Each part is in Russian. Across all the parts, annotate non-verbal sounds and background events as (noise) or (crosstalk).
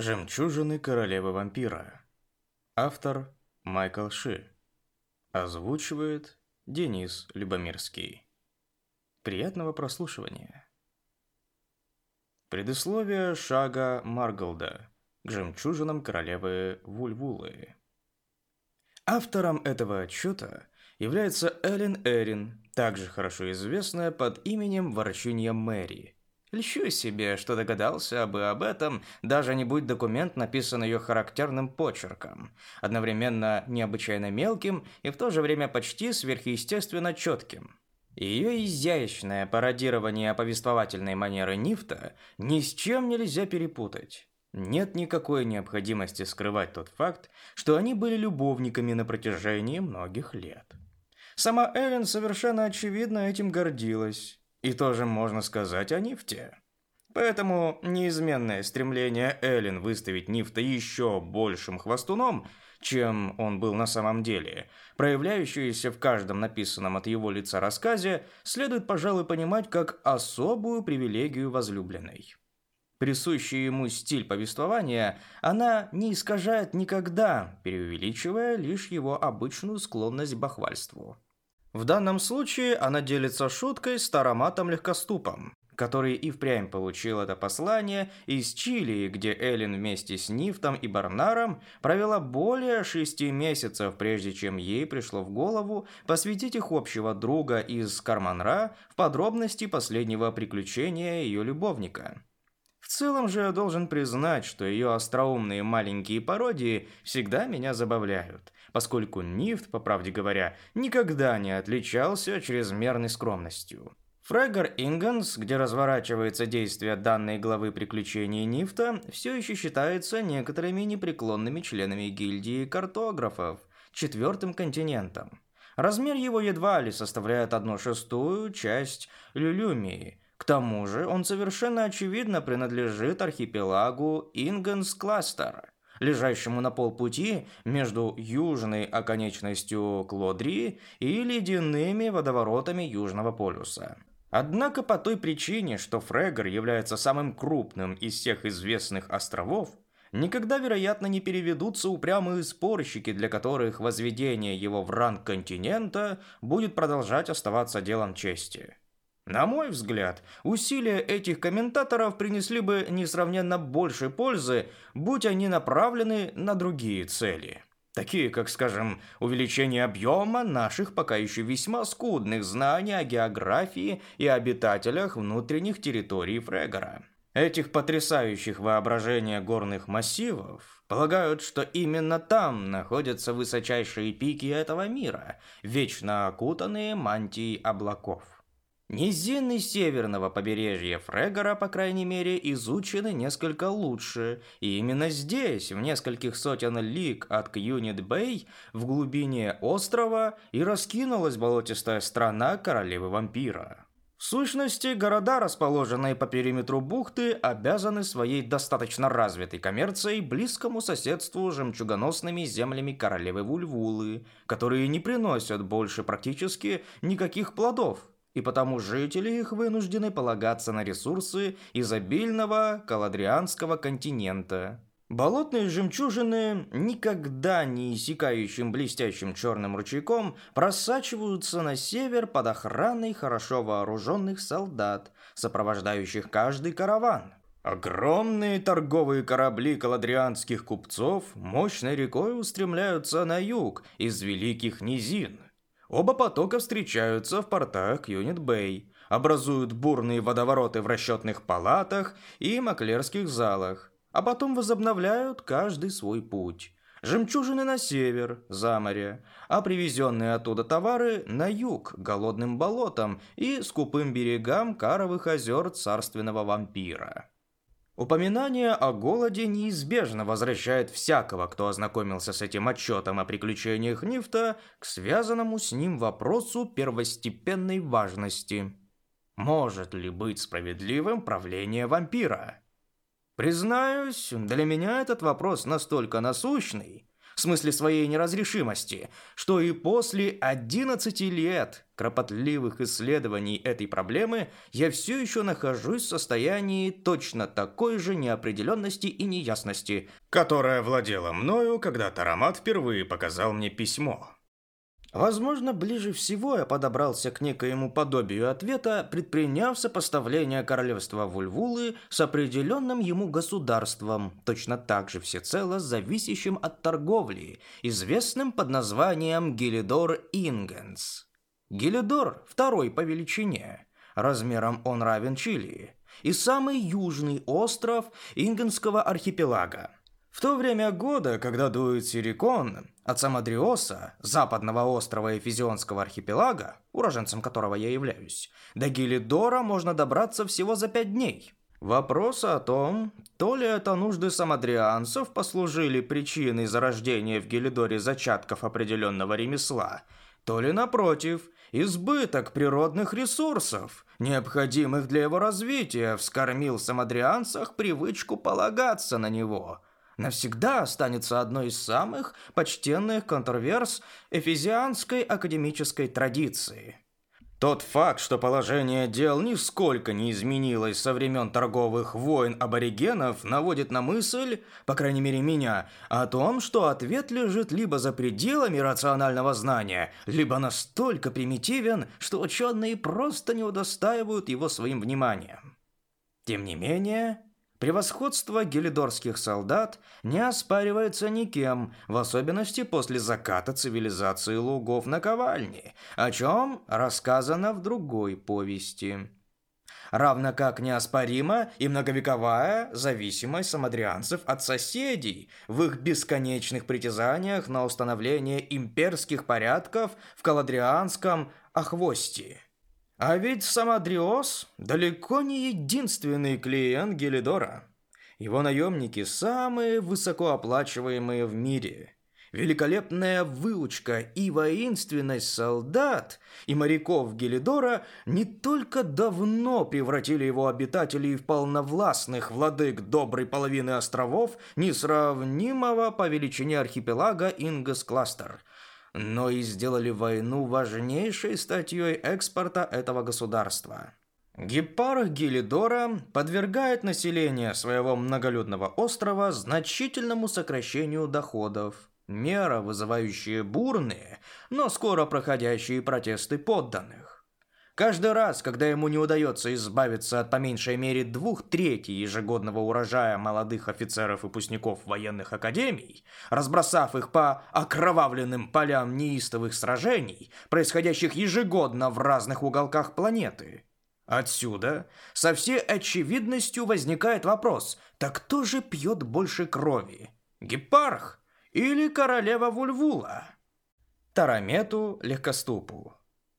Жемчужины королевы вампира. Автор Майкл Ши. Озвучивает Денис Любомирский. Приятного прослушивания. Предисловие шага Марголда к жемчужинам королевы Вульвулы. Автором этого отчета является Эллен Эрин, также хорошо известная под именем Ворчунья Мэри – Льщу себе, что догадался бы об этом, даже не будь документ написан ее характерным почерком, одновременно необычайно мелким и в то же время почти сверхъестественно четким. Ее изящное пародирование повествовательной манеры Нифта ни с чем нельзя перепутать. Нет никакой необходимости скрывать тот факт, что они были любовниками на протяжении многих лет. Сама Эллен совершенно очевидно этим гордилась. И тоже можно сказать о Нифте. Поэтому неизменное стремление Эллен выставить Нифта еще большим хвостуном, чем он был на самом деле, проявляющееся в каждом написанном от его лица рассказе, следует, пожалуй, понимать как особую привилегию возлюбленной. Присущий ему стиль повествования она не искажает никогда, преувеличивая лишь его обычную склонность к бахвальству. В данном случае она делится шуткой с Тароматом Легкоступом, который и впрямь получил это послание из Чили, где Эллен вместе с Нифтом и Барнаром провела более шести месяцев, прежде чем ей пришло в голову посвятить их общего друга из Карманра в подробности последнего приключения ее любовника. В целом же я должен признать, что ее остроумные маленькие пародии всегда меня забавляют – поскольку Нифт, по правде говоря, никогда не отличался чрезмерной скромностью. Фрэгор Ингенс, где разворачивается действие данной главы приключений Нифта, все еще считается некоторыми непреклонными членами гильдии картографов, четвертым континентом. Размер его едва ли составляет одну шестую часть Люлюмии. К тому же он совершенно очевидно принадлежит архипелагу Ингенс-Кластер – лежащему на полпути между южной оконечностью Клодрии и ледяными водоворотами Южного полюса. Однако по той причине, что Фрегор является самым крупным из всех известных островов, никогда, вероятно, не переведутся упрямые спорщики, для которых возведение его в ранг континента будет продолжать оставаться делом чести. На мой взгляд, усилия этих комментаторов принесли бы несравненно больше пользы, будь они направлены на другие цели. Такие, как, скажем, увеличение объема наших пока еще весьма скудных знаний о географии и обитателях внутренних территорий Фрегора. Этих потрясающих воображения горных массивов полагают, что именно там находятся высочайшие пики этого мира, вечно окутанные мантией облаков. Низины северного побережья Фрегора, по крайней мере, изучены несколько лучше, и именно здесь, в нескольких сотен лиг от Кьюнит-Бэй, в глубине острова, и раскинулась болотистая страна королевы вампира. В сущности, города, расположенные по периметру бухты, обязаны своей достаточно развитой коммерцией близкому соседству жемчугоносными землями королевы Вульвулы, которые не приносят больше практически никаких плодов, и потому жители их вынуждены полагаться на ресурсы изобильного каладрианского континента. Болотные жемчужины, никогда не иссякающим блестящим черным ручейком, просачиваются на север под охраной хорошо вооруженных солдат, сопровождающих каждый караван. Огромные торговые корабли каладрианских купцов мощной рекой устремляются на юг из великих низин – Оба потока встречаются в портах Юнит-Бэй, образуют бурные водовороты в расчетных палатах и маклерских залах, а потом возобновляют каждый свой путь. Жемчужины на север, за море, а привезенные оттуда товары на юг, голодным болотам и скупым берегам Каровых озер царственного вампира. Упоминание о голоде неизбежно возвращает всякого, кто ознакомился с этим отчетом о приключениях Нифта, к связанному с ним вопросу первостепенной важности. Может ли быть справедливым правление вампира? Признаюсь, для меня этот вопрос настолько насущный, в смысле своей неразрешимости, что и после 11 лет кропотливых исследований этой проблемы я все еще нахожусь в состоянии точно такой же неопределенности и неясности, которая владела мною, когда Тарамат впервые показал мне письмо. Возможно, ближе всего я подобрался к некоему подобию ответа, предприняв сопоставление королевства Вульвулы с определенным ему государством, точно так же всецело зависящим от торговли, известным под названием Гелидор Ингенс. Гелидор второй по величине, размером он равен Чили, и самый южный остров Ингенского архипелага – в то время года, когда дует Сирикон, от Самадриоса, западного острова Эфизионского архипелага, уроженцем которого я являюсь, до Гелидора можно добраться всего за пять дней. Вопрос о том, то ли это нужды самадрианцев послужили причиной зарождения в Гелидоре зачатков определенного ремесла, то ли, напротив, избыток природных ресурсов, необходимых для его развития, вскормил самадрианцах привычку полагаться на него – навсегда останется одной из самых почтенных контрверс эфизианской академической традиции. Тот факт, что положение дел нисколько не изменилось со времен торговых войн аборигенов, наводит на мысль, по крайней мере меня, о том, что ответ лежит либо за пределами рационального знания, либо настолько примитивен, что ученые просто не удостаивают его своим вниманием. Тем не менее, Превосходство гелидорских солдат не оспаривается никем, в особенности после заката цивилизации лугов на ковальне, о чем рассказано в другой повести. Равно как неоспорима и многовековая зависимость самодрианцев от соседей в их бесконечных притязаниях на установление имперских порядков в Каладрианском Охвостии. А ведь Самадриос далеко не единственный клиент Гелидора. Его наемники самые высокооплачиваемые в мире. Великолепная выучка и воинственность солдат и моряков Гелидора не только давно превратили его обитателей в полновластных владык доброй половины островов, несравнимого по величине архипелага Ингас-Кластер – но и сделали войну важнейшей статьей экспорта этого государства. Гепарх Гелидора подвергает население своего многолюдного острова значительному сокращению доходов. Мера, вызывающая бурные, но скоро проходящие протесты подданных. Каждый раз, когда ему не удается избавиться от по меньшей мере двух третей ежегодного урожая молодых офицеров и выпускников военных академий, разбросав их по окровавленным полям неистовых сражений, происходящих ежегодно в разных уголках планеты. Отсюда со всей очевидностью возникает вопрос, так кто же пьет больше крови? Гепарх или королева Вульвула? Тарамету легкоступу.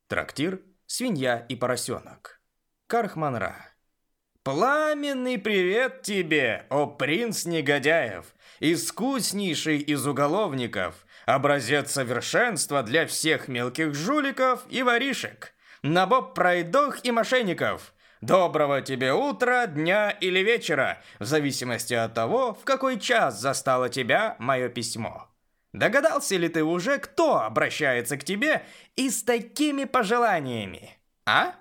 Трактир свинья и поросенок. Кархманра. «Пламенный привет тебе, о принц негодяев, искуснейший из уголовников, образец совершенства для всех мелких жуликов и воришек, набоб пройдох и мошенников». Доброго тебе утра, дня или вечера, в зависимости от того, в какой час застало тебя мое письмо. Догадался ли ты уже, кто обращается к тебе и с такими пожеланиями? А?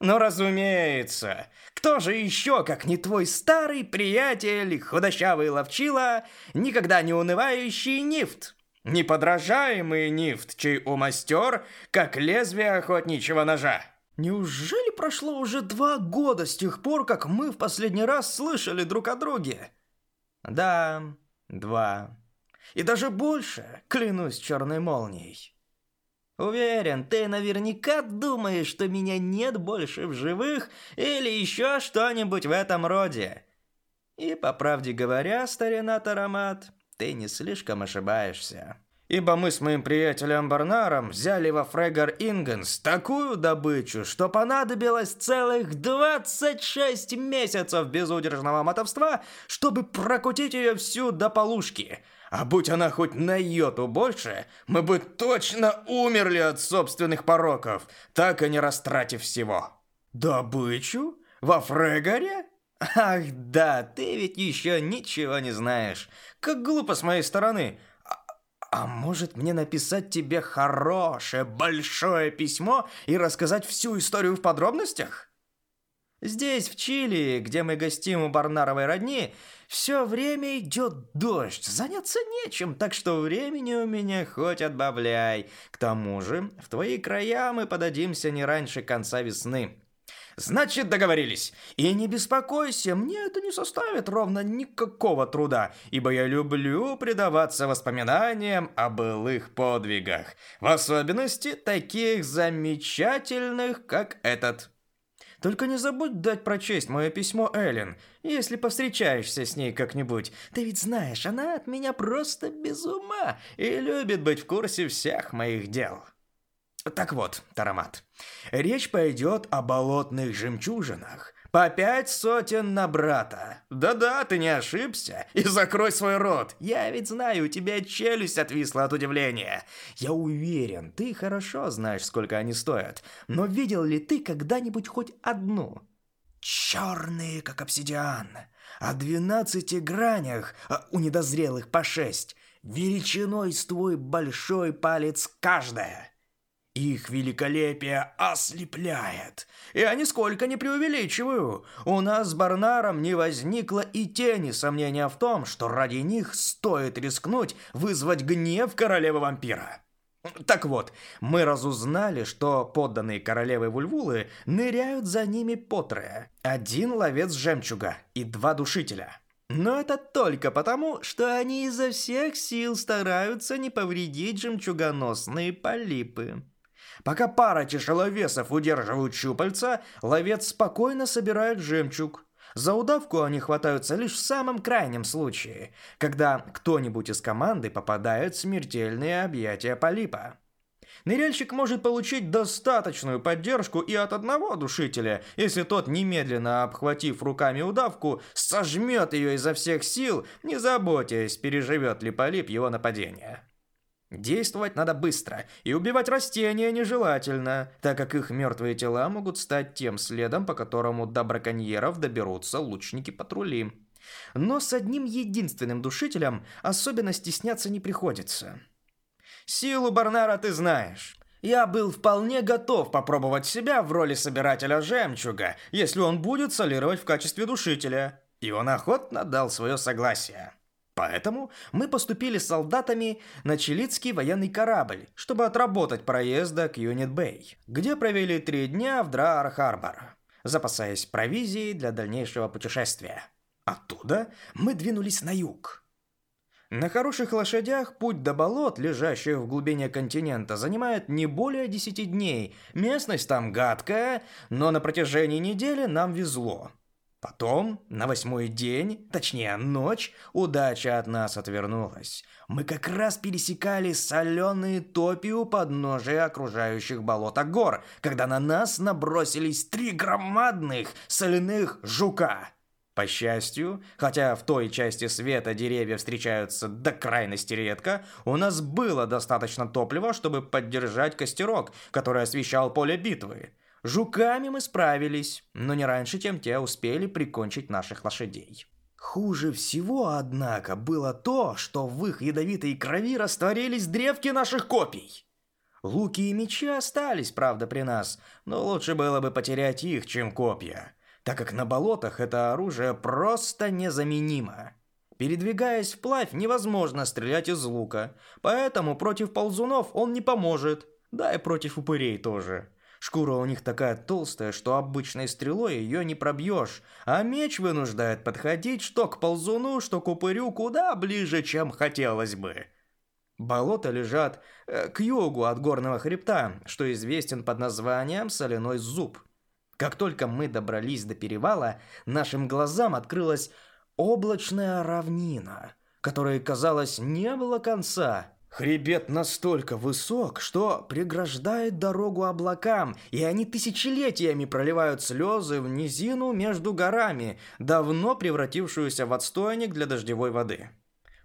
Ну, разумеется. Кто же еще, как не твой старый приятель, худощавый ловчила, никогда не унывающий Нифт? Неподражаемый Нифт, чей умастер, как лезвие охотничьего ножа. Неужели прошло уже два года с тех пор, как мы в последний раз слышали друг о друге? Да, два. И даже больше, клянусь черной молнией. Уверен, ты наверняка думаешь, что меня нет больше в живых или еще что-нибудь в этом роде. И, по правде говоря, старина Тарамат, ты не слишком ошибаешься. Ибо мы с моим приятелем Барнаром взяли во Фрегар Ингенс такую добычу, что понадобилось целых 26 месяцев безудержного мотовства, чтобы прокутить ее всю до полушки – а будь она хоть на йоту больше, мы бы точно умерли от собственных пороков, так и не растратив всего. Добычу? Во Фрегаре? Ах да, ты ведь еще ничего не знаешь. Как глупо с моей стороны. А, А может мне написать тебе хорошее, большое письмо и рассказать всю историю в подробностях? Здесь, в Чили, где мы гостим у Барнаровой родни, все время идет дождь, заняться нечем, так что времени у меня хоть отбавляй. К тому же, в твои края мы подадимся не раньше конца весны. Значит, договорились. И не беспокойся, мне это не составит ровно никакого труда, ибо я люблю предаваться воспоминаниям о былых подвигах, в особенности таких замечательных, как этот. Только не забудь дать прочесть мое письмо Эллен, если повстречаешься с ней как-нибудь. Ты ведь знаешь, она от меня просто без ума и любит быть в курсе всех моих дел. Так вот, Тарамат, речь пойдет о болотных жемчужинах. По пять сотен на брата. Да-да, ты не ошибся. И закрой свой рот. Я ведь знаю, у тебя челюсть отвисла от удивления. Я уверен, ты хорошо знаешь, сколько они стоят. Но видел ли ты когда-нибудь хоть одну? Черные, как обсидиан. О двенадцати гранях, а у недозрелых по шесть. Величиной с твой большой палец каждая. Их великолепие ослепляет. Я нисколько не преувеличиваю. У нас с Барнаром не возникло и тени сомнения в том, что ради них стоит рискнуть вызвать гнев королевы вампира. Так вот, мы разузнали, что подданные королевы Вульвулы ныряют за ними по. Один ловец жемчуга и два душителя. Но это только потому, что они изо всех сил стараются не повредить жемчугоносные полипы. Пока пара тяжеловесов удерживают щупальца, ловец спокойно собирает жемчуг. За удавку они хватаются лишь в самом крайнем случае, когда кто-нибудь из команды попадает в смертельные объятия полипа. Ныряльщик может получить достаточную поддержку и от одного душителя, если тот, немедленно обхватив руками удавку, сожмет ее изо всех сил, не заботясь, переживет ли полип его нападение. Действовать надо быстро, и убивать растения нежелательно, так как их мертвые тела могут стать тем следом, по которому до браконьеров доберутся лучники-патрули. Но с одним единственным душителем особенно стесняться не приходится. Силу Барнара ты знаешь. Я был вполне готов попробовать себя в роли собирателя жемчуга, если он будет солировать в качестве душителя. И он охотно дал свое согласие. Поэтому мы поступили с солдатами на чилитский военный корабль, чтобы отработать проезд до Кьюнит-Бэй, где провели три дня в Драар-Харбор, запасаясь провизией для дальнейшего путешествия. Оттуда мы двинулись на юг. На хороших лошадях путь до болот, лежащих в глубине континента, занимает не более 10 дней. Местность там гадкая, но на протяжении недели нам везло. Потом, на восьмой день, точнее ночь, удача от нас отвернулась. Мы как раз пересекали соленые топи у подножия окружающих болота гор, когда на нас набросились три громадных соляных жука. По счастью, хотя в той части света деревья встречаются до крайности редко, у нас было достаточно топлива, чтобы поддержать костерок, который освещал поле битвы. Жуками мы справились, но не раньше, чем те успели прикончить наших лошадей. Хуже всего, однако, было то, что в их ядовитой крови растворились древки наших копий. Луки и мечи остались, правда, при нас, но лучше было бы потерять их, чем копья, так как на болотах это оружие просто незаменимо. Передвигаясь вплавь, невозможно стрелять из лука, поэтому против ползунов он не поможет, да и против упырей тоже. Шкура у них такая толстая, что обычной стрелой ее не пробьешь, а меч вынуждает подходить что к ползуну, что к упырю куда ближе, чем хотелось бы. Болота лежат э, к югу от горного хребта, что известен под названием Соляной зуб. Как только мы добрались до перевала, нашим глазам открылась облачная равнина, которой, казалось, не было конца. Хребет настолько высок, что преграждает дорогу облакам, и они тысячелетиями проливают слезы в низину между горами, давно превратившуюся в отстойник для дождевой воды.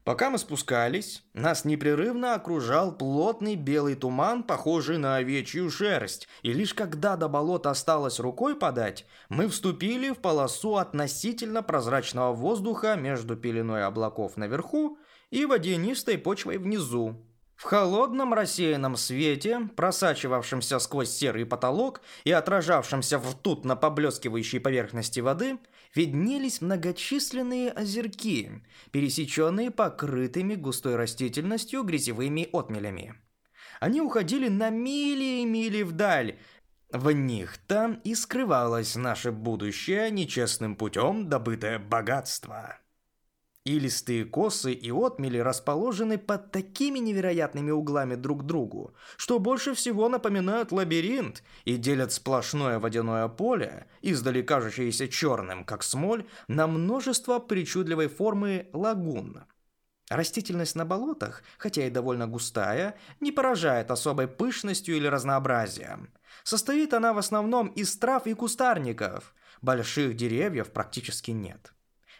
Пока мы спускались, нас непрерывно окружал плотный белый туман, похожий на овечью шерсть, и лишь когда до болота осталось рукой подать, мы вступили в полосу относительно прозрачного воздуха между пеленой облаков наверху и водянистой почвой внизу. В холодном рассеянном свете, просачивавшемся сквозь серый потолок и отражавшемся в ртутно поблескивающей поверхности воды, виднелись многочисленные озерки, пересеченные покрытыми густой растительностью грязевыми отмелями. Они уходили на мили и мили вдаль. В них-то и скрывалось наше будущее нечестным путем добытое богатство. Илистые косы и отмели расположены под такими невероятными углами друг к другу, что больше всего напоминают лабиринт и делят сплошное водяное поле, издали кажущееся черным, как смоль, на множество причудливой формы лагун. Растительность на болотах, хотя и довольно густая, не поражает особой пышностью или разнообразием. Состоит она в основном из трав и кустарников. Больших деревьев практически нет.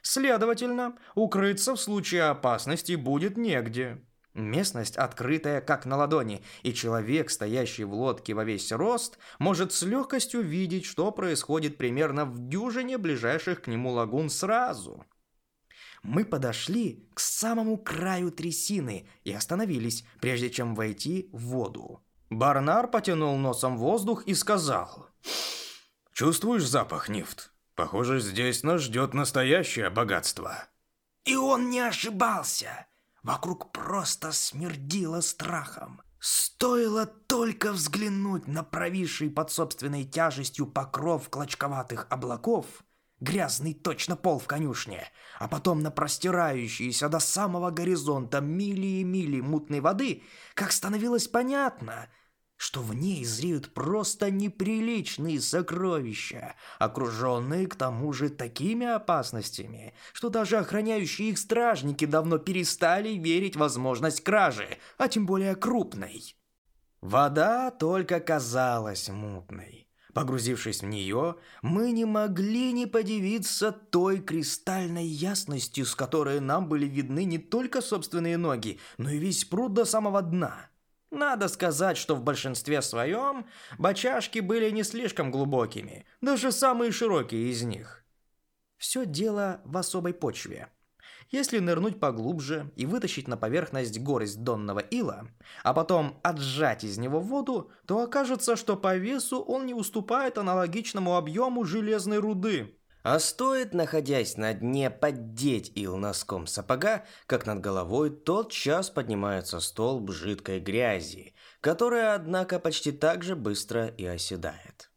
Следовательно, укрыться в случае опасности будет негде. Местность открытая, как на ладони, и человек, стоящий в лодке во весь рост, может с легкостью видеть, что происходит примерно в дюжине ближайших к нему лагун сразу. Мы подошли к самому краю трясины и остановились, прежде чем войти в воду. Барнар потянул носом воздух и сказал. «Чувствуешь запах, Нифт? Похоже, здесь нас ждет настоящее богатство. И он не ошибался. Вокруг просто смердило страхом. Стоило только взглянуть на провисший под собственной тяжестью покров клочковатых облаков, грязный точно пол в конюшне, а потом на простирающиеся до самого горизонта мили и мили мутной воды, как становилось понятно – что в ней зреют просто неприличные сокровища, окруженные к тому же такими опасностями, что даже охраняющие их стражники давно перестали верить в возможность кражи, а тем более крупной. Вода только казалась мутной. Погрузившись в нее, мы не могли не подивиться той кристальной ясностью, с которой нам были видны не только собственные ноги, но и весь пруд до самого дна. Надо сказать, что в большинстве своем бочашки были не слишком глубокими, даже самые широкие из них. Все дело в особой почве. Если нырнуть поглубже и вытащить на поверхность горесть донного ила, а потом отжать из него воду, то окажется, что по весу он не уступает аналогичному объему железной руды. А стоит, находясь на дне, поддеть ил носком сапога, как над головой тотчас поднимается столб жидкой грязи, которая, однако, почти так же быстро и оседает.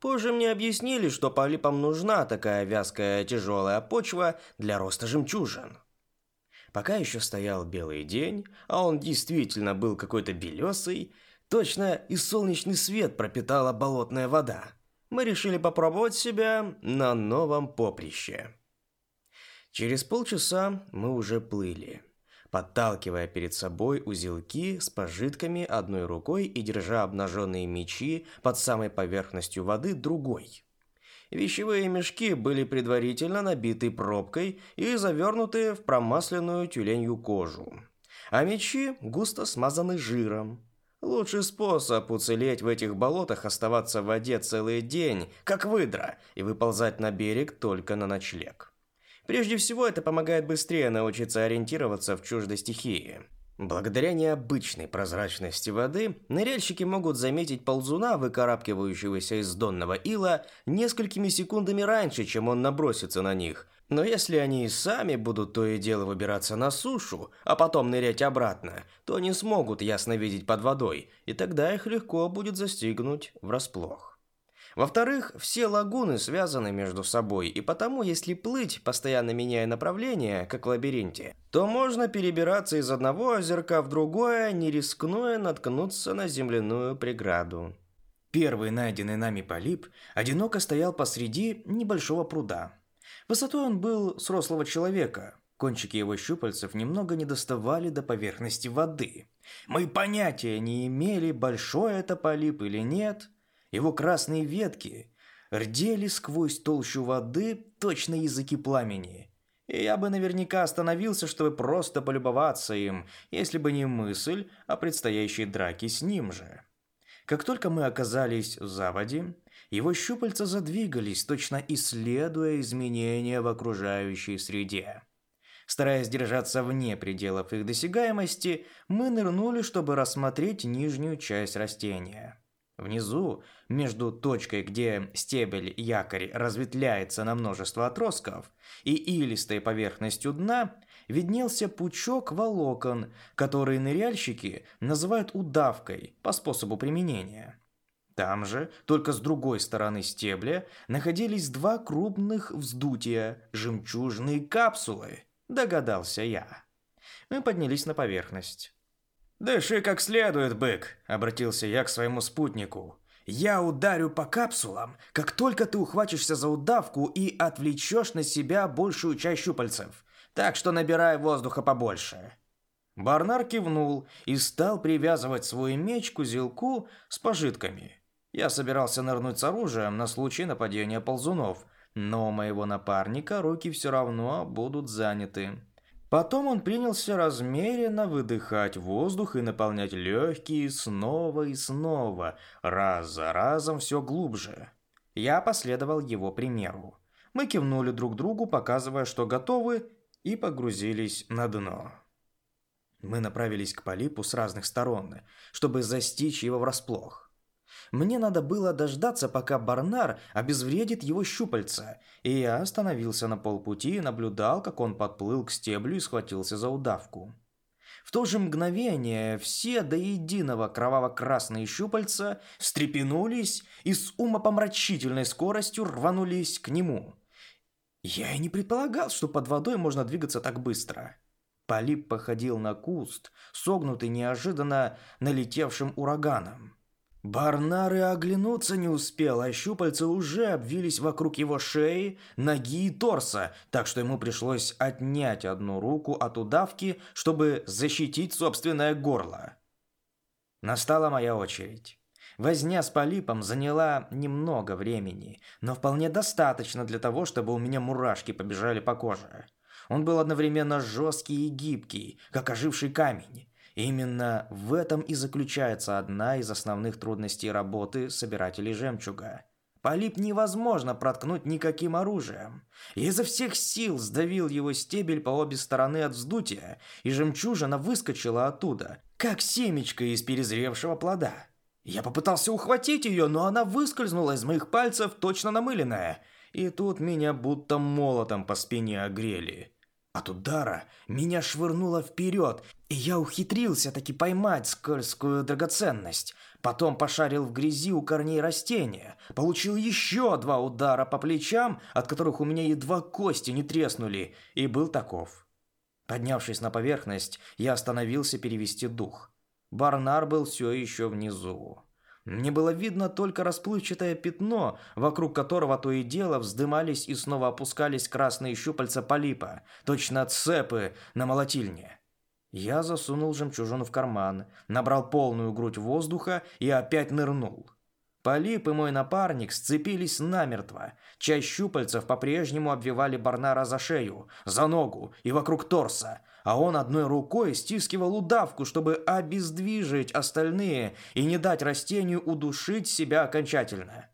Позже мне объяснили, что полипам нужна такая вязкая тяжелая почва для роста жемчужин. Пока еще стоял белый день, а он действительно был какой-то белесый, точно и солнечный свет пропитала болотная вода – мы решили попробовать себя на новом поприще. Через полчаса мы уже плыли, подталкивая перед собой узелки с пожитками одной рукой и держа обнаженные мечи под самой поверхностью воды другой. Вещевые мешки были предварительно набиты пробкой и завернуты в промасленную тюленью кожу, а мечи густо смазаны жиром. Лучший способ уцелеть в этих болотах оставаться в воде целый день, как выдра, и выползать на берег только на ночлег. Прежде всего, это помогает быстрее научиться ориентироваться в чуждой стихии. Благодаря необычной прозрачности воды, ныряльщики могут заметить ползуна, выкарабкивающегося из донного ила, несколькими секундами раньше, чем он набросится на них, но если они и сами будут то и дело выбираться на сушу, а потом нырять обратно, то не смогут ясно видеть под водой, и тогда их легко будет застигнуть врасплох. Во-вторых, все лагуны связаны между собой, и потому, если плыть, постоянно меняя направление, как в лабиринте, то можно перебираться из одного озерка в другое, не рискнуя наткнуться на земляную преграду. Первый найденный нами полип одиноко стоял посреди небольшого пруда – Высотой он был с рослого человека. Кончики его щупальцев немного не доставали до поверхности воды. Мы понятия не имели, большой это полип или нет. Его красные ветки рдели сквозь толщу воды точно языки пламени. И я бы наверняка остановился, чтобы просто полюбоваться им, если бы не мысль о предстоящей драке с ним же. Как только мы оказались в заводе, его щупальца задвигались, точно исследуя изменения в окружающей среде. Стараясь держаться вне пределов их досягаемости, мы нырнули, чтобы рассмотреть нижнюю часть растения. Внизу, между точкой, где стебель якорь разветвляется на множество отростков, и илистой поверхностью дна, виднелся пучок волокон, которые ныряльщики называют удавкой по способу применения. Там же, только с другой стороны стебля, находились два крупных вздутия, жемчужные капсулы, догадался я. Мы поднялись на поверхность. «Дыши как следует, бык», — обратился я к своему спутнику. «Я ударю по капсулам, как только ты ухватишься за удавку и отвлечешь на себя большую часть щупальцев. Так что набирай воздуха побольше». Барнар кивнул и стал привязывать свой меч к узелку с пожитками. Я собирался нырнуть с оружием на случай нападения ползунов, но у моего напарника руки все равно будут заняты. Потом он принялся размеренно выдыхать воздух и наполнять легкие снова и снова, раз за разом все глубже. Я последовал его примеру. Мы кивнули друг другу, показывая, что готовы, и погрузились на дно. Мы направились к полипу с разных сторон, чтобы застичь его врасплох. Мне надо было дождаться, пока Барнар обезвредит его щупальца, и я остановился на полпути и наблюдал, как он подплыл к стеблю и схватился за удавку. В то же мгновение все до единого кроваво-красные щупальца встрепенулись и с умопомрачительной скоростью рванулись к нему. Я и не предполагал, что под водой можно двигаться так быстро. Полип походил на куст, согнутый неожиданно налетевшим ураганом. Барнар и оглянуться не успел, а щупальца уже обвились вокруг его шеи, ноги и торса, так что ему пришлось отнять одну руку от удавки, чтобы защитить собственное горло. Настала моя очередь. Возня с полипом заняла немного времени, но вполне достаточно для того, чтобы у меня мурашки побежали по коже. Он был одновременно жесткий и гибкий, как оживший камень. Именно в этом и заключается одна из основных трудностей работы собирателей жемчуга. Полип невозможно проткнуть никаким оружием. Я изо всех сил сдавил его стебель по обе стороны от вздутия, и жемчужина выскочила оттуда, как семечко из перезревшего плода. Я попытался ухватить ее, но она выскользнула из моих пальцев, точно намыленная. И тут меня будто молотом по спине огрели. От удара меня швырнуло вперед, и я ухитрился таки поймать скользкую драгоценность. Потом пошарил в грязи у корней растения. Получил еще два удара по плечам, от которых у меня едва кости не треснули, и был таков. Поднявшись на поверхность, я остановился перевести дух. Барнар был все еще внизу. Мне было видно только расплывчатое пятно, вокруг которого то и дело вздымались и снова опускались красные щупальца полипа, точно цепы на молотильне. Я засунул жемчужину в карман, набрал полную грудь воздуха и опять нырнул. Полип и мой напарник сцепились намертво. Часть щупальцев по-прежнему обвивали Барнара за шею, за ногу и вокруг торса, а он одной рукой стискивал удавку, чтобы обездвижить остальные и не дать растению удушить себя окончательно.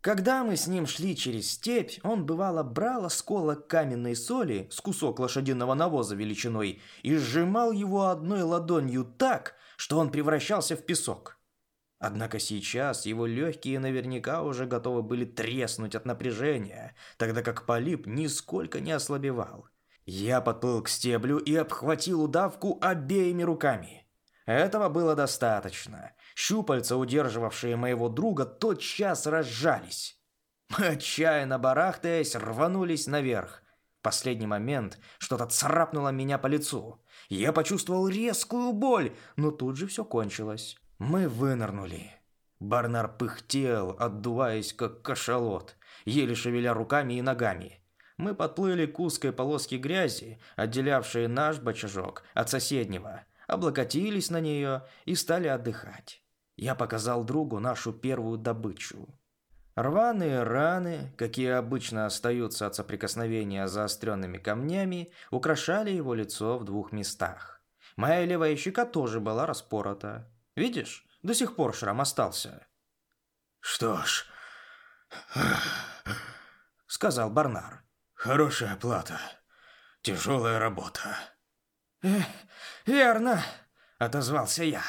Когда мы с ним шли через степь, он бывало брал осколок каменной соли с кусок лошадиного навоза величиной и сжимал его одной ладонью так, что он превращался в песок. Однако сейчас его легкие наверняка уже готовы были треснуть от напряжения, тогда как полип нисколько не ослабевал. Я подплыл к стеблю и обхватил удавку обеими руками. Этого было достаточно. Щупальца, удерживавшие моего друга, тотчас разжались. Мы, отчаянно барахтаясь, рванулись наверх. В последний момент что-то царапнуло меня по лицу. Я почувствовал резкую боль, но тут же все кончилось. Мы вынырнули. Барнар пыхтел, отдуваясь как кашалот, еле шевеля руками и ногами. Мы подплыли к узкой полоске грязи, отделявшей наш бочажок от соседнего, облокотились на нее и стали отдыхать. Я показал другу нашу первую добычу. Рваные раны, какие обычно остаются от соприкосновения с заостренными камнями, украшали его лицо в двух местах. Моя левая щека тоже была распорота. Видишь, до сих пор шрам остался. «Что ж...» — сказал Барнар. Хорошая плата. тяжелая работа. «Верно», — отозвался я.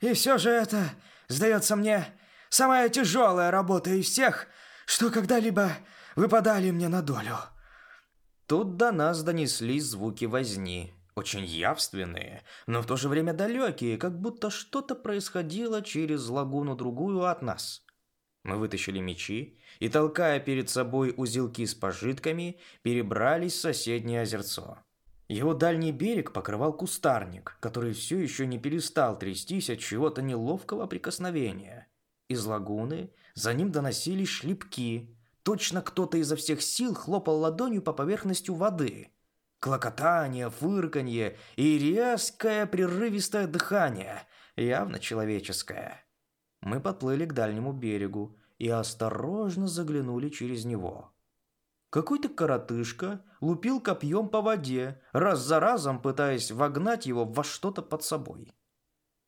«И все же это, сдается мне, самая тяжелая работа из всех, что когда-либо выпадали мне на долю». Тут до нас донеслись звуки возни, очень явственные, но в то же время далекие, как будто что-то происходило через лагуну другую от нас. Мы вытащили мечи и, толкая перед собой узелки с пожитками, перебрались в соседнее озерцо. Его дальний берег покрывал кустарник, который все еще не перестал трястись от чего-то неловкого прикосновения. Из лагуны за ним доносились шлепки. Точно кто-то изо всех сил хлопал ладонью по поверхности воды. Клокотание, фырканье и резкое прерывистое дыхание, явно человеческое. Мы подплыли к дальнему берегу и осторожно заглянули через него. Какой-то коротышка лупил копьем по воде, раз за разом пытаясь вогнать его во что-то под собой.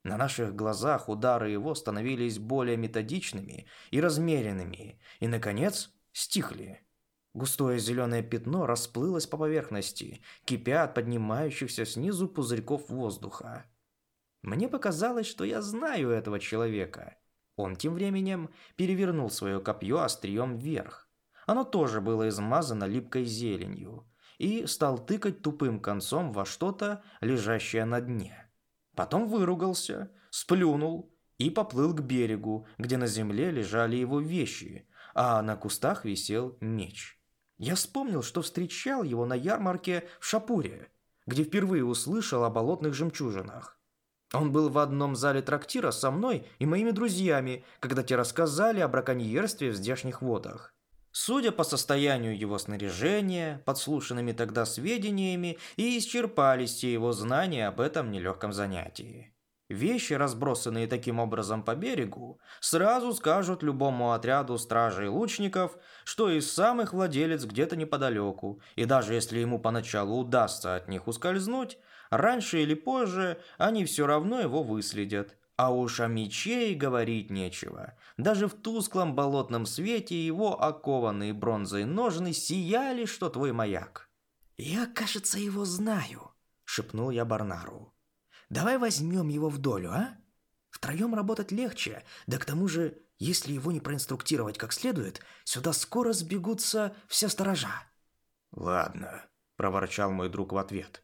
На наших глазах удары его становились более методичными и размеренными, и, наконец, стихли. Густое зеленое пятно расплылось по поверхности, кипя от поднимающихся снизу пузырьков воздуха. Мне показалось, что я знаю этого человека. Он тем временем перевернул свое копье острием вверх. Оно тоже было измазано липкой зеленью и стал тыкать тупым концом во что-то, лежащее на дне. Потом выругался, сплюнул и поплыл к берегу, где на земле лежали его вещи, а на кустах висел меч. Я вспомнил, что встречал его на ярмарке в Шапуре, где впервые услышал о болотных жемчужинах. Он был в одном зале трактира со мной и моими друзьями, когда те рассказали о браконьерстве в здешних водах. Судя по состоянию его снаряжения, подслушанными тогда сведениями, и исчерпались все его знания об этом нелегком занятии. Вещи, разбросанные таким образом по берегу, сразу скажут любому отряду стражей и лучников, что и сам их владелец где-то неподалеку, и даже если ему поначалу удастся от них ускользнуть, раньше или позже они все равно его выследят. А уж о мече и говорить нечего. Даже в тусклом болотном свете его окованные бронзой ножны сияли, что твой маяк. «Я, кажется, его знаю», — шепнул я Барнару. «Давай возьмем его в долю, а? Втроем работать легче, да к тому же, если его не проинструктировать как следует, сюда скоро сбегутся все сторожа». «Ладно», — проворчал мой друг в ответ.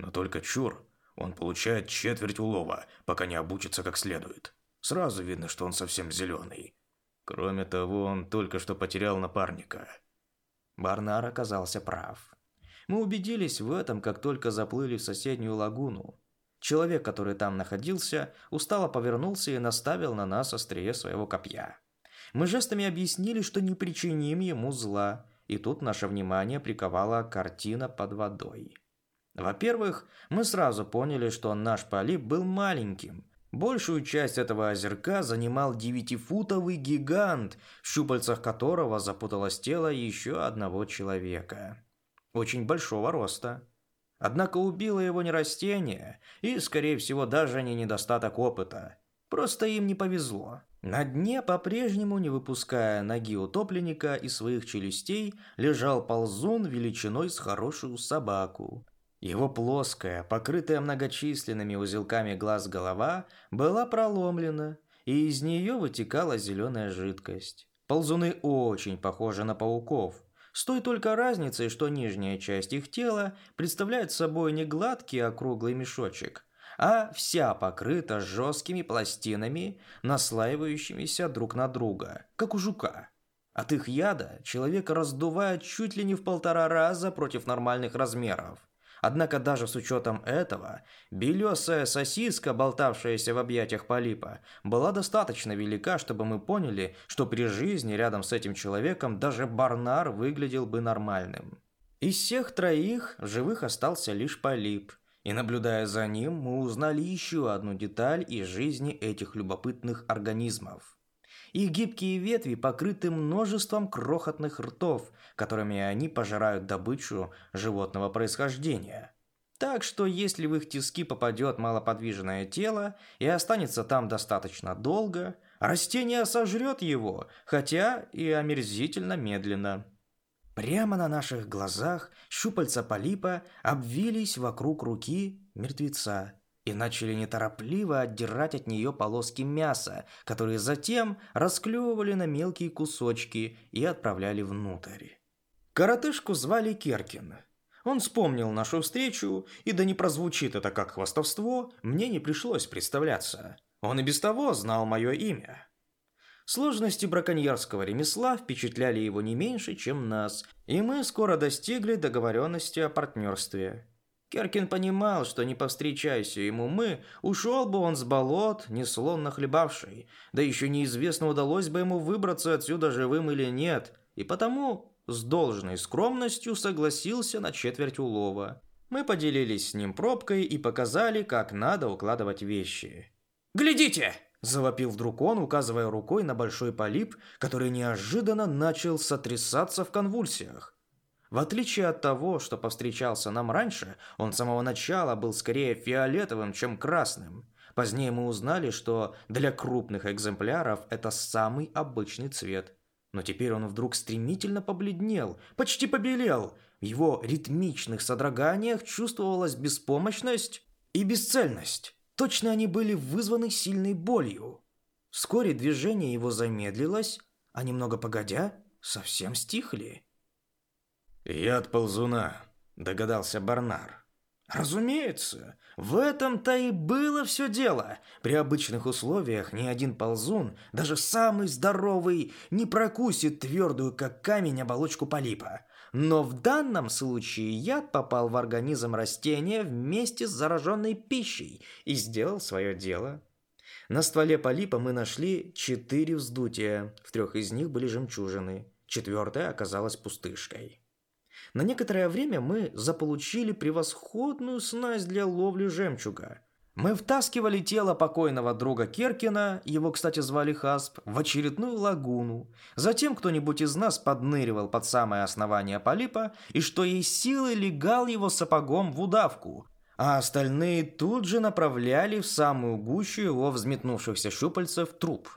«Но только чур, он получает четверть улова, пока не обучится как следует. Сразу видно, что он совсем зеленый. Кроме того, он только что потерял напарника. Барнар оказался прав. Мы убедились в этом, как только заплыли в соседнюю лагуну. Человек, который там находился, устало повернулся и наставил на нас острие своего копья. Мы жестами объяснили, что не причиним ему зла, и тут наше внимание приковала картина под водой. Во-первых, мы сразу поняли, что наш полип был маленьким. Большую часть этого озерка занимал девятифутовый гигант, в щупальцах которого запуталось тело еще одного человека. Очень большого роста. Однако убило его не растение, и, скорее всего, даже не недостаток опыта. Просто им не повезло. На дне, по-прежнему не выпуская ноги утопленника из своих челюстей, лежал ползун величиной с хорошую собаку. Его плоская, покрытая многочисленными узелками глаз голова была проломлена, и из нее вытекала зеленая жидкость. Ползуны очень похожи на пауков, с той только разницей, что нижняя часть их тела представляет собой не гладкий округлый мешочек, а вся покрыта жесткими пластинами, наслаивающимися друг на друга, как у жука. От их яда человека раздувает чуть ли не в полтора раза против нормальных размеров. Однако даже с учетом этого, белесая сосиска, болтавшаяся в объятиях полипа, была достаточно велика, чтобы мы поняли, что при жизни рядом с этим человеком даже Барнар выглядел бы нормальным. Из всех троих в живых остался лишь полип, и наблюдая за ним, мы узнали еще одну деталь из жизни этих любопытных организмов. Их гибкие ветви покрыты множеством крохотных ртов, которыми они пожирают добычу животного происхождения. Так что если в их тиски попадет малоподвижное тело и останется там достаточно долго, растение сожрет его, хотя и омерзительно медленно. Прямо на наших глазах щупальца полипа обвились вокруг руки мертвеца и начали неторопливо отдирать от нее полоски мяса, которые затем расклевывали на мелкие кусочки и отправляли внутрь. Коротышку звали Керкин. Он вспомнил нашу встречу, и да не прозвучит это как хвастовство, мне не пришлось представляться. Он и без того знал мое имя. Сложности браконьерского ремесла впечатляли его не меньше, чем нас, и мы скоро достигли договоренности о партнерстве. Керкин понимал, что не повстречайся ему мы, ушел бы он с болот, неслонно хлебавший, да еще неизвестно, удалось бы ему выбраться отсюда живым или нет, и потому с должной скромностью согласился на четверть улова. Мы поделились с ним пробкой и показали, как надо укладывать вещи. «Глядите!» Завопил вдруг он, указывая рукой на большой полип, который неожиданно начал сотрясаться в конвульсиях. В отличие от того, что повстречался нам раньше, он с самого начала был скорее фиолетовым, чем красным. Позднее мы узнали, что для крупных экземпляров это самый обычный цвет. Но теперь он вдруг стремительно побледнел, почти побелел. В его ритмичных содроганиях чувствовалась беспомощность и бесцельность. Точно они были вызваны сильной болью. Вскоре движение его замедлилось, а немного погодя, совсем стихли. «Яд ползуна», — догадался Барнар. Разумеется, в этом-то и было все дело. При обычных условиях ни один ползун, даже самый здоровый, не прокусит твердую, как камень, оболочку полипа. Но в данном случае яд попал в организм растения вместе с зараженной пищей и сделал свое дело. На стволе полипа мы нашли четыре вздутия, в трех из них были жемчужины, четвертая оказалась пустышкой. На некоторое время мы заполучили превосходную снасть для ловли жемчуга – мы втаскивали тело покойного друга Керкина, его, кстати, звали Хасп, в очередную лагуну. Затем кто-нибудь из нас подныривал под самое основание полипа и что есть силы легал его сапогом в удавку, а остальные тут же направляли в самую гущу его взметнувшихся щупальцев труп.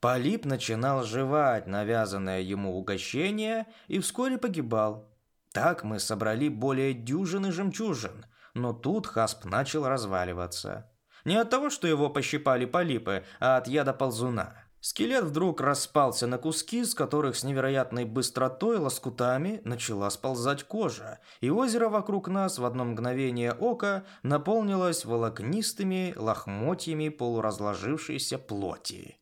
Полип начинал жевать навязанное ему угощение и вскоре погибал. Так мы собрали более дюжины жемчужин – но тут Хасп начал разваливаться. Не от того, что его пощипали полипы, а от яда ползуна. Скелет вдруг распался на куски, с которых с невероятной быстротой лоскутами начала сползать кожа, и озеро вокруг нас в одно мгновение ока наполнилось волокнистыми лохмотьями полуразложившейся плоти.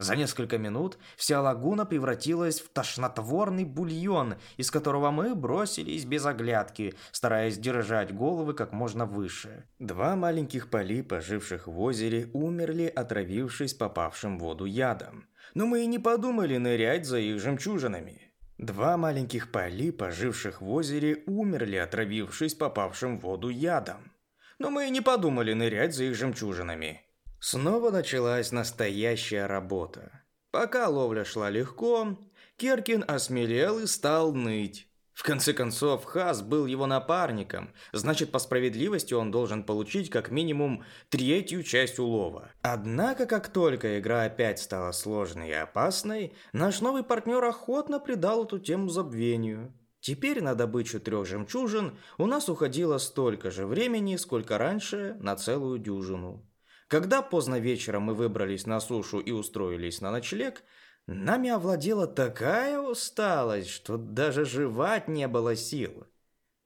За несколько минут вся лагуна превратилась в тошнотворный бульон, из которого мы бросились без оглядки, стараясь держать головы как можно выше. Два маленьких полипа, живших в озере, умерли, отравившись попавшим в воду ядом. Но мы и не подумали нырять за их жемчужинами. Два маленьких полипа, живших в озере, умерли, отравившись попавшим в воду ядом. Но мы и не подумали нырять за их жемчужинами. Снова началась настоящая работа. Пока ловля шла легко, Керкин осмелел и стал ныть. В конце концов, Хас был его напарником, значит, по справедливости он должен получить как минимум третью часть улова. Однако, как только игра опять стала сложной и опасной, наш новый партнер охотно придал эту тему забвению. Теперь на добычу трех жемчужин у нас уходило столько же времени, сколько раньше на целую дюжину. Когда поздно вечером мы выбрались на сушу и устроились на ночлег, нами овладела такая усталость, что даже жевать не было сил.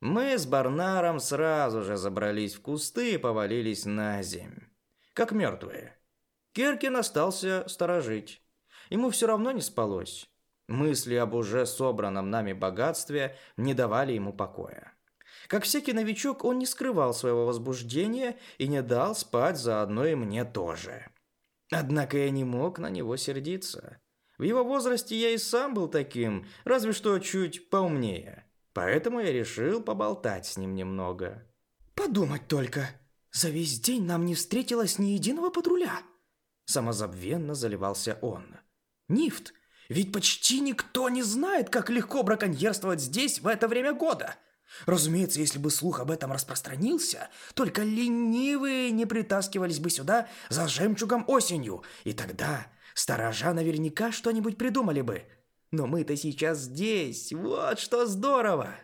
Мы с Барнаром сразу же забрались в кусты и повалились на земь, как мертвые. Киркин остался сторожить. Ему все равно не спалось. Мысли об уже собранном нами богатстве не давали ему покоя. Как всякий новичок, он не скрывал своего возбуждения и не дал спать заодно и мне тоже. Однако я не мог на него сердиться. В его возрасте я и сам был таким, разве что чуть поумнее. Поэтому я решил поболтать с ним немного. «Подумать только, за весь день нам не встретилось ни единого патруля!» Самозабвенно заливался он. «Нифт, ведь почти никто не знает, как легко браконьерствовать здесь в это время года!» Разумеется, если бы слух об этом распространился, только ленивые не притаскивались бы сюда за жемчугом осенью, и тогда сторожа наверняка что-нибудь придумали бы. Но мы-то сейчас здесь, вот что здорово!»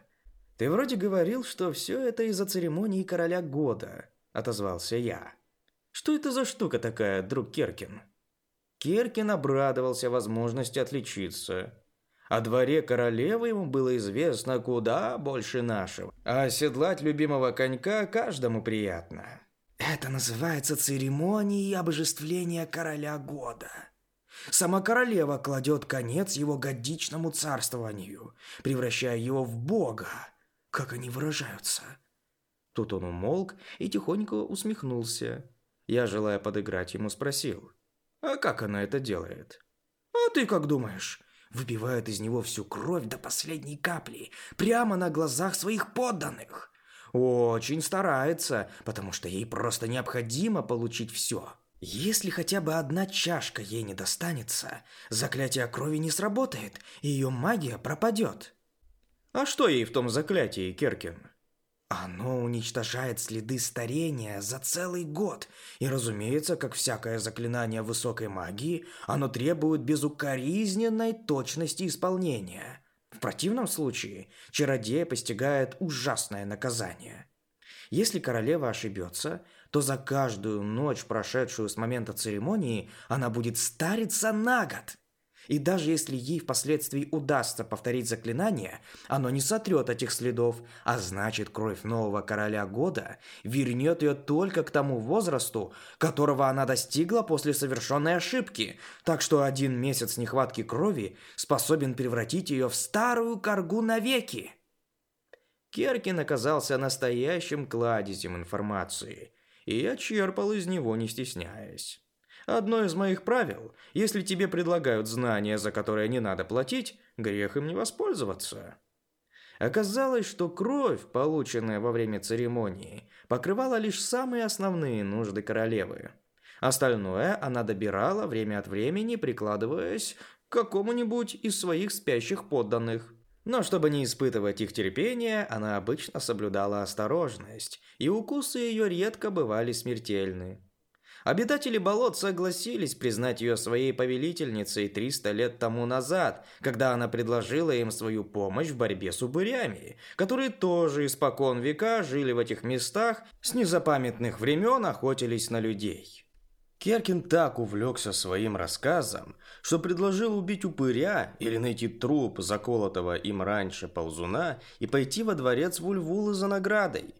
«Ты вроде говорил, что все это из-за церемонии короля года», — отозвался я. «Что это за штука такая, друг Керкин?» Керкин обрадовался возможности отличиться. О дворе королевы ему было известно куда больше нашего. А оседлать любимого конька каждому приятно. Это называется церемонией обожествления короля года. Сама королева кладет конец его годичному царствованию, превращая его в бога, как они выражаются. Тут он умолк и тихонько усмехнулся. Я, желая подыграть ему, спросил. «А как она это делает?» «А ты как думаешь?» Выбивает из него всю кровь до последней капли, прямо на глазах своих подданных. Очень старается, потому что ей просто необходимо получить все. Если хотя бы одна чашка ей не достанется, заклятие крови не сработает, и ее магия пропадет. А что ей в том заклятии, Керкин? Оно уничтожает следы старения за целый год. И, разумеется, как всякое заклинание высокой магии, оно требует безукоризненной точности исполнения. В противном случае чародея постигает ужасное наказание. Если королева ошибется, то за каждую ночь, прошедшую с момента церемонии, она будет стариться на год. И даже если ей впоследствии удастся повторить заклинание, оно не сотрет этих следов, а значит кровь нового короля года вернет ее только к тому возрасту, которого она достигла после совершенной ошибки, так что один месяц нехватки крови способен превратить ее в старую коргу навеки. Керкин оказался настоящим кладезем информации, и я черпал из него, не стесняясь. Одно из моих правил – если тебе предлагают знания, за которые не надо платить, грех им не воспользоваться. Оказалось, что кровь, полученная во время церемонии, покрывала лишь самые основные нужды королевы. Остальное она добирала время от времени, прикладываясь к какому-нибудь из своих спящих подданных. Но чтобы не испытывать их терпения, она обычно соблюдала осторожность, и укусы ее редко бывали смертельны. Обитатели болот согласились признать ее своей повелительницей 300 лет тому назад, когда она предложила им свою помощь в борьбе с упырями, которые тоже испокон века жили в этих местах, с незапамятных времен охотились на людей. Керкин так увлекся своим рассказом, что предложил убить упыря или найти труп заколотого им раньше ползуна и пойти во дворец Вульвулы за наградой.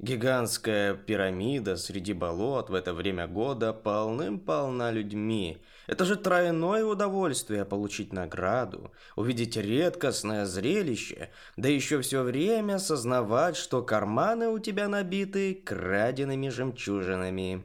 Гигантская пирамида среди болот в это время года полным-полна людьми. Это же тройное удовольствие получить награду, увидеть редкостное зрелище, да еще все время сознавать, что карманы у тебя набиты краденными жемчужинами.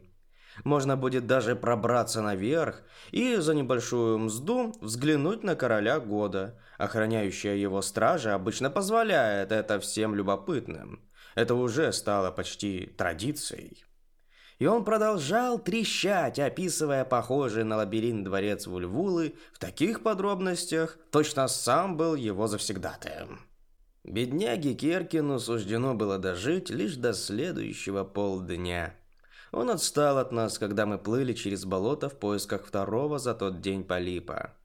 Можно будет даже пробраться наверх и за небольшую мзду взглянуть на короля года. Охраняющая его стража обычно позволяет это всем любопытным. Это уже стало почти традицией. И он продолжал трещать, описывая похожий на лабиринт дворец Вульвулы в таких подробностях, точно сам был его завсегдатаем. Бедняге Керкину суждено было дожить лишь до следующего полдня. Он отстал от нас, когда мы плыли через болото в поисках второго за тот день полипа.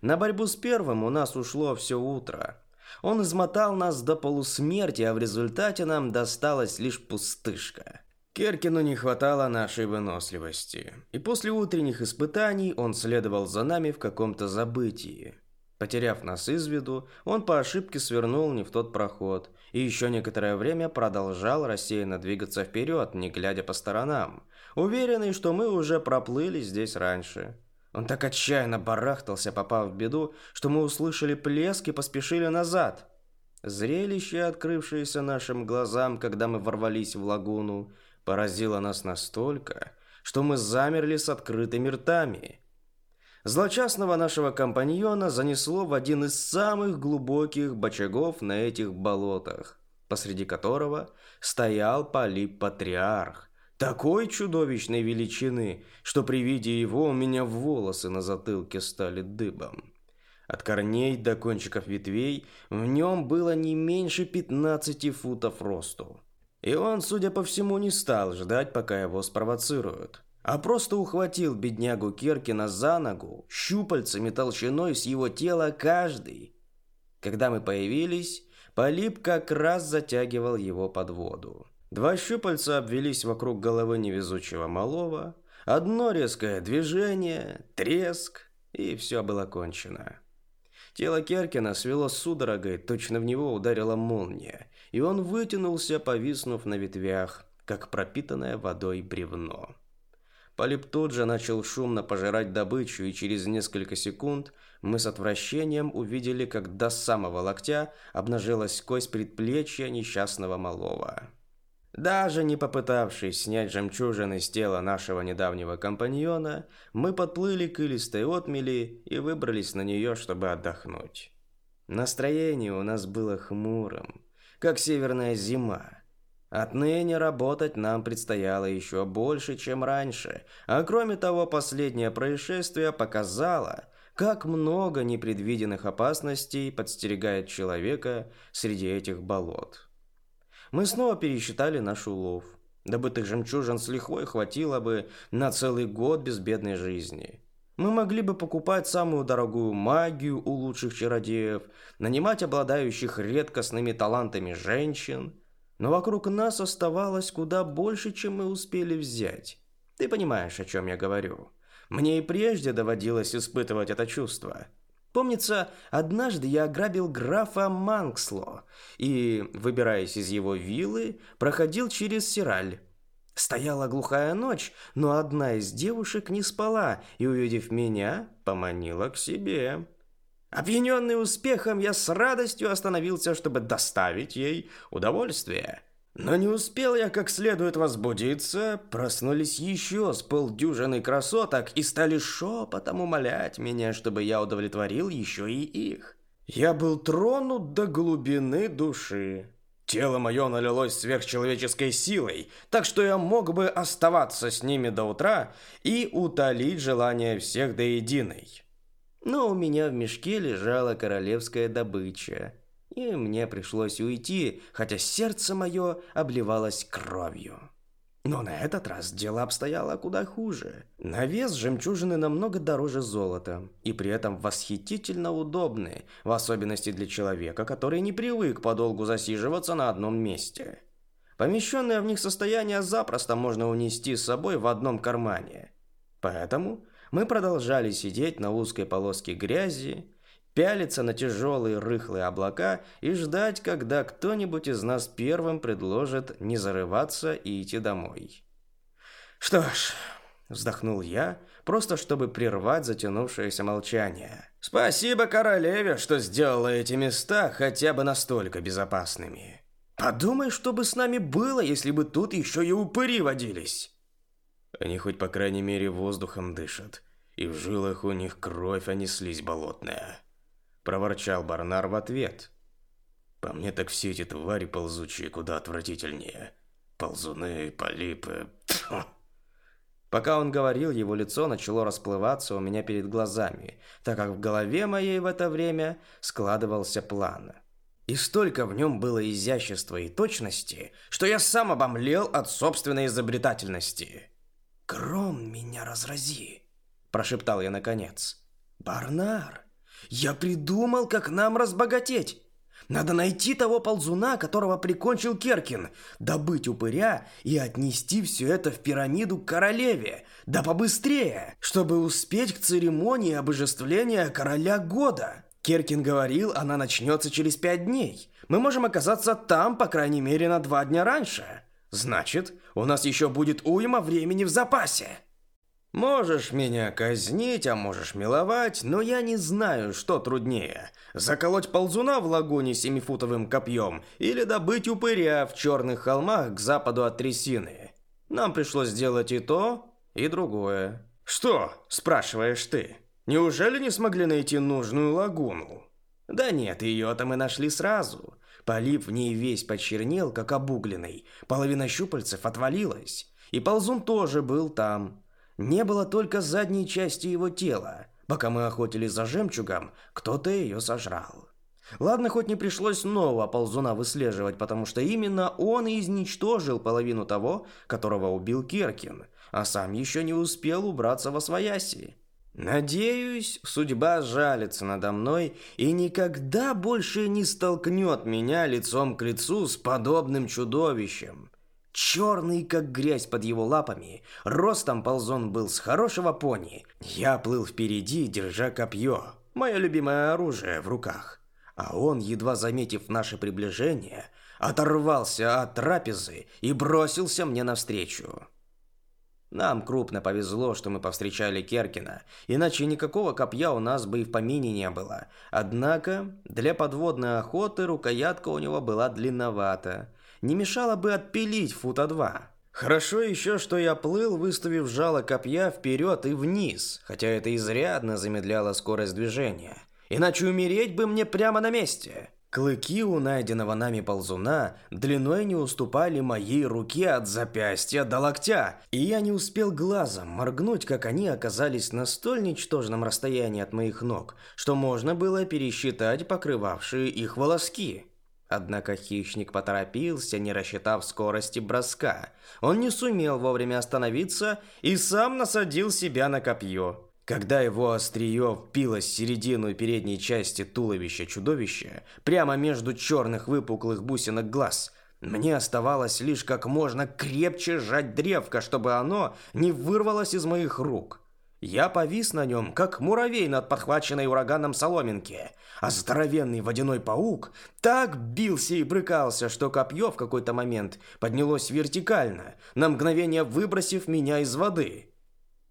На борьбу с первым у нас ушло все утро. Он измотал нас до полусмерти, а в результате нам досталась лишь пустышка. Керкину не хватало нашей выносливости, и после утренних испытаний он следовал за нами в каком-то забытии. Потеряв нас из виду, он по ошибке свернул не в тот проход и еще некоторое время продолжал рассеянно двигаться вперед, не глядя по сторонам, уверенный, что мы уже проплыли здесь раньше. Он так отчаянно барахтался, попав в беду, что мы услышали плеск и поспешили назад. Зрелище, открывшееся нашим глазам, когда мы ворвались в лагуну, поразило нас настолько, что мы замерли с открытыми ртами. Злочастного нашего компаньона занесло в один из самых глубоких бочагов на этих болотах, посреди которого стоял полип-патриарх, такой чудовищной величины, что при виде его у меня волосы на затылке стали дыбом. От корней до кончиков ветвей в нем было не меньше 15 футов росту. И он, судя по всему, не стал ждать, пока его спровоцируют. а просто ухватил беднягу Киркина за ногу щупальцами толщиной с его тела каждый. Когда мы появились, Полип как раз затягивал его под воду. Два щупальца обвелись вокруг головы невезучего малого, одно резкое движение, треск, и все было кончено. Тело Керкина свело судорогой, точно в него ударила молния, и он вытянулся, повиснув на ветвях, как пропитанное водой бревно. Полип тут же начал шумно пожирать добычу, и через несколько секунд мы с отвращением увидели, как до самого локтя обнажилась кость предплечья несчастного малого. Даже не попытавшись снять жемчужины с тела нашего недавнего компаньона, мы подплыли к илистой отмели и выбрались на нее, чтобы отдохнуть. Настроение у нас было хмурым, как северная зима. Отныне работать нам предстояло еще больше, чем раньше, а кроме того, последнее происшествие показало, как много непредвиденных опасностей подстерегает человека среди этих болот. Мы снова пересчитали наш улов. Добытых жемчужин с лихвой хватило бы на целый год безбедной жизни. Мы могли бы покупать самую дорогую магию у лучших чародеев, нанимать обладающих редкостными талантами женщин, но вокруг нас оставалось куда больше, чем мы успели взять. Ты понимаешь, о чем я говорю. Мне и прежде доводилось испытывать это чувство – Помнится, однажды я ограбил графа Манксло и, выбираясь из его виллы, проходил через Сираль. Стояла глухая ночь, но одна из девушек не спала и, увидев меня, поманила к себе. Опьяненный успехом, я с радостью остановился, чтобы доставить ей удовольствие. Но не успел я как следует возбудиться, проснулись еще с полдюжины красоток и стали шепотом умолять меня, чтобы я удовлетворил еще и их. Я был тронут до глубины души. Тело мое налилось сверхчеловеческой силой, так что я мог бы оставаться с ними до утра и утолить желание всех до единой. Но у меня в мешке лежала королевская добыча – и мне пришлось уйти, хотя сердце мое обливалось кровью. Но на этот раз дело обстояло куда хуже. На вес жемчужины намного дороже золота, и при этом восхитительно удобны, в особенности для человека, который не привык подолгу засиживаться на одном месте. Помещенное в них состояние запросто можно унести с собой в одном кармане. Поэтому мы продолжали сидеть на узкой полоске грязи, пялиться на тяжелые рыхлые облака и ждать, когда кто-нибудь из нас первым предложит не зарываться и идти домой. Что ж, вздохнул я, просто чтобы прервать затянувшееся молчание. Спасибо королеве, что сделала эти места хотя бы настолько безопасными. Подумай, что бы с нами было, если бы тут еще и упыри водились. Они хоть по крайней мере воздухом дышат, и в жилах у них кровь, а не слизь болотная проворчал Барнар в ответ. По мне так все эти твари ползучие куда отвратительнее. Ползуны, полипы. Тьфу. Пока он говорил, его лицо начало расплываться у меня перед глазами, так как в голове моей в это время складывался план. И столько в нем было изящества и точности, что я сам обомлел от собственной изобретательности. «Гром меня разрази!» – прошептал я наконец. «Барнар, я придумал, как нам разбогатеть. Надо найти того ползуна, которого прикончил Керкин, добыть упыря и отнести все это в пирамиду к королеве. Да побыстрее, чтобы успеть к церемонии обожествления короля года. Керкин говорил, она начнется через пять дней. Мы можем оказаться там, по крайней мере, на два дня раньше. Значит, у нас еще будет уйма времени в запасе. Можешь меня казнить, а можешь миловать, но я не знаю, что труднее. Заколоть ползуна в лагуне семифутовым копьем или добыть упыря в черных холмах к западу от трясины. Нам пришлось сделать и то, и другое. Что, спрашиваешь ты? Неужели не смогли найти нужную лагуну? Да нет, ее-то мы нашли сразу. Полип в ней весь почернел, как обугленный. Половина щупальцев отвалилась. И ползун тоже был там. Не было только задней части его тела. Пока мы охотились за жемчугом, кто-то ее сожрал. Ладно, хоть не пришлось нового ползуна выслеживать, потому что именно он и изничтожил половину того, которого убил Киркин, а сам еще не успел убраться во свояси. Надеюсь, судьба жалится надо мной и никогда больше не столкнет меня лицом к лицу с подобным чудовищем. Черный, как грязь под его лапами, ростом ползон был с хорошего пони. Я плыл впереди, держа копье, мое любимое оружие в руках. А он, едва заметив наше приближение, оторвался от трапезы и бросился мне навстречу. Нам крупно повезло, что мы повстречали Керкина, иначе никакого копья у нас бы и в помине не было. Однако, для подводной охоты рукоятка у него была длинновата. Не мешало бы отпилить фута два. Хорошо еще, что я плыл, выставив жало копья вперед и вниз, хотя это изрядно замедляло скорость движения. Иначе умереть бы мне прямо на месте. Клыки у найденного нами ползуна длиной не уступали моей руке от запястья до локтя, и я не успел глазом моргнуть, как они оказались на столь ничтожном расстоянии от моих ног, что можно было пересчитать покрывавшие их волоски. Однако хищник поторопился, не рассчитав скорости броска. Он не сумел вовремя остановиться и сам насадил себя на копье. Когда его острие впилось в середину передней части туловища чудовища, прямо между черных выпуклых бусинок глаз, мне оставалось лишь как можно крепче сжать древко, чтобы оно не вырвалось из моих рук. Я повис на нем, как муравей над подхваченной ураганом соломинки, а здоровенный водяной паук так бился и брыкался, что копье в какой-то момент поднялось вертикально, на мгновение выбросив меня из воды.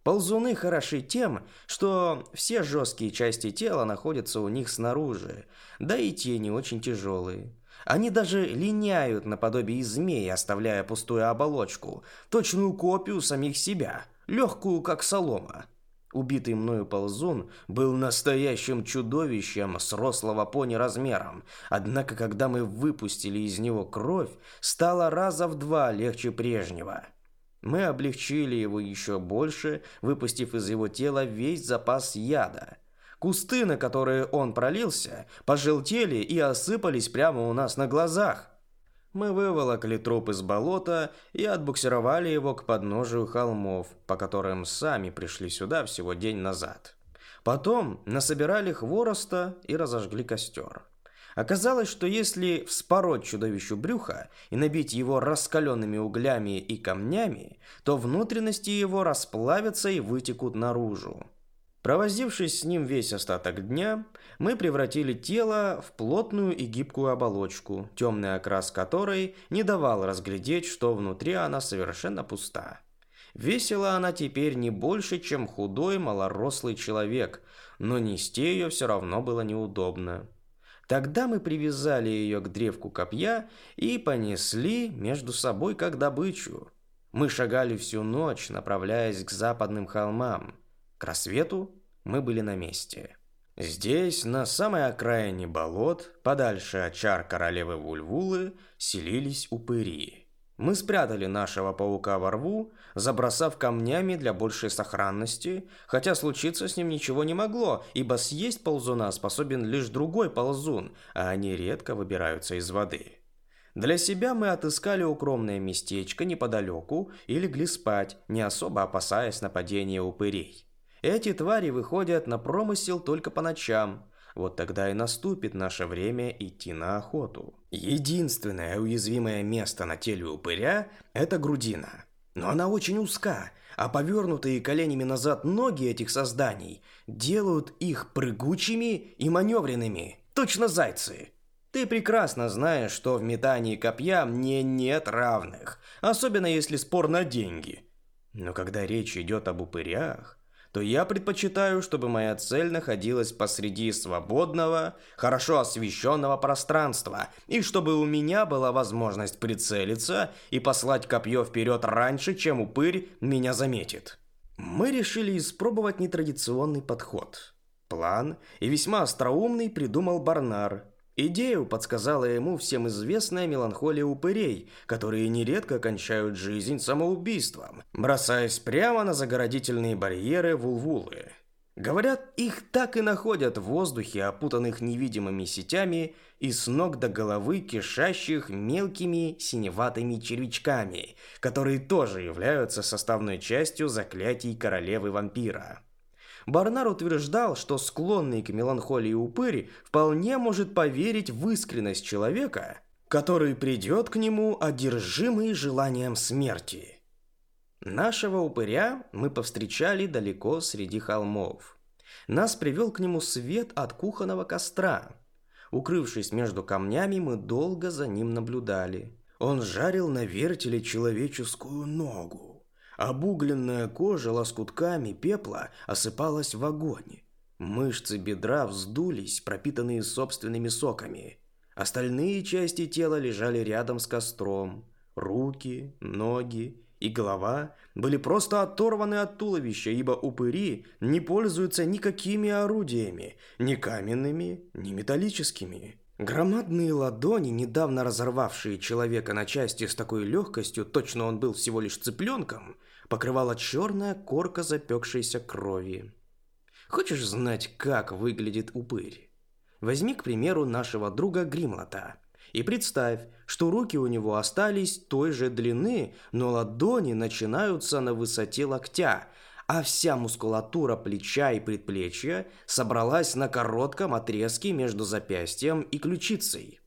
Ползуны хороши тем, что все жесткие части тела находятся у них снаружи, да и те не очень тяжелые. Они даже линяют наподобие змей, оставляя пустую оболочку, точную копию самих себя, легкую как солома. Убитый мною ползун был настоящим чудовищем с рослого пони размером, однако когда мы выпустили из него кровь, стало раза в два легче прежнего. Мы облегчили его еще больше, выпустив из его тела весь запас яда. Кусты, на которые он пролился, пожелтели и осыпались прямо у нас на глазах. Мы выволокли труп из болота и отбуксировали его к подножию холмов, по которым сами пришли сюда всего день назад. Потом насобирали хвороста и разожгли костер. Оказалось, что если вспороть чудовищу брюха и набить его раскаленными углями и камнями, то внутренности его расплавятся и вытекут наружу. Провозившись с ним весь остаток дня, мы превратили тело в плотную и гибкую оболочку, темный окрас которой не давал разглядеть, что внутри она совершенно пуста. Весила она теперь не больше, чем худой малорослый человек, но нести ее все равно было неудобно. Тогда мы привязали ее к древку копья и понесли между собой как добычу. Мы шагали всю ночь, направляясь к западным холмам. К рассвету мы были на месте. Здесь, на самой окраине болот, подальше от чар королевы Вульвулы, селились упыри. Мы спрятали нашего паука во рву, забросав камнями для большей сохранности, хотя случиться с ним ничего не могло, ибо съесть ползуна способен лишь другой ползун, а они редко выбираются из воды. Для себя мы отыскали укромное местечко неподалеку и легли спать, не особо опасаясь нападения упырей. Эти твари выходят на промысел только по ночам, вот тогда и наступит наше время идти на охоту. Единственное уязвимое место на теле упыря – это грудина. Но она очень узка, а повернутые коленями назад ноги этих созданий делают их прыгучими и маневренными, точно зайцы. Ты прекрасно знаешь, что в метании копья мне нет равных, особенно если спор на деньги. Но когда речь идет об упырях, то я предпочитаю, чтобы моя цель находилась посреди свободного, хорошо освещенного пространства, и чтобы у меня была возможность прицелиться и послать копье вперед раньше, чем упырь меня заметит. Мы решили испробовать нетрадиционный подход. План и весьма остроумный придумал Барнар, Идею подсказала ему всем известная меланхолия упырей, которые нередко кончают жизнь самоубийством, бросаясь прямо на загородительные барьеры Вулвулы. Говорят, их так и находят в воздухе, опутанных невидимыми сетями и с ног до головы кишащих мелкими синеватыми червячками, которые тоже являются составной частью заклятий королевы вампира. Барнар утверждал, что склонный к меланхолии упырь вполне может поверить в искренность человека, который придет к нему одержимый желанием смерти. Нашего упыря мы повстречали далеко среди холмов. Нас привел к нему свет от кухонного костра. Укрывшись между камнями, мы долго за ним наблюдали. Он жарил на вертеле человеческую ногу. Обугленная кожа лоскутками пепла осыпалась в огонь. Мышцы бедра вздулись, пропитанные собственными соками. Остальные части тела лежали рядом с костром. Руки, ноги и голова были просто оторваны от туловища, ибо упыри не пользуются никакими орудиями, ни каменными, ни металлическими. Громадные ладони, недавно разорвавшие человека на части с такой легкостью, точно он был всего лишь цыпленком, покрывала черная корка запекшейся крови. Хочешь знать, как выглядит упырь? Возьми, к примеру, нашего друга Гримлота. И представь, что руки у него остались той же длины, но ладони начинаются на высоте локтя, а вся мускулатура плеча и предплечья собралась на коротком отрезке между запястьем и ключицей.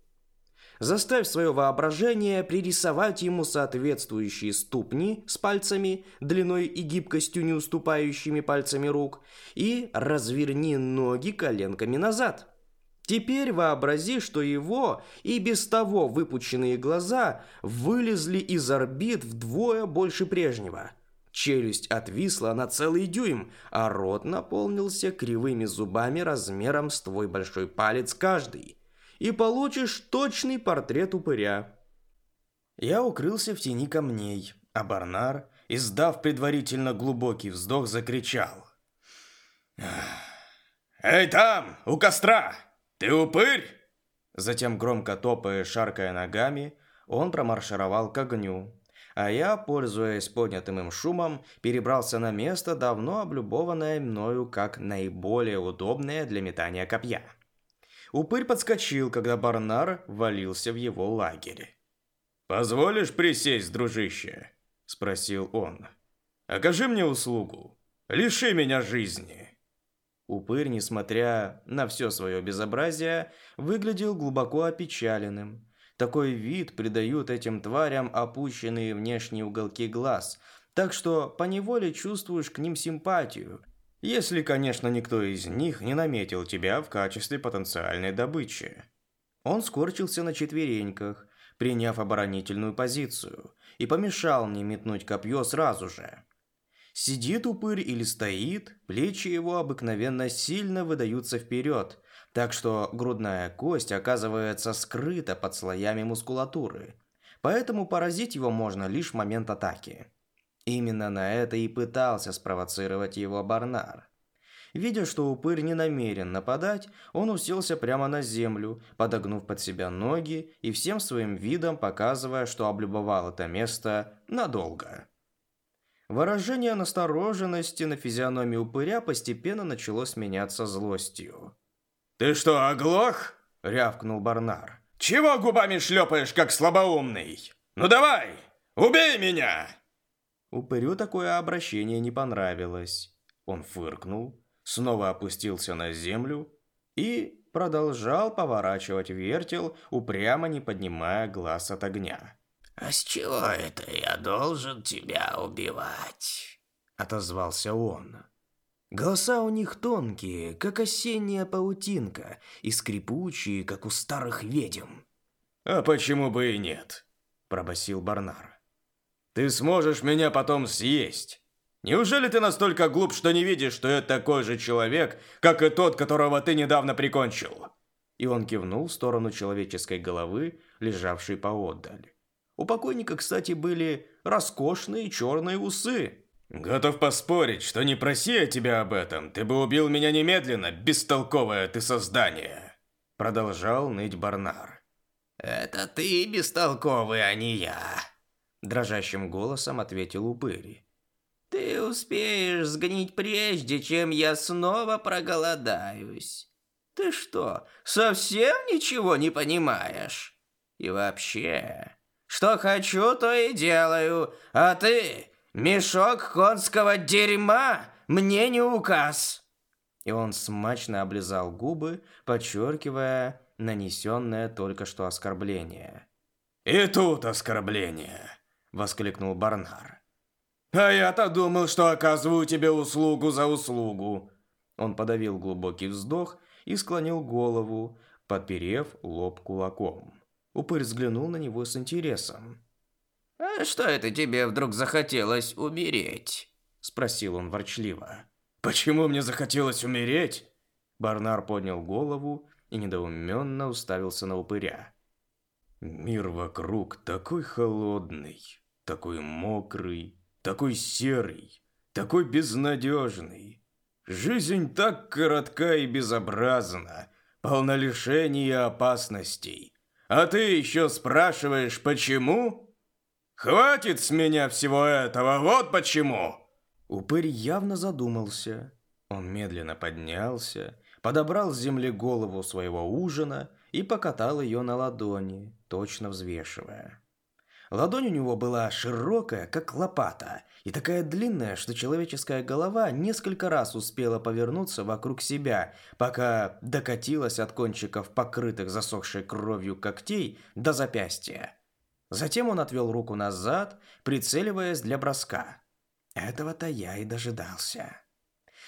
Заставь свое воображение пририсовать ему соответствующие ступни с пальцами, длиной и гибкостью не уступающими пальцами рук, и разверни ноги коленками назад – Теперь вообрази, что его и без того выпученные глаза вылезли из орбит вдвое больше прежнего. Челюсть отвисла на целый дюйм, а рот наполнился кривыми зубами размером с твой большой палец каждый. И получишь точный портрет упыря. Я укрылся в тени камней, а Барнар, издав предварительно глубокий вздох, закричал. «Эй там, у костра! «Ты упырь?» Затем, громко топая, шаркая ногами, он промаршировал к огню. А я, пользуясь поднятым им шумом, перебрался на место, давно облюбованное мною как наиболее удобное для метания копья. Упырь подскочил, когда Барнар валился в его лагерь. «Позволишь присесть, дружище?» – спросил он. «Окажи мне услугу. Лиши меня жизни». Упырь, несмотря на все свое безобразие, выглядел глубоко опечаленным. Такой вид придают этим тварям опущенные внешние уголки глаз, так что поневоле чувствуешь к ним симпатию, если, конечно, никто из них не наметил тебя в качестве потенциальной добычи. Он скорчился на четвереньках, приняв оборонительную позицию, и помешал мне метнуть копье сразу же. Сидит упырь или стоит, плечи его обыкновенно сильно выдаются вперед, так что грудная кость оказывается скрыта под слоями мускулатуры. Поэтому поразить его можно лишь в момент атаки. Именно на это и пытался спровоцировать его Барнар. Видя, что упырь не намерен нападать, он уселся прямо на землю, подогнув под себя ноги и всем своим видом показывая, что облюбовал это место надолго. Выражение настороженности на физиономии упыря постепенно начало сменяться злостью. «Ты что, оглох?» — рявкнул Барнар. «Чего губами шлепаешь, как слабоумный? Ну давай, убей меня!» Упырю такое обращение не понравилось. Он фыркнул, снова опустился на землю и продолжал поворачивать вертел, упрямо не поднимая глаз от огня. «А с чего это я должен тебя убивать?» — отозвался он. Голоса у них тонкие, как осенняя паутинка, и скрипучие, как у старых ведьм. «А почему бы и нет?» – пробасил Барнар. «Ты сможешь меня потом съесть. Неужели ты настолько глуп, что не видишь, что я такой же человек, как и тот, которого ты недавно прикончил?» И он кивнул в сторону человеческой головы, лежавшей поотдаль. У покойника, кстати, были роскошные черные усы. «Готов поспорить, что не проси я тебя об этом, ты бы убил меня немедленно, бестолковое ты создание!» Продолжал ныть Барнар. «Это ты бестолковый, а не я!» Дрожащим голосом ответил упырь. Ты успеешь сгнить прежде, чем я снова проголодаюсь. Ты что, совсем ничего не понимаешь? И вообще, что хочу, то и делаю, а ты, мешок конского дерьма, мне не указ. И он смачно облизал губы, подчеркивая нанесенное только что оскорбление. «И тут оскорбление!» — воскликнул Барнар. «А я-то думал, что оказываю тебе услугу за услугу!» Он подавил глубокий вздох и склонил голову, подперев лоб кулаком. Упырь взглянул на него с интересом. «А что это тебе вдруг захотелось умереть?» Спросил он ворчливо. «Почему мне захотелось умереть?» Барнар поднял голову и недоуменно уставился на упыря. «Мир вокруг такой холодный, такой мокрый, такой серый, такой безнадежный. Жизнь так коротка и безобразна, полна лишений и опасностей. А ты еще спрашиваешь, почему? Хватит с меня всего этого, вот почему!» Упырь явно задумался. Он медленно поднялся, подобрал с земли голову своего ужина и покатал ее на ладони, точно взвешивая. Ладонь у него была широкая, как лопата, и такая длинная, что человеческая голова несколько раз успела повернуться вокруг себя, пока докатилась от кончиков покрытых засохшей кровью когтей до запястья. Затем он отвел руку назад, прицеливаясь для броска. Этого-то я и дожидался.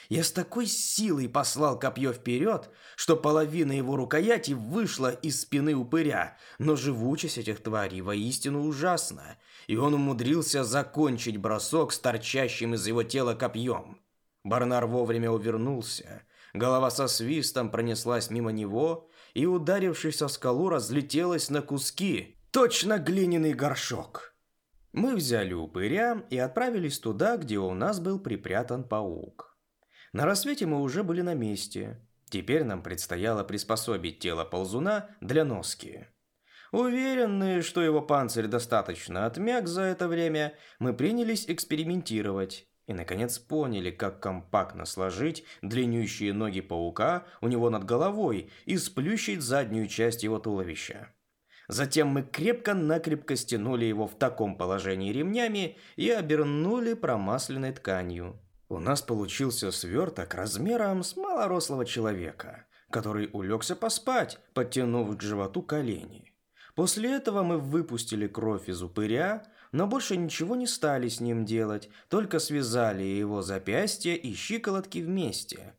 Я с такой силой послал копье вперед, что половина его рукояти вышла из спины упыря, но живучесть этих тварей воистину ужасна, и он умудрился закончить бросок с торчащим из его тела копьем. Барнар вовремя увернулся, голова со свистом пронеслась мимо него и, ударившись о скалу, разлетелась на куски, точно глиняный горшок. Мы взяли упыря и отправились туда, где у нас был припрятан паук. На рассвете мы уже были на месте. Теперь нам предстояло приспособить тело ползуна для носки. Уверенные, что его панцирь достаточно отмяк за это время, мы принялись экспериментировать и, наконец, поняли, как компактно сложить длиннющие ноги паука у него над головой и сплющить заднюю часть его туловища. Затем мы крепко-накрепко стянули его в таком положении ремнями и обернули промасленной тканью. У нас получился сверток размером с малорослого человека, который улегся поспать, подтянув к животу колени. После этого мы выпустили кровь из упыря, но больше ничего не стали с ним делать, только связали его запястья и щиколотки вместе.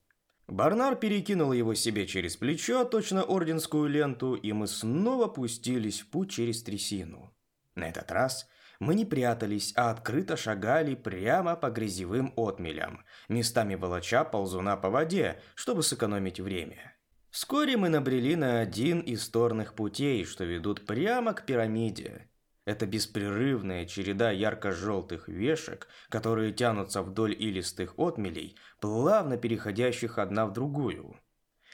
Барнар перекинул его себе через плечо, точно орденскую ленту, и мы снова пустились в путь через трясину. На этот раз мы не прятались, а открыто шагали прямо по грязевым отмелям, местами волоча ползуна по воде, чтобы сэкономить время. Вскоре мы набрели на один из торных путей, что ведут прямо к пирамиде. Это беспрерывная череда ярко-желтых вешек, которые тянутся вдоль илистых отмелей, плавно переходящих одна в другую.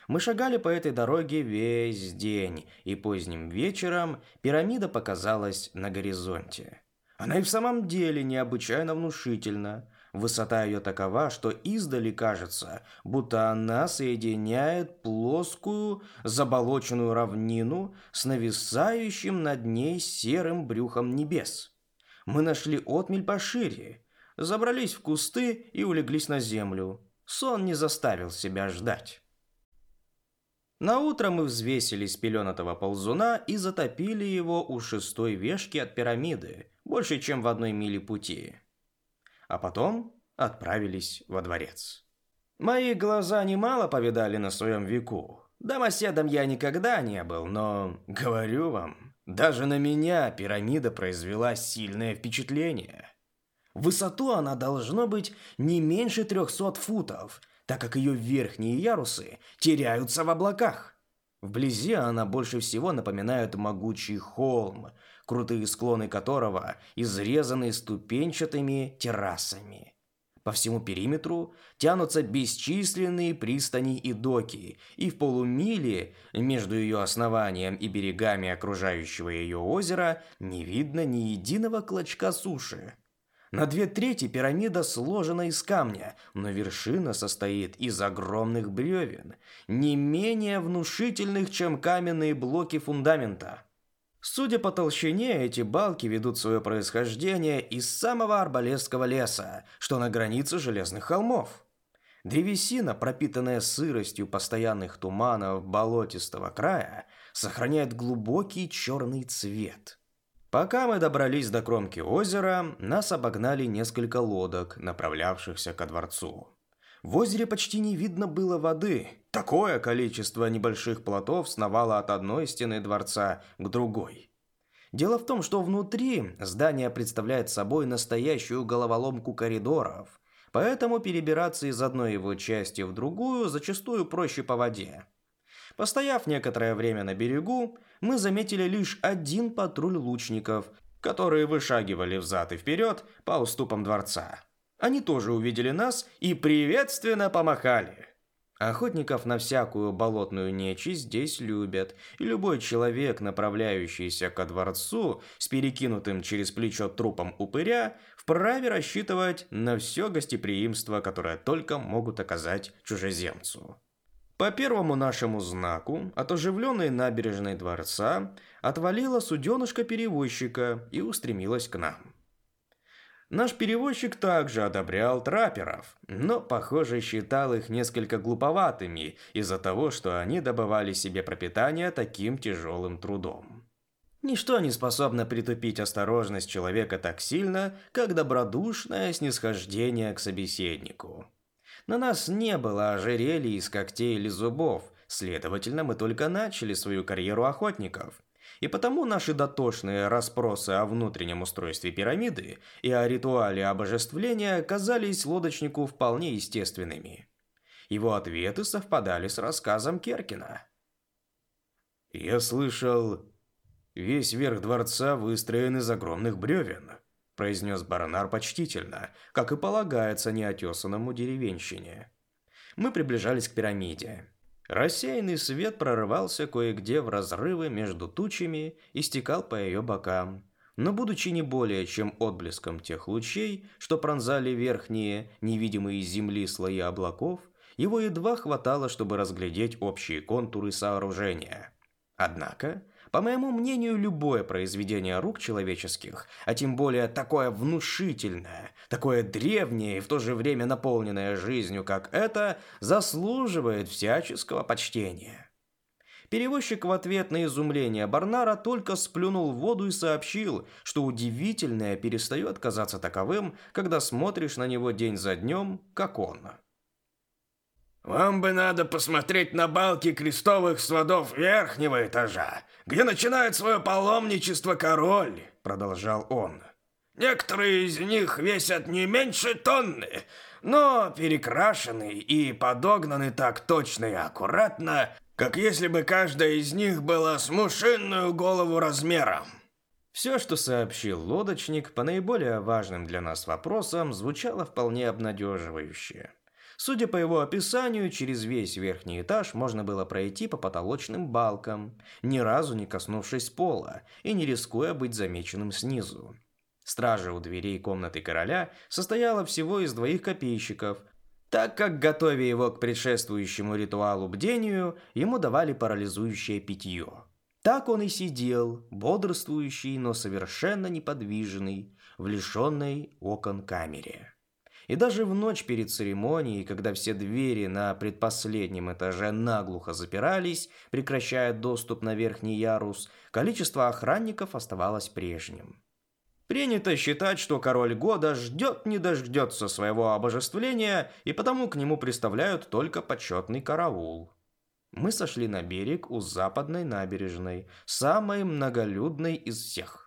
Мы шагали по этой дороге весь день, и поздним вечером пирамида показалась на горизонте. Она и в самом деле необычайно внушительна. Высота ее такова, что издали кажется, будто она соединяет плоскую заболоченную равнину с нависающим над ней серым брюхом небес. Мы нашли отмель пошире, забрались в кусты и улеглись на землю. Сон не заставил себя ждать. На утро мы взвесили спеленатого ползуна и затопили его у шестой вешки от пирамиды, больше, чем в одной миле пути. А потом отправились во дворец. Мои глаза немало повидали на своем веку. Домоседом я никогда не был, но, говорю вам, даже на меня пирамида произвела сильное впечатление. высоту она должно быть не меньше трехсот футов, так как ее верхние ярусы теряются в облаках. Вблизи она больше всего напоминает могучий холм, крутые склоны которого изрезаны ступенчатыми террасами. По всему периметру тянутся бесчисленные пристани и доки, и в полумиле между ее основанием и берегами окружающего ее озера не видно ни единого клочка суши. На две трети пирамида сложена из камня, но вершина состоит из огромных бревен, не менее внушительных, чем каменные блоки фундамента. Судя по толщине, эти балки ведут свое происхождение из самого арбалесского леса, что на границе железных холмов. Древесина, пропитанная сыростью постоянных туманов болотистого края, сохраняет глубокий черный цвет. Пока мы добрались до кромки озера, нас обогнали несколько лодок, направлявшихся ко дворцу. В озере почти не видно было воды. Такое количество небольших плотов сновало от одной стены дворца к другой. Дело в том, что внутри здание представляет собой настоящую головоломку коридоров, поэтому перебираться из одной его части в другую зачастую проще по воде. Постояв некоторое время на берегу, мы заметили лишь один патруль лучников, которые вышагивали взад и вперед по уступам дворца. Они тоже увидели нас и приветственно помахали. Охотников на всякую болотную нечисть здесь любят, и любой человек, направляющийся ко дворцу с перекинутым через плечо трупом упыря, вправе рассчитывать на все гостеприимство, которое только могут оказать чужеземцу. По первому нашему знаку от оживленной набережной дворца отвалила суденышко перевозчика и устремилась к нам. Наш перевозчик также одобрял трапперов, но, похоже, считал их несколько глуповатыми из-за того, что они добывали себе пропитание таким тяжелым трудом. Ничто не способно притупить осторожность человека так сильно, как добродушное снисхождение к собеседнику. На нас не было ожерелья из когтей или зубов, следовательно, мы только начали свою карьеру охотников. И потому наши дотошные расспросы о внутреннем устройстве пирамиды и о ритуале обожествления казались лодочнику вполне естественными. Его ответы совпадали с рассказом Керкина. «Я слышал, весь верх дворца выстроен из огромных бревен», произнес Барнар почтительно, как и полагается неотесанному деревенщине. Мы приближались к пирамиде. Рассеянный свет прорывался кое-где в разрывы между тучами и стекал по ее бокам. Но будучи не более чем отблеском тех лучей, что пронзали верхние, невидимые из земли слои облаков, его едва хватало, чтобы разглядеть общие контуры сооружения. Однако, по моему мнению, любое произведение рук человеческих, а тем более такое внушительное, такое древнее и в то же время наполненное жизнью, как это, заслуживает всяческого почтения. Перевозчик в ответ на изумление Барнара только сплюнул в воду и сообщил, что удивительное перестает казаться таковым, когда смотришь на него день за днем, как он. «Вам бы надо посмотреть на балки крестовых сводов верхнего этажа, где начинает свое паломничество король», — продолжал он. «Некоторые из них весят не меньше тонны, но перекрашены и подогнаны так точно и аккуратно, как если бы каждая из них была с мушинную голову размером». Все, что сообщил лодочник по наиболее важным для нас вопросам, звучало вполне обнадеживающе. Судя по его описанию, через весь верхний этаж можно было пройти по потолочным балкам, ни разу не коснувшись пола и не рискуя быть замеченным снизу. Стража у дверей комнаты короля состояла всего из двоих копейщиков, так как, готовя его к предшествующему ритуалу бдению, ему давали парализующее питье. Так он и сидел, бодрствующий, но совершенно неподвижный, в лишенной окон камере. И даже в ночь перед церемонией, когда все двери на предпоследнем этаже наглухо запирались, прекращая доступ на верхний ярус, количество охранников оставалось прежним. Принято считать, что король года ждет не дождется своего обожествления, и потому к нему представляют только почетный караул. Мы сошли на берег у западной набережной, самой многолюдной из всех.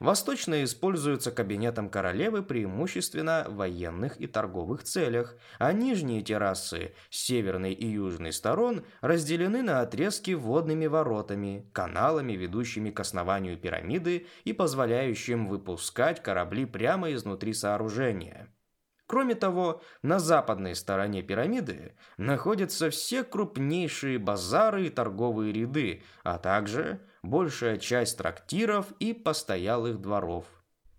Восточная используется кабинетом королевы преимущественно в военных и торговых целях, а нижние террасы с северной и южной сторон разделены на отрезки водными воротами, каналами, ведущими к основанию пирамиды и позволяющим выпускать корабли прямо изнутри сооружения. Кроме того, на западной стороне пирамиды находятся все крупнейшие базары и торговые ряды, а также большая часть трактиров и постоялых дворов.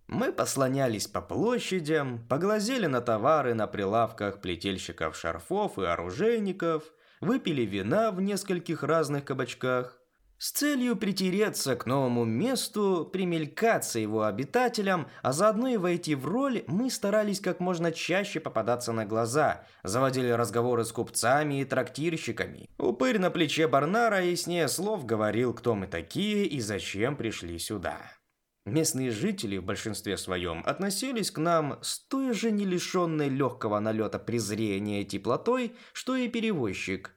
Мы послонялись по площадям, поглазели на товары на прилавках плетельщиков шарфов и оружейников, выпили вина в нескольких разных кабачках, с целью притереться к новому месту, примелькаться его обитателям, а заодно и войти в роль, мы старались как можно чаще попадаться на глаза, заводили разговоры с купцами и трактирщиками. Упырь на плече Барнара яснее слов говорил, кто мы такие и зачем пришли сюда. Местные жители в большинстве своем относились к нам с той же не лишенной легкого налета презрения теплотой, что и перевозчик.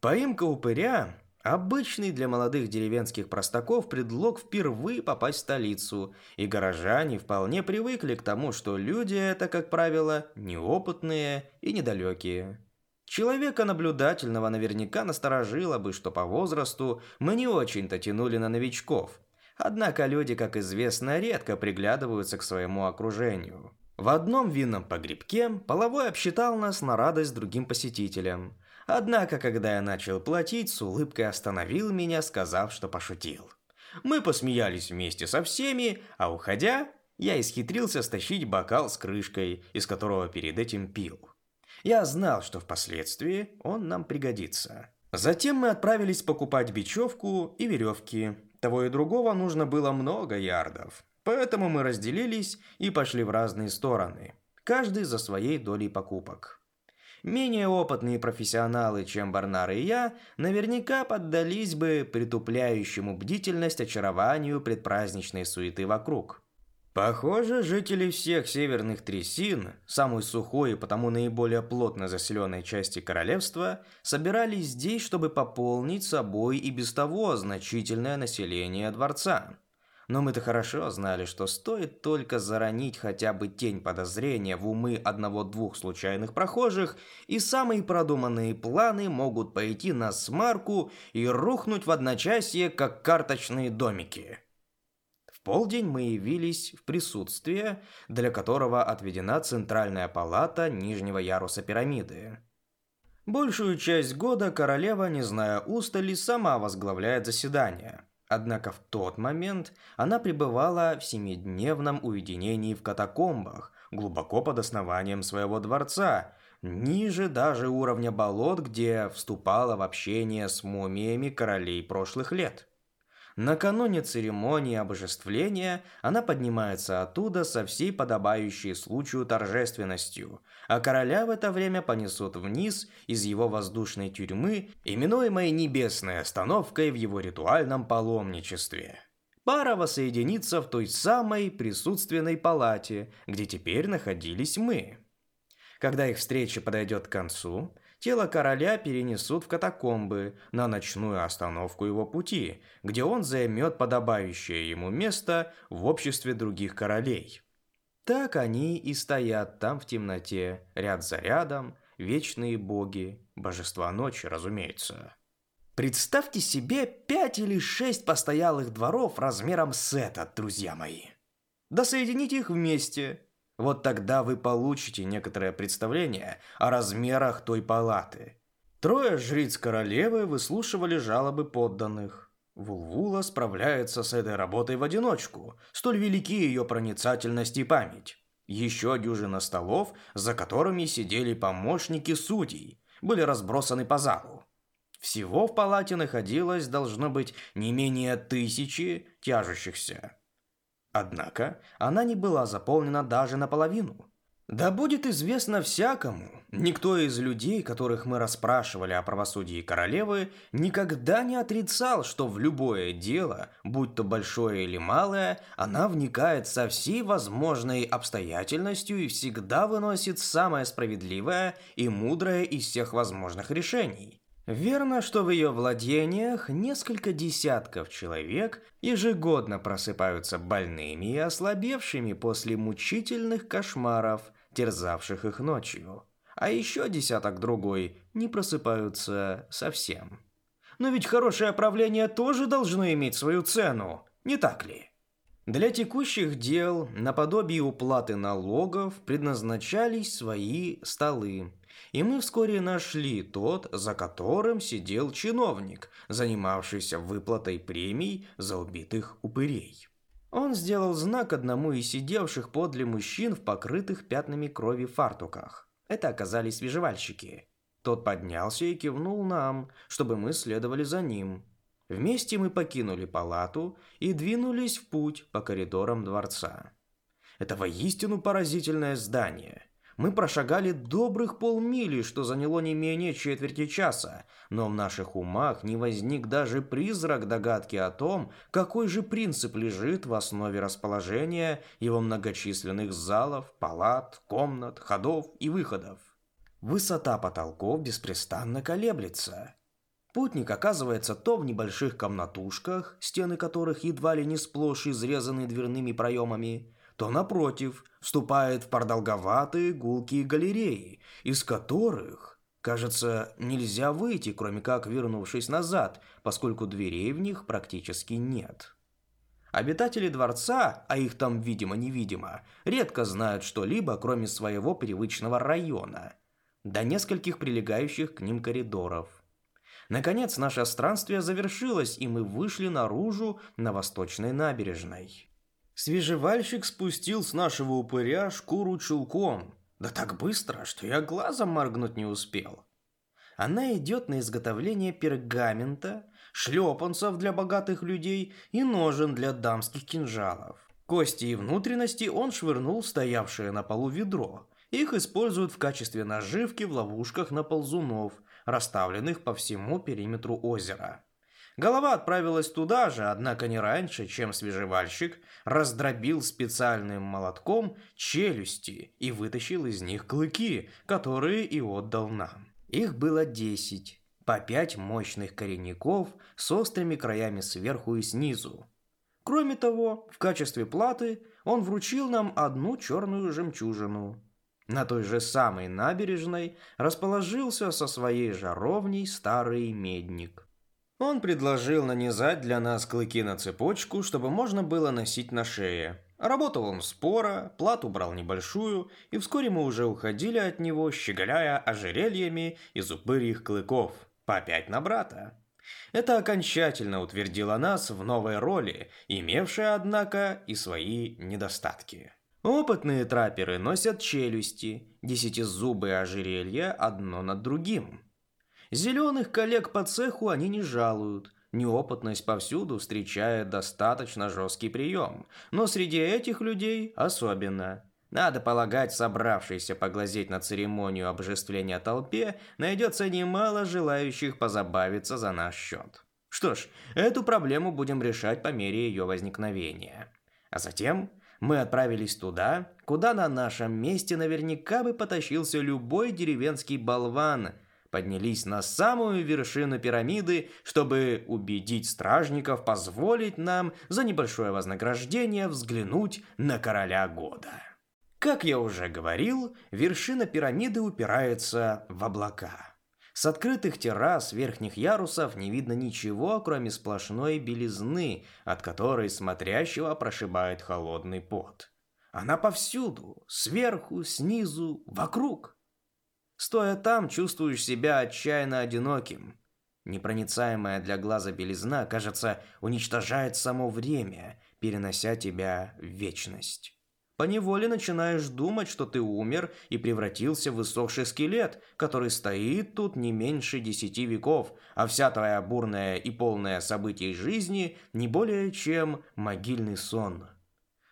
Поимка упыря Обычный для молодых деревенских простаков предлог впервые попасть в столицу, и горожане вполне привыкли к тому, что люди это, как правило, неопытные и недалекие. Человека наблюдательного наверняка насторожило бы, что по возрасту мы не очень-то тянули на новичков. Однако люди, как известно, редко приглядываются к своему окружению. В одном винном погребке половой обсчитал нас на радость другим посетителям – Однако, когда я начал платить, с улыбкой остановил меня, сказав, что пошутил. Мы посмеялись вместе со всеми, а уходя, я исхитрился стащить бокал с крышкой, из которого перед этим пил. Я знал, что впоследствии он нам пригодится. Затем мы отправились покупать бечевку и веревки. Того и другого нужно было много ярдов. Поэтому мы разделились и пошли в разные стороны, каждый за своей долей покупок. Менее опытные профессионалы, чем Барнар и я, наверняка поддались бы притупляющему бдительность очарованию предпраздничной суеты вокруг. Похоже, жители всех северных трясин, самой сухой и потому наиболее плотно заселенной части королевства, собирались здесь, чтобы пополнить собой и без того значительное население дворца. Но мы-то хорошо знали, что стоит только заронить хотя бы тень подозрения в умы одного-двух случайных прохожих, и самые продуманные планы могут пойти на смарку и рухнуть в одночасье, как карточные домики. В полдень мы явились в присутствие, для которого отведена центральная палата нижнего яруса пирамиды. Большую часть года королева, не зная устали, сама возглавляет заседание – Однако в тот момент она пребывала в семидневном уединении в катакомбах, глубоко под основанием своего дворца, ниже даже уровня болот, где вступала в общение с мумиями королей прошлых лет. Накануне церемонии обожествления она поднимается оттуда со всей подобающей случаю торжественностью, а короля в это время понесут вниз из его воздушной тюрьмы, именуемой небесной остановкой в его ритуальном паломничестве. Пара воссоединится в той самой присутственной палате, где теперь находились мы. Когда их встреча подойдет к концу, Тело короля перенесут в катакомбы на ночную остановку его пути, где он займет подобающее ему место в обществе других королей. Так они и стоят там в темноте, ряд за рядом, вечные боги, божества ночи, разумеется. Представьте себе пять или шесть постоялых дворов размером с этот, друзья мои. Да соедините их вместе, вот тогда вы получите некоторое представление о размерах той палаты. Трое жриц королевы выслушивали жалобы подданных. Вулвула справляется с этой работой в одиночку, столь велики ее проницательность и память. Еще дюжина столов, за которыми сидели помощники судей, были разбросаны по залу. Всего в палате находилось, должно быть, не менее тысячи тяжущихся. Однако она не была заполнена даже наполовину. Да будет известно всякому, никто из людей, которых мы расспрашивали о правосудии королевы, никогда не отрицал, что в любое дело, будь то большое или малое, она вникает со всей возможной обстоятельностью и всегда выносит самое справедливое и мудрое из всех возможных решений. Верно, что в ее владениях несколько десятков человек ежегодно просыпаются больными и ослабевшими после мучительных кошмаров, терзавших их ночью. А еще десяток другой не просыпаются совсем. Но ведь хорошее правление тоже должно иметь свою цену, не так ли? Для текущих дел, наподобие уплаты налогов, предназначались свои столы – и мы вскоре нашли тот, за которым сидел чиновник, занимавшийся выплатой премий за убитых упырей. Он сделал знак одному из сидевших подле мужчин в покрытых пятнами крови фартуках. Это оказались свежевальщики. Тот поднялся и кивнул нам, чтобы мы следовали за ним. Вместе мы покинули палату и двинулись в путь по коридорам дворца. Это воистину поразительное здание. Мы прошагали добрых полмили, что заняло не менее четверти часа, но в наших умах не возник даже призрак догадки о том, какой же принцип лежит в основе расположения его многочисленных залов, палат, комнат, ходов и выходов. Высота потолков беспрестанно колеблется. Путник оказывается то в небольших комнатушках, стены которых едва ли не сплошь изрезаны дверными проемами, то, напротив, вступает в продолговатые гулкие галереи, из которых, кажется, нельзя выйти, кроме как вернувшись назад, поскольку дверей в них практически нет. Обитатели дворца, а их там видимо-невидимо, редко знают что-либо, кроме своего привычного района, до нескольких прилегающих к ним коридоров. Наконец, наше странствие завершилось, и мы вышли наружу на восточной набережной. Свежевальщик спустил с нашего упыря шкуру чулком. Да так быстро, что я глазом моргнуть не успел. Она идет на изготовление пергамента, шлепанцев для богатых людей и ножен для дамских кинжалов. Кости и внутренности он швырнул стоявшее на полу ведро. Их используют в качестве наживки в ловушках на ползунов, расставленных по всему периметру озера. Голова отправилась туда же, однако не раньше, чем свежевальщик раздробил специальным молотком челюсти и вытащил из них клыки, которые и отдал нам. Их было десять, по пять мощных коренников с острыми краями сверху и снизу. Кроме того, в качестве платы он вручил нам одну черную жемчужину. На той же самой набережной расположился со своей жаровней старый медник. Он предложил нанизать для нас клыки на цепочку, чтобы можно было носить на шее. Работал он споро, плату брал небольшую, и вскоре мы уже уходили от него, щеголяя ожерельями из упырьих клыков, по пять на брата. Это окончательно утвердило нас в новой роли, имевшей, однако, и свои недостатки. Опытные трапперы носят челюсти, десятизубые ожерелья одно над другим – Зеленых коллег по цеху они не жалуют. Неопытность повсюду встречает достаточно жесткий прием. Но среди этих людей особенно. Надо полагать, собравшийся поглазеть на церемонию обожествления толпе, найдется немало желающих позабавиться за наш счет. Что ж, эту проблему будем решать по мере ее возникновения. А затем мы отправились туда, куда на нашем месте наверняка бы потащился любой деревенский болван – поднялись на самую вершину пирамиды, чтобы убедить стражников позволить нам за небольшое вознаграждение взглянуть на короля года. Как я уже говорил, вершина пирамиды упирается в облака. С открытых террас верхних ярусов не видно ничего, кроме сплошной белизны, от которой смотрящего прошибает холодный пот. Она повсюду, сверху, снизу, вокруг. Стоя там, чувствуешь себя отчаянно одиноким. Непроницаемая для глаза белизна, кажется, уничтожает само время, перенося тебя в вечность. Поневоле начинаешь думать, что ты умер и превратился в высохший скелет, который стоит тут не меньше десяти веков, а вся твоя бурная и полная событий жизни не более чем могильный сон.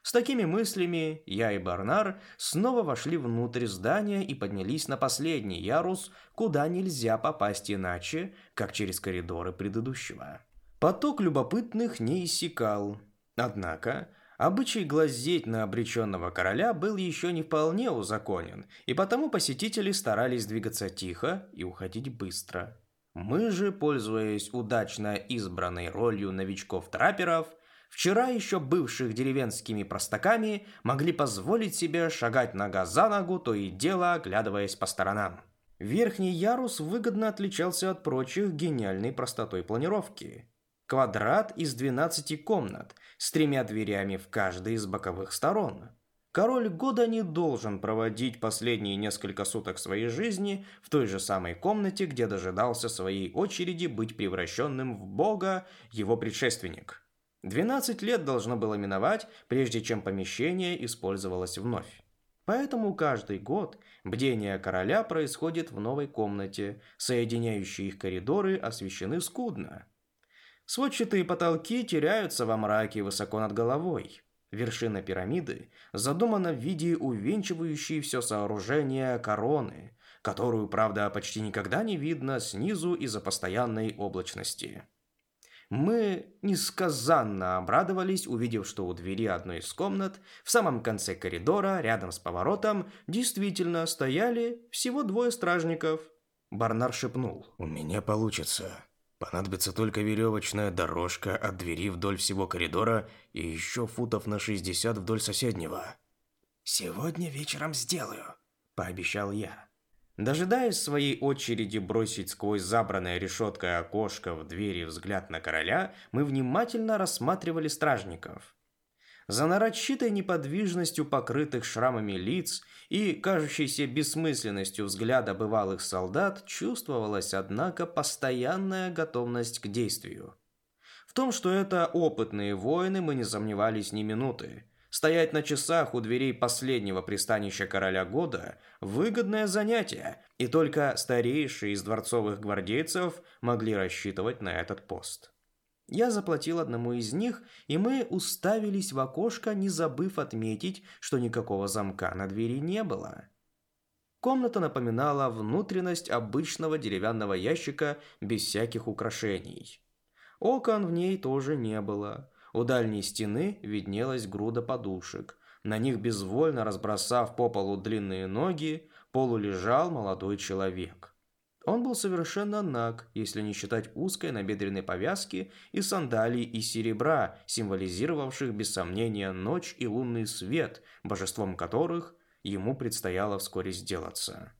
С такими мыслями я и Барнар снова вошли внутрь здания и поднялись на последний ярус, куда нельзя попасть иначе, как через коридоры предыдущего. Поток любопытных не иссякал. Однако, обычай глазеть на обреченного короля был еще не вполне узаконен, и потому посетители старались двигаться тихо и уходить быстро. Мы же, пользуясь удачно избранной ролью новичков-трапперов, Вчера еще бывших деревенскими простаками могли позволить себе шагать нога за ногу, то и дело оглядываясь по сторонам. Верхний ярус выгодно отличался от прочих гениальной простотой планировки. Квадрат из 12 комнат с тремя дверями в каждой из боковых сторон. Король года не должен проводить последние несколько суток своей жизни в той же самой комнате, где дожидался своей очереди быть превращенным в бога его предшественник – 12 лет должно было миновать, прежде чем помещение использовалось вновь. Поэтому каждый год бдение короля происходит в новой комнате, соединяющие их коридоры освещены скудно. Сводчатые потолки теряются во мраке высоко над головой. Вершина пирамиды задумана в виде увенчивающей все сооружение короны, которую, правда, почти никогда не видно снизу из-за постоянной облачности. Мы несказанно обрадовались, увидев, что у двери одной из комнат, в самом конце коридора, рядом с поворотом, действительно стояли всего двое стражников. Барнар шепнул. «У меня получится. Понадобится только веревочная дорожка от двери вдоль всего коридора и еще футов на 60 вдоль соседнего». «Сегодня вечером сделаю», – пообещал я. Дожидаясь своей очереди бросить сквозь забранное решеткой окошко в двери взгляд на короля, мы внимательно рассматривали стражников. За нарочитой неподвижностью покрытых шрамами лиц и кажущейся бессмысленностью взгляда бывалых солдат чувствовалась, однако, постоянная готовность к действию. В том, что это опытные воины, мы не сомневались ни минуты. Стоять на часах у дверей последнего пристанища короля года – выгодное занятие, и только старейшие из дворцовых гвардейцев могли рассчитывать на этот пост. Я заплатил одному из них, и мы уставились в окошко, не забыв отметить, что никакого замка на двери не было. Комната напоминала внутренность обычного деревянного ящика без всяких украшений. Окон в ней тоже не было – у дальней стены виднелась груда подушек. На них, безвольно разбросав по полу длинные ноги, полулежал молодой человек. Он был совершенно наг, если не считать узкой набедренной повязки и сандалий из серебра, символизировавших без сомнения ночь и лунный свет, божеством которых ему предстояло вскоре сделаться.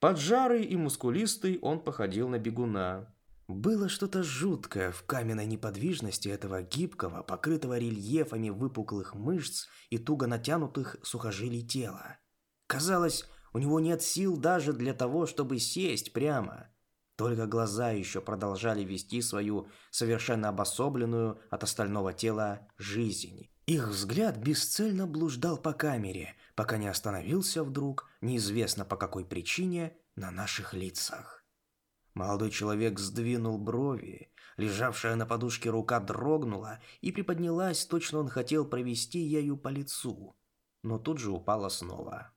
Поджарый и мускулистый он походил на бегуна. Было что-то жуткое в каменной неподвижности этого гибкого, покрытого рельефами выпуклых мышц и туго натянутых сухожилий тела. Казалось, у него нет сил даже для того, чтобы сесть прямо. Только глаза еще продолжали вести свою совершенно обособленную от остального тела жизнь. Их взгляд бесцельно блуждал по камере, пока не остановился вдруг, неизвестно по какой причине, на наших лицах. Молодой человек сдвинул брови, лежавшая на подушке рука дрогнула и приподнялась, точно он хотел провести ею по лицу, но тут же упала снова.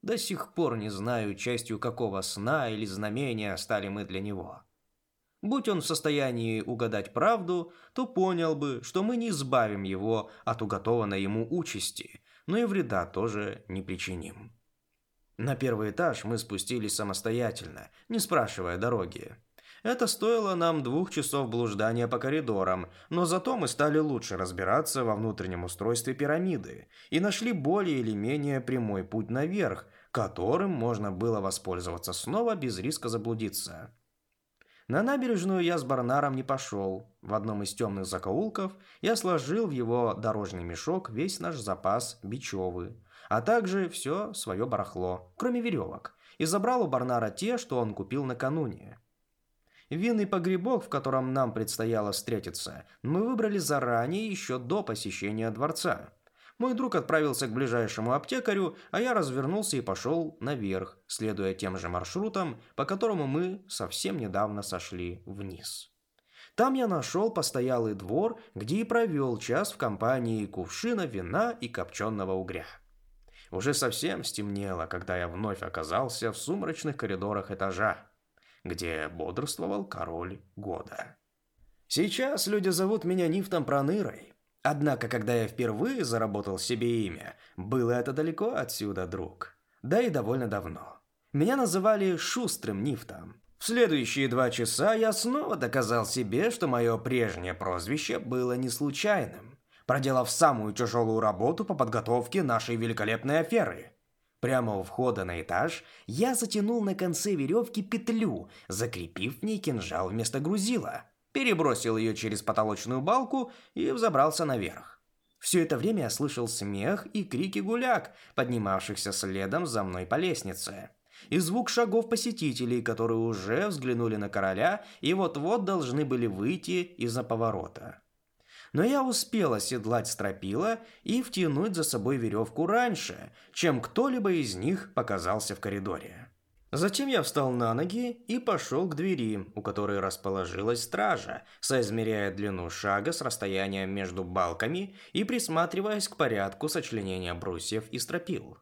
До сих пор не знаю, частью какого сна или знамения стали мы для него. Будь он в состоянии угадать правду, то понял бы, что мы не избавим его от уготованной ему участи, но и вреда тоже не причиним. На первый этаж мы спустились самостоятельно, не спрашивая дороги. Это стоило нам двух часов блуждания по коридорам, но зато мы стали лучше разбираться во внутреннем устройстве пирамиды и нашли более или менее прямой путь наверх, которым можно было воспользоваться снова без риска заблудиться. На набережную я с Барнаром не пошел. В одном из темных закоулков я сложил в его дорожный мешок весь наш запас бичевы а также все свое барахло, кроме веревок, и забрал у Барнара те, что он купил накануне. Винный погребок, в котором нам предстояло встретиться, мы выбрали заранее, еще до посещения дворца. Мой друг отправился к ближайшему аптекарю, а я развернулся и пошел наверх, следуя тем же маршрутам, по которому мы совсем недавно сошли вниз. Там я нашел постоялый двор, где и провел час в компании кувшина вина и копченого угря. Уже совсем стемнело, когда я вновь оказался в сумрачных коридорах этажа, где бодрствовал король года. Сейчас люди зовут меня Нифтом Пронырой. Однако, когда я впервые заработал себе имя, было это далеко отсюда, друг. Да и довольно давно. Меня называли Шустрым Нифтом. В следующие два часа я снова доказал себе, что мое прежнее прозвище было не случайным проделав самую тяжелую работу по подготовке нашей великолепной аферы. Прямо у входа на этаж я затянул на конце веревки петлю, закрепив в ней кинжал вместо грузила, перебросил ее через потолочную балку и взобрался наверх. Все это время я слышал смех и крики гуляк, поднимавшихся следом за мной по лестнице. И звук шагов посетителей, которые уже взглянули на короля и вот-вот должны были выйти из-за поворота. Но я успел оседлать стропила и втянуть за собой веревку раньше, чем кто-либо из них показался в коридоре. Затем я встал на ноги и пошел к двери, у которой расположилась стража, соизмеряя длину шага с расстоянием между балками и присматриваясь к порядку сочленения брусьев и стропил.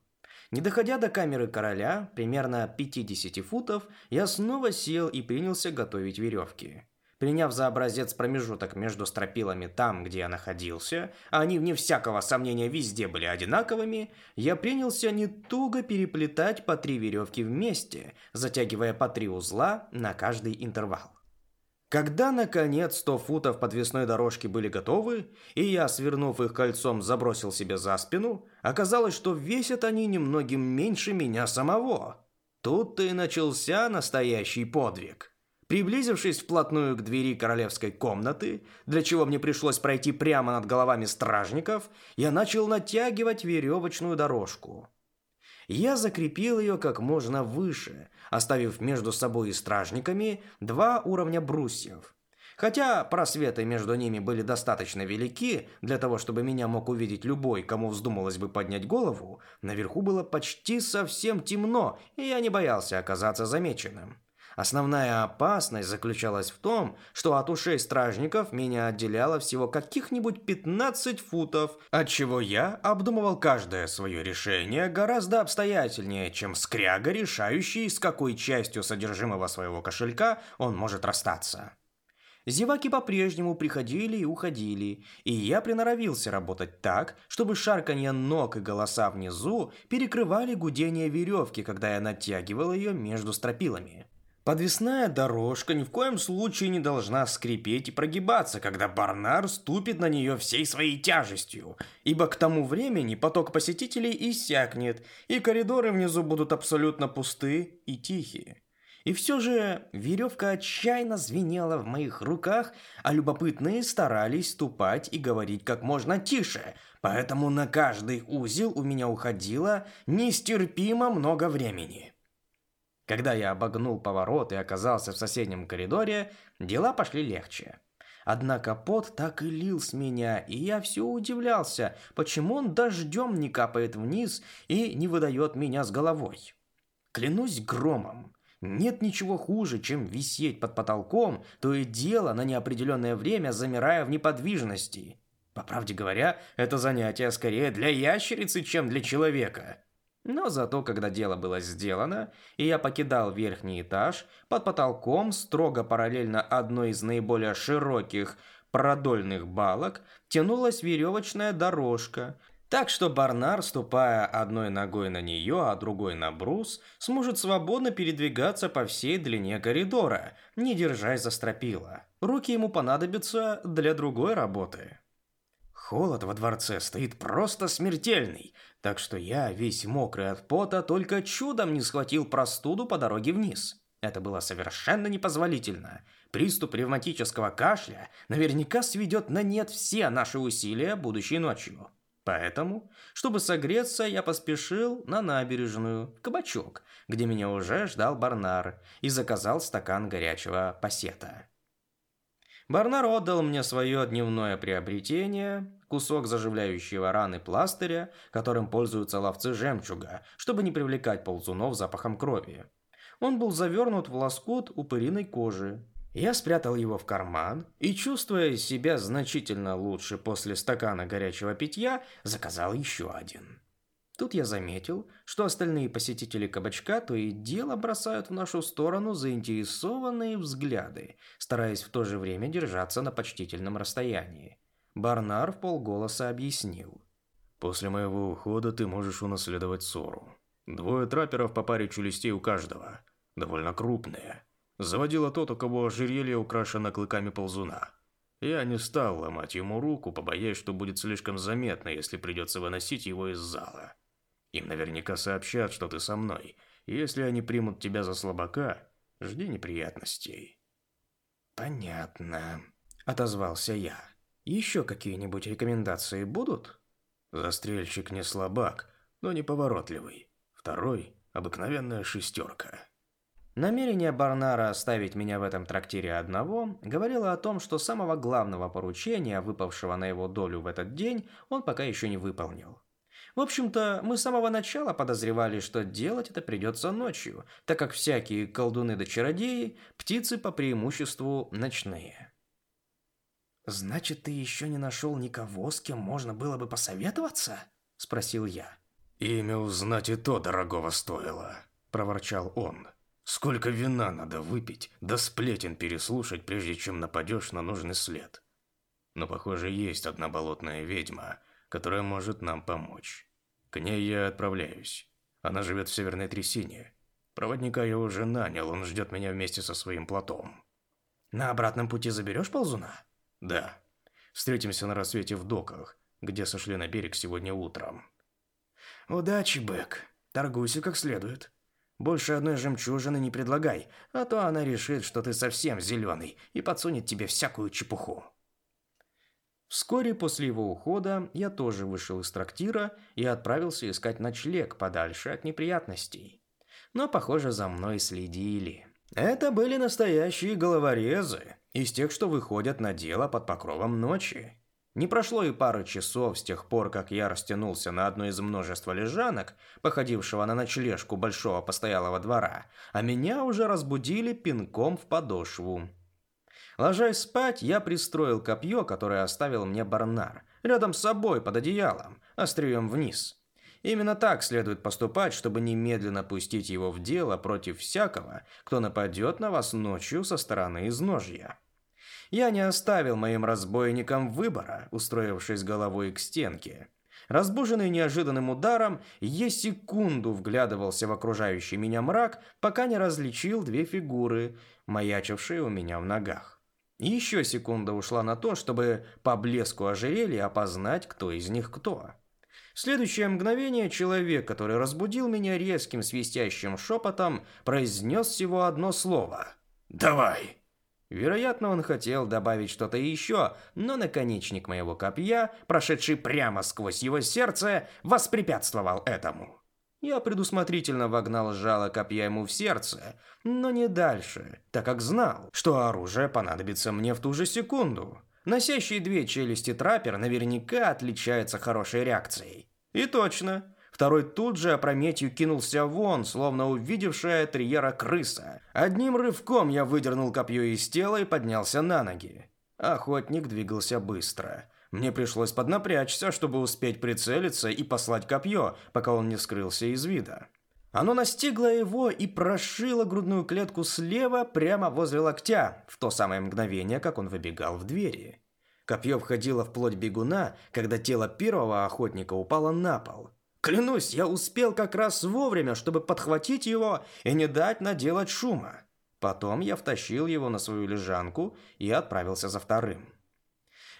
Не доходя до камеры короля, примерно 50 футов, я снова сел и принялся готовить веревки. Приняв за образец промежуток между стропилами там, где я находился, а они, вне всякого сомнения, везде были одинаковыми, я принялся не туго переплетать по три веревки вместе, затягивая по три узла на каждый интервал. Когда, наконец, 100 футов подвесной дорожки были готовы, и я, свернув их кольцом, забросил себе за спину, оказалось, что весят они немногим меньше меня самого. Тут-то и начался настоящий подвиг. Приблизившись вплотную к двери королевской комнаты, для чего мне пришлось пройти прямо над головами стражников, я начал натягивать веревочную дорожку. Я закрепил ее как можно выше, оставив между собой и стражниками два уровня брусьев. Хотя просветы между ними были достаточно велики для того, чтобы меня мог увидеть любой, кому вздумалось бы поднять голову, наверху было почти совсем темно, и я не боялся оказаться замеченным. Основная опасность заключалась в том, что от ушей стражников меня отделяло всего каких-нибудь 15 футов, отчего я обдумывал каждое свое решение гораздо обстоятельнее, чем скряга, решающий, с какой частью содержимого своего кошелька он может расстаться. Зеваки по-прежнему приходили и уходили, и я приноровился работать так, чтобы шарканье ног и голоса внизу перекрывали гудение веревки, когда я натягивал ее между стропилами. Подвесная дорожка ни в коем случае не должна скрипеть и прогибаться, когда Барнар ступит на нее всей своей тяжестью, ибо к тому времени поток посетителей иссякнет, и коридоры внизу будут абсолютно пусты и тихие. И все же веревка отчаянно звенела в моих руках, а любопытные старались ступать и говорить как можно тише, поэтому на каждый узел у меня уходило нестерпимо много времени. Когда я обогнул поворот и оказался в соседнем коридоре, дела пошли легче. Однако пот так и лил с меня, и я все удивлялся, почему он дождем не капает вниз и не выдает меня с головой. Клянусь громом, нет ничего хуже, чем висеть под потолком, то и дело на неопределенное время замирая в неподвижности. По правде говоря, это занятие скорее для ящерицы, чем для человека. Но зато, когда дело было сделано, и я покидал верхний этаж, под потолком, строго параллельно одной из наиболее широких продольных балок, тянулась веревочная дорожка, так что Барнар, ступая одной ногой на нее, а другой на брус, сможет свободно передвигаться по всей длине коридора, не держась за стропила. Руки ему понадобятся для другой работы. Холод во дворце стоит просто смертельный, так что я, весь мокрый от пота, только чудом не схватил простуду по дороге вниз. Это было совершенно непозволительно. Приступ ревматического кашля наверняка сведет на нет все наши усилия будущей ночью. Поэтому, чтобы согреться, я поспешил на набережную, в кабачок, где меня уже ждал Барнар, и заказал стакан горячего пассета. Барнар отдал мне свое дневное приобретение, кусок заживляющего раны пластыря, которым пользуются ловцы жемчуга, чтобы не привлекать ползунов запахом крови. Он был завернут в лоскут упыриной кожи. Я спрятал его в карман и, чувствуя себя значительно лучше после стакана горячего питья, заказал еще один. Тут я заметил, что остальные посетители кабачка то и дело бросают в нашу сторону заинтересованные взгляды, стараясь в то же время держаться на почтительном расстоянии. Барнар в полголоса объяснил. «После моего ухода ты можешь унаследовать ссору. Двое трапперов по паре челюстей у каждого. Довольно крупные. Заводила тот, у кого ожерелье украшено клыками ползуна. Я не стал ломать ему руку, побоясь, что будет слишком заметно, если придется выносить его из зала. Им наверняка сообщат, что ты со мной. Если они примут тебя за слабака, жди неприятностей. Понятно, отозвался я. Еще какие-нибудь рекомендации будут? Застрельщик не слабак, но неповоротливый. Второй обыкновенная шестерка. Намерение Барнара оставить меня в этом трактире одного говорило о том, что самого главного поручения, выпавшего на его долю в этот день, он пока еще не выполнил. В общем-то, мы с самого начала подозревали, что делать это придется ночью, так как всякие колдуны да чародеи – птицы по преимуществу ночные. «Значит, ты еще не нашел никого, с кем можно было бы посоветоваться?» – спросил я. «Имя узнать и то дорогого стоило», – проворчал он. «Сколько вина надо выпить, да сплетен переслушать, прежде чем нападешь на нужный след. Но, похоже, есть одна болотная ведьма – которая может нам помочь. К ней я отправляюсь. Она живет в Северной Трясине. Проводника я уже нанял, он ждет меня вместе со своим плотом. На обратном пути заберешь ползуна? Да. Встретимся на рассвете в доках, где сошли на берег сегодня утром. Удачи, Бэк. Торгуйся как следует. Больше одной жемчужины не предлагай, а то она решит, что ты совсем зеленый и подсунет тебе всякую чепуху. Вскоре после его ухода я тоже вышел из трактира и отправился искать ночлег подальше от неприятностей. Но, похоже, за мной следили. Это были настоящие головорезы, из тех, что выходят на дело под покровом ночи. Не прошло и пары часов с тех пор, как я растянулся на одной из множества лежанок, походившего на ночлежку большого постоялого двора, а меня уже разбудили пинком в подошву. Ложась спать, я пристроил копье, которое оставил мне Барнар, рядом с собой под одеялом, острием вниз. Именно так следует поступать, чтобы немедленно пустить его в дело против всякого, кто нападет на вас ночью со стороны изножья. Я не оставил моим разбойникам выбора, устроившись головой к стенке. Разбуженный неожиданным ударом, я секунду вглядывался в окружающий меня мрак, пока не различил две фигуры, маячившие у меня в ногах. Еще секунда ушла на то, чтобы по блеску ожерелья опознать, кто из них кто. В следующее мгновение человек, который разбудил меня резким свистящим шепотом, произнес всего одно слово. «Давай!» Вероятно, он хотел добавить что-то еще, но наконечник моего копья, прошедший прямо сквозь его сердце, воспрепятствовал этому. Я предусмотрительно вогнал жало копья ему в сердце, но не дальше, так как знал, что оружие понадобится мне в ту же секунду. Носящий две челюсти траппер наверняка отличается хорошей реакцией. И точно. Второй тут же опрометью кинулся вон, словно увидевшая триера крыса. Одним рывком я выдернул копье из тела и поднялся на ноги. Охотник двигался быстро. Мне пришлось поднапрячься, чтобы успеть прицелиться и послать копье, пока он не скрылся из вида. Оно настигло его и прошило грудную клетку слева прямо возле локтя, в то самое мгновение, как он выбегал в двери. Копье входило в плоть бегуна, когда тело первого охотника упало на пол. Клянусь, я успел как раз вовремя, чтобы подхватить его и не дать наделать шума. Потом я втащил его на свою лежанку и отправился за вторым.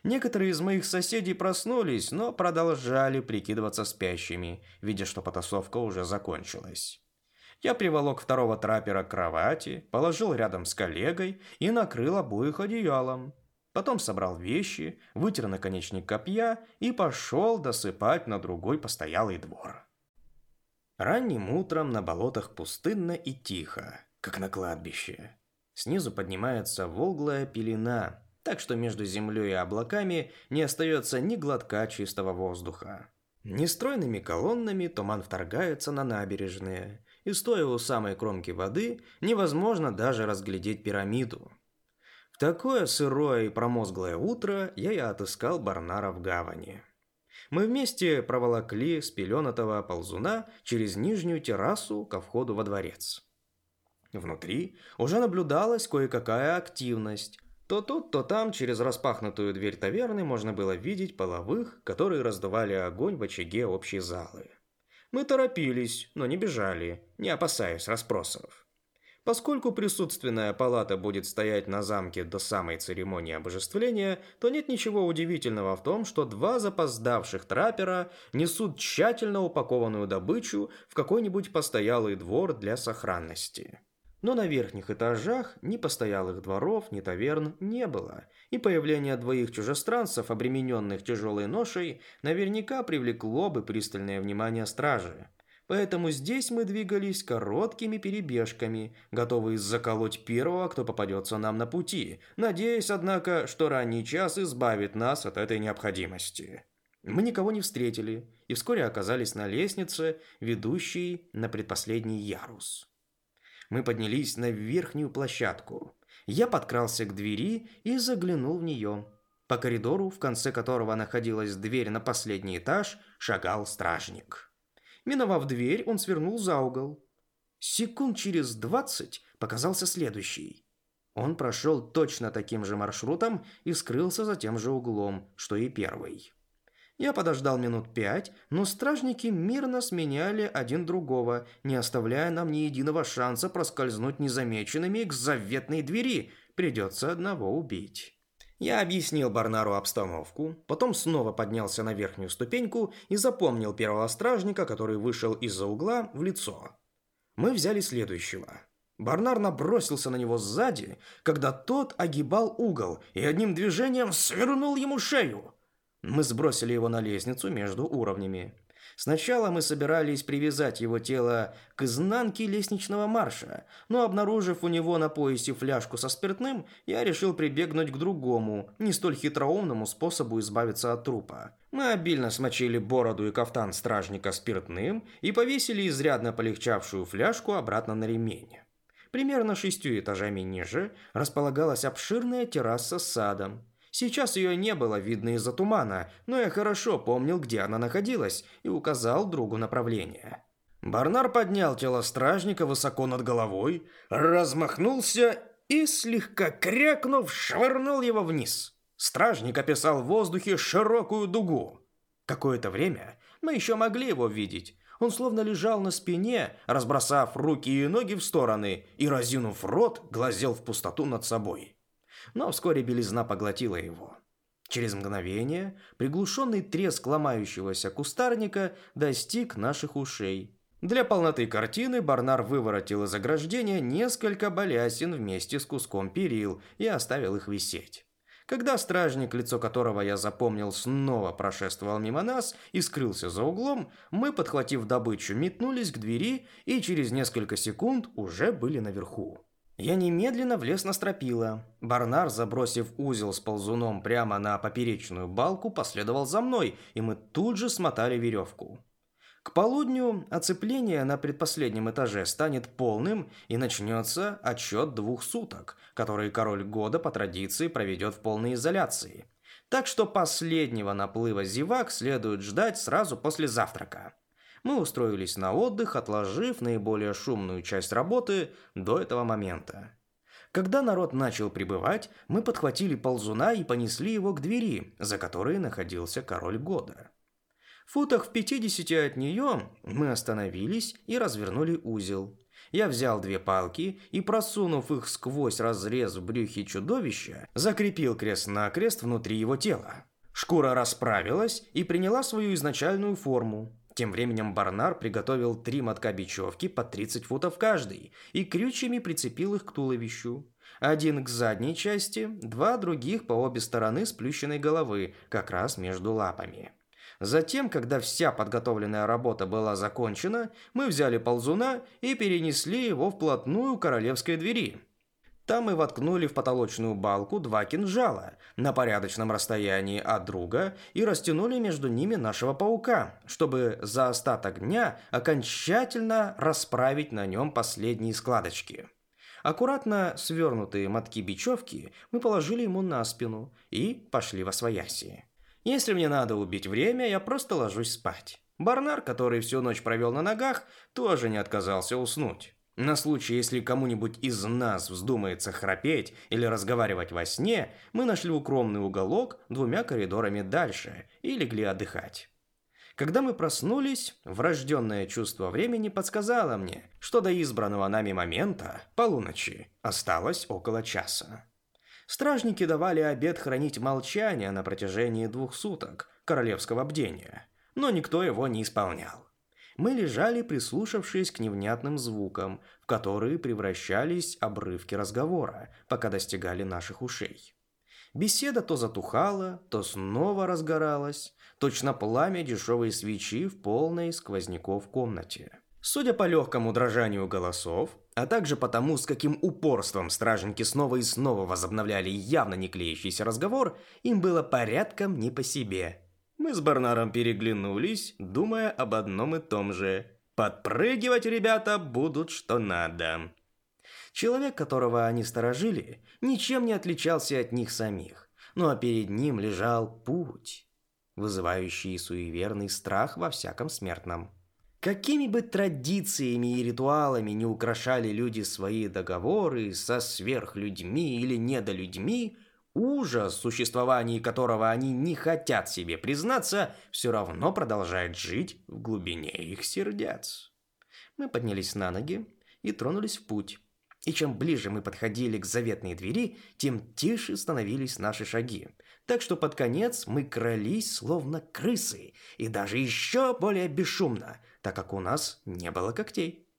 Некоторые из моих соседей проснулись, но продолжали прикидываться спящими, видя, что потасовка уже закончилась. Я приволок второго траппера к кровати, положил рядом с коллегой и накрыл обоих одеялом. Потом собрал вещи, вытер наконечник копья и пошел досыпать на другой постоялый двор. Ранним утром на болотах пустынно и тихо, как на кладбище. Снизу поднимается волглая пелена, так что между землей и облаками не остается ни глотка чистого воздуха. Нестройными колоннами туман вторгается на набережные, и стоя у самой кромки воды, невозможно даже разглядеть пирамиду. В такое сырое и промозглое утро я и отыскал Барнара в гавани. Мы вместе проволокли с пеленатого ползуна через нижнюю террасу ко входу во дворец. Внутри уже наблюдалась кое-какая активность, то тут, то там через распахнутую дверь таверны можно было видеть половых, которые раздували огонь в очаге общей залы. Мы торопились, но не бежали, не опасаясь расспросов. Поскольку присутственная палата будет стоять на замке до самой церемонии обожествления, то нет ничего удивительного в том, что два запоздавших траппера несут тщательно упакованную добычу в какой-нибудь постоялый двор для сохранности. Но на верхних этажах ни постоялых дворов, ни таверн не было, и появление двоих чужестранцев, обремененных тяжелой ношей, наверняка привлекло бы пристальное внимание стражи. Поэтому здесь мы двигались короткими перебежками, готовые заколоть первого, кто попадется нам на пути, надеясь, однако, что ранний час избавит нас от этой необходимости. Мы никого не встретили и вскоре оказались на лестнице, ведущей на предпоследний ярус. Мы поднялись на верхнюю площадку. Я подкрался к двери и заглянул в нее. По коридору, в конце которого находилась дверь на последний этаж, шагал стражник. Миновав дверь, он свернул за угол. Секунд через двадцать показался следующий. Он прошел точно таким же маршрутом и скрылся за тем же углом, что и первый. Я подождал минут пять, но стражники мирно сменяли один другого, не оставляя нам ни единого шанса проскользнуть незамеченными к заветной двери. Придется одного убить. Я объяснил Барнару обстановку, потом снова поднялся на верхнюю ступеньку и запомнил первого стражника, который вышел из-за угла, в лицо. Мы взяли следующего. Барнар набросился на него сзади, когда тот огибал угол и одним движением свернул ему шею. Мы сбросили его на лестницу между уровнями. Сначала мы собирались привязать его тело к изнанке лестничного марша, но обнаружив у него на поясе фляжку со спиртным, я решил прибегнуть к другому, не столь хитроумному способу избавиться от трупа. Мы обильно смочили бороду и кафтан стражника спиртным и повесили изрядно полегчавшую фляжку обратно на ремень. Примерно шестью этажами ниже располагалась обширная терраса с садом. Сейчас ее не было видно из-за тумана, но я хорошо помнил, где она находилась, и указал другу направление. Барнар поднял тело стражника высоко над головой, размахнулся и, слегка крякнув, швырнул его вниз. Стражник описал в воздухе широкую дугу. Какое-то время мы еще могли его видеть. Он словно лежал на спине, разбросав руки и ноги в стороны и, разинув рот, глазел в пустоту над собой но вскоре белизна поглотила его. Через мгновение приглушенный треск ломающегося кустарника достиг наших ушей. Для полноты картины Барнар выворотил из ограждения несколько балясин вместе с куском перил и оставил их висеть. Когда стражник, лицо которого я запомнил, снова прошествовал мимо нас и скрылся за углом, мы, подхватив добычу, метнулись к двери и через несколько секунд уже были наверху. Я немедленно влез на стропила. Барнар, забросив узел с ползуном прямо на поперечную балку, последовал за мной, и мы тут же смотали веревку. К полудню оцепление на предпоследнем этаже станет полным и начнется отсчет двух суток, которые король года по традиции проведет в полной изоляции. Так что последнего наплыва зевак следует ждать сразу после завтрака мы устроились на отдых, отложив наиболее шумную часть работы до этого момента. Когда народ начал прибывать, мы подхватили ползуна и понесли его к двери, за которой находился король года. В футах в пятидесяти от нее мы остановились и развернули узел. Я взял две палки и, просунув их сквозь разрез в брюхе чудовища, закрепил крест-накрест внутри его тела. Шкура расправилась и приняла свою изначальную форму. Тем временем Барнар приготовил три мотка бечевки по 30 футов каждый и крючьями прицепил их к туловищу. Один к задней части, два других по обе стороны сплющенной головы, как раз между лапами. Затем, когда вся подготовленная работа была закончена, мы взяли ползуна и перенесли его вплотную к королевской двери. Там мы воткнули в потолочную балку два кинжала на порядочном расстоянии от друга и растянули между ними нашего паука, чтобы за остаток дня окончательно расправить на нем последние складочки. Аккуратно свернутые мотки бечевки мы положили ему на спину и пошли во свояси. Если мне надо убить время, я просто ложусь спать. Барнар, который всю ночь провел на ногах, тоже не отказался уснуть. На случай, если кому-нибудь из нас вздумается храпеть или разговаривать во сне, мы нашли укромный уголок двумя коридорами дальше и легли отдыхать. Когда мы проснулись, врожденное чувство времени подсказало мне, что до избранного нами момента, полуночи, осталось около часа. Стражники давали обед хранить молчание на протяжении двух суток королевского бдения, но никто его не исполнял мы лежали, прислушавшись к невнятным звукам, в которые превращались обрывки разговора, пока достигали наших ушей. Беседа то затухала, то снова разгоралась, точно пламя дешевой свечи в полной сквозняков комнате. Судя по легкому дрожанию голосов, а также потому, с каким упорством стражники снова и снова возобновляли явно не клеящийся разговор, им было порядком не по себе. Мы с Барнаром переглянулись, думая об одном и том же. Подпрыгивать ребята будут что надо. Человек, которого они сторожили, ничем не отличался от них самих. Ну а перед ним лежал путь, вызывающий суеверный страх во всяком смертном. Какими бы традициями и ритуалами не украшали люди свои договоры со сверхлюдьми или недолюдьми, ужас, существовании которого они не хотят себе признаться, все равно продолжает жить в глубине их сердец. Мы поднялись на ноги и тронулись в путь. И чем ближе мы подходили к заветной двери, тем тише становились наши шаги. Так что под конец мы крались, словно крысы, и даже еще более бесшумно, так как у нас не было когтей.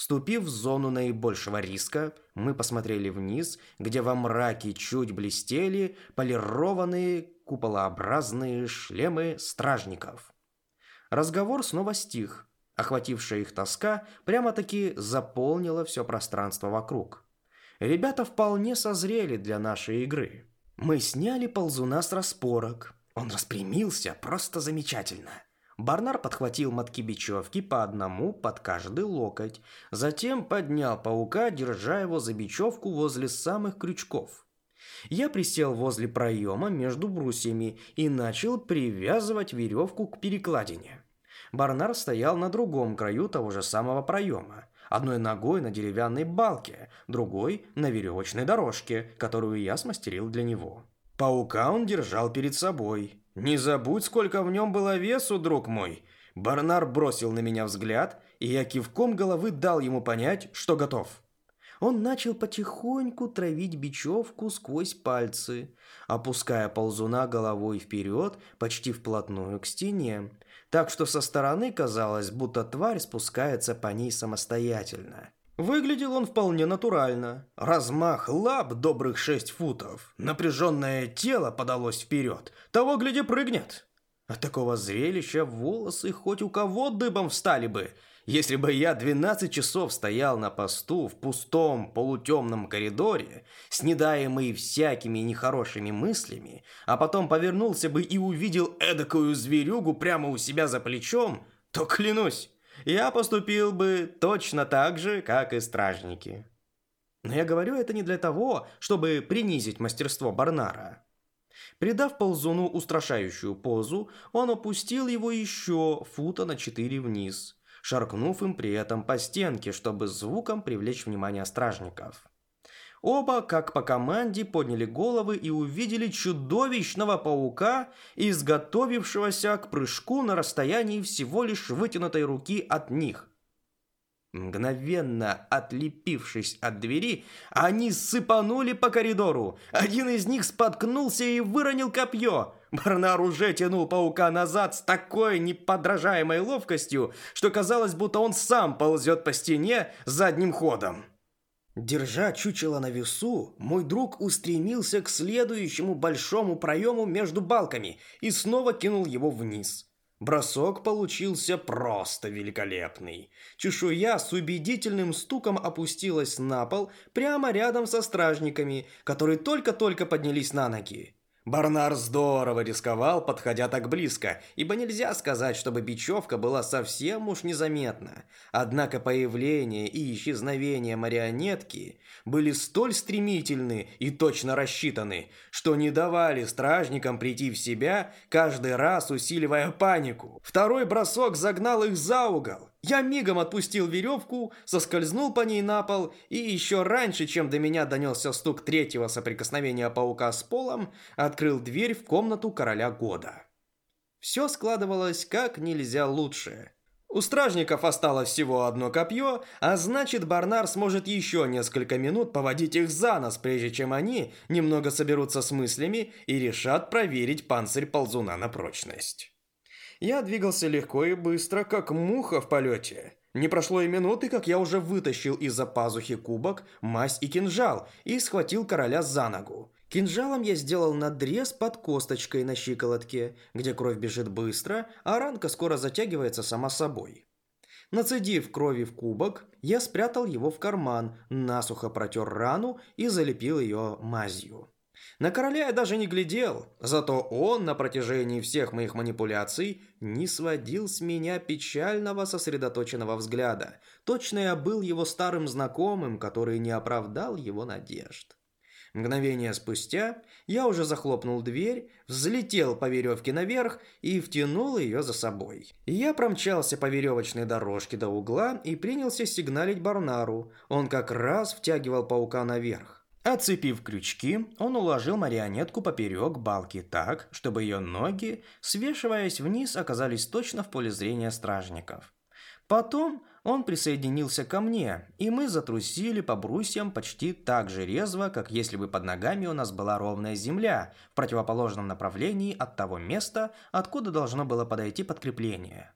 Вступив в зону наибольшего риска, мы посмотрели вниз, где во мраке чуть блестели полированные куполообразные шлемы стражников. Разговор снова стих, Охватившая их тоска прямо-таки заполнила все пространство вокруг. Ребята вполне созрели для нашей игры. Мы сняли ползуна с распорок. Он распрямился просто замечательно. Барнар подхватил мотки бечевки по одному под каждый локоть. Затем поднял паука, держа его за бечевку возле самых крючков. Я присел возле проема между брусьями и начал привязывать веревку к перекладине. Барнар стоял на другом краю того же самого проема. Одной ногой на деревянной балке, другой на веревочной дорожке, которую я смастерил для него. Паука он держал перед собой. «Не забудь, сколько в нем было весу, друг мой!» Барнар бросил на меня взгляд, и я кивком головы дал ему понять, что готов. Он начал потихоньку травить бечевку сквозь пальцы, опуская ползуна головой вперед почти вплотную к стене так что со стороны казалось, будто тварь спускается по ней самостоятельно. Выглядел он вполне натурально. Размах лап добрых шесть футов. Напряженное тело подалось вперед. Того, гляди, прыгнет. От такого зрелища волосы хоть у кого дыбом встали бы – если бы я 12 часов стоял на посту в пустом полутемном коридоре, снедаемый всякими нехорошими мыслями, а потом повернулся бы и увидел эдакую зверюгу прямо у себя за плечом, то клянусь, я поступил бы точно так же, как и стражники. Но я говорю это не для того, чтобы принизить мастерство Барнара. Придав ползуну устрашающую позу, он опустил его еще фута на четыре вниз – шаркнув им при этом по стенке, чтобы звуком привлечь внимание стражников. Оба, как по команде, подняли головы и увидели чудовищного паука, изготовившегося к прыжку на расстоянии всего лишь вытянутой руки от них. Мгновенно отлепившись от двери, они сыпанули по коридору. Один из них споткнулся и выронил копье. Барнар уже тянул паука назад с такой неподражаемой ловкостью, что казалось, будто он сам ползет по стене задним ходом. Держа чучело на весу, мой друг устремился к следующему большому проему между балками и снова кинул его вниз. Бросок получился просто великолепный. Чешуя с убедительным стуком опустилась на пол прямо рядом со стражниками, которые только-только поднялись на ноги. Барнар здорово рисковал, подходя так близко, ибо нельзя сказать, чтобы бечевка была совсем уж незаметна. Однако появление и исчезновение марионетки были столь стремительны и точно рассчитаны, что не давали стражникам прийти в себя, каждый раз усиливая панику. Второй бросок загнал их за угол. Я мигом отпустил веревку, соскользнул по ней на пол, и еще раньше, чем до меня донесся стук третьего соприкосновения паука с полом, открыл дверь в комнату короля года. Все складывалось как нельзя лучше. У стражников осталось всего одно копье, а значит Барнар сможет еще несколько минут поводить их за нос, прежде чем они немного соберутся с мыслями и решат проверить панцирь ползуна на прочность. Я двигался легко и быстро, как муха в полете. Не прошло и минуты, как я уже вытащил из-за пазухи кубок, мазь и кинжал и схватил короля за ногу. Кинжалом я сделал надрез под косточкой на щиколотке, где кровь бежит быстро, а ранка скоро затягивается сама собой. Нацедив крови в кубок, я спрятал его в карман, насухо протер рану и залепил ее мазью. На короля я даже не глядел, зато он на протяжении всех моих манипуляций не сводил с меня печального сосредоточенного взгляда. Точно я был его старым знакомым, который не оправдал его надежд. Мгновение спустя я уже захлопнул дверь, взлетел по веревке наверх и втянул ее за собой. Я промчался по веревочной дорожке до угла и принялся сигналить Барнару. Он как раз втягивал паука наверх. Отцепив крючки, он уложил марионетку поперек балки так, чтобы ее ноги, свешиваясь вниз, оказались точно в поле зрения стражников. Потом он присоединился ко мне, и мы затрусили по брусьям почти так же резво, как если бы под ногами у нас была ровная земля, в противоположном направлении от того места, откуда должно было подойти подкрепление.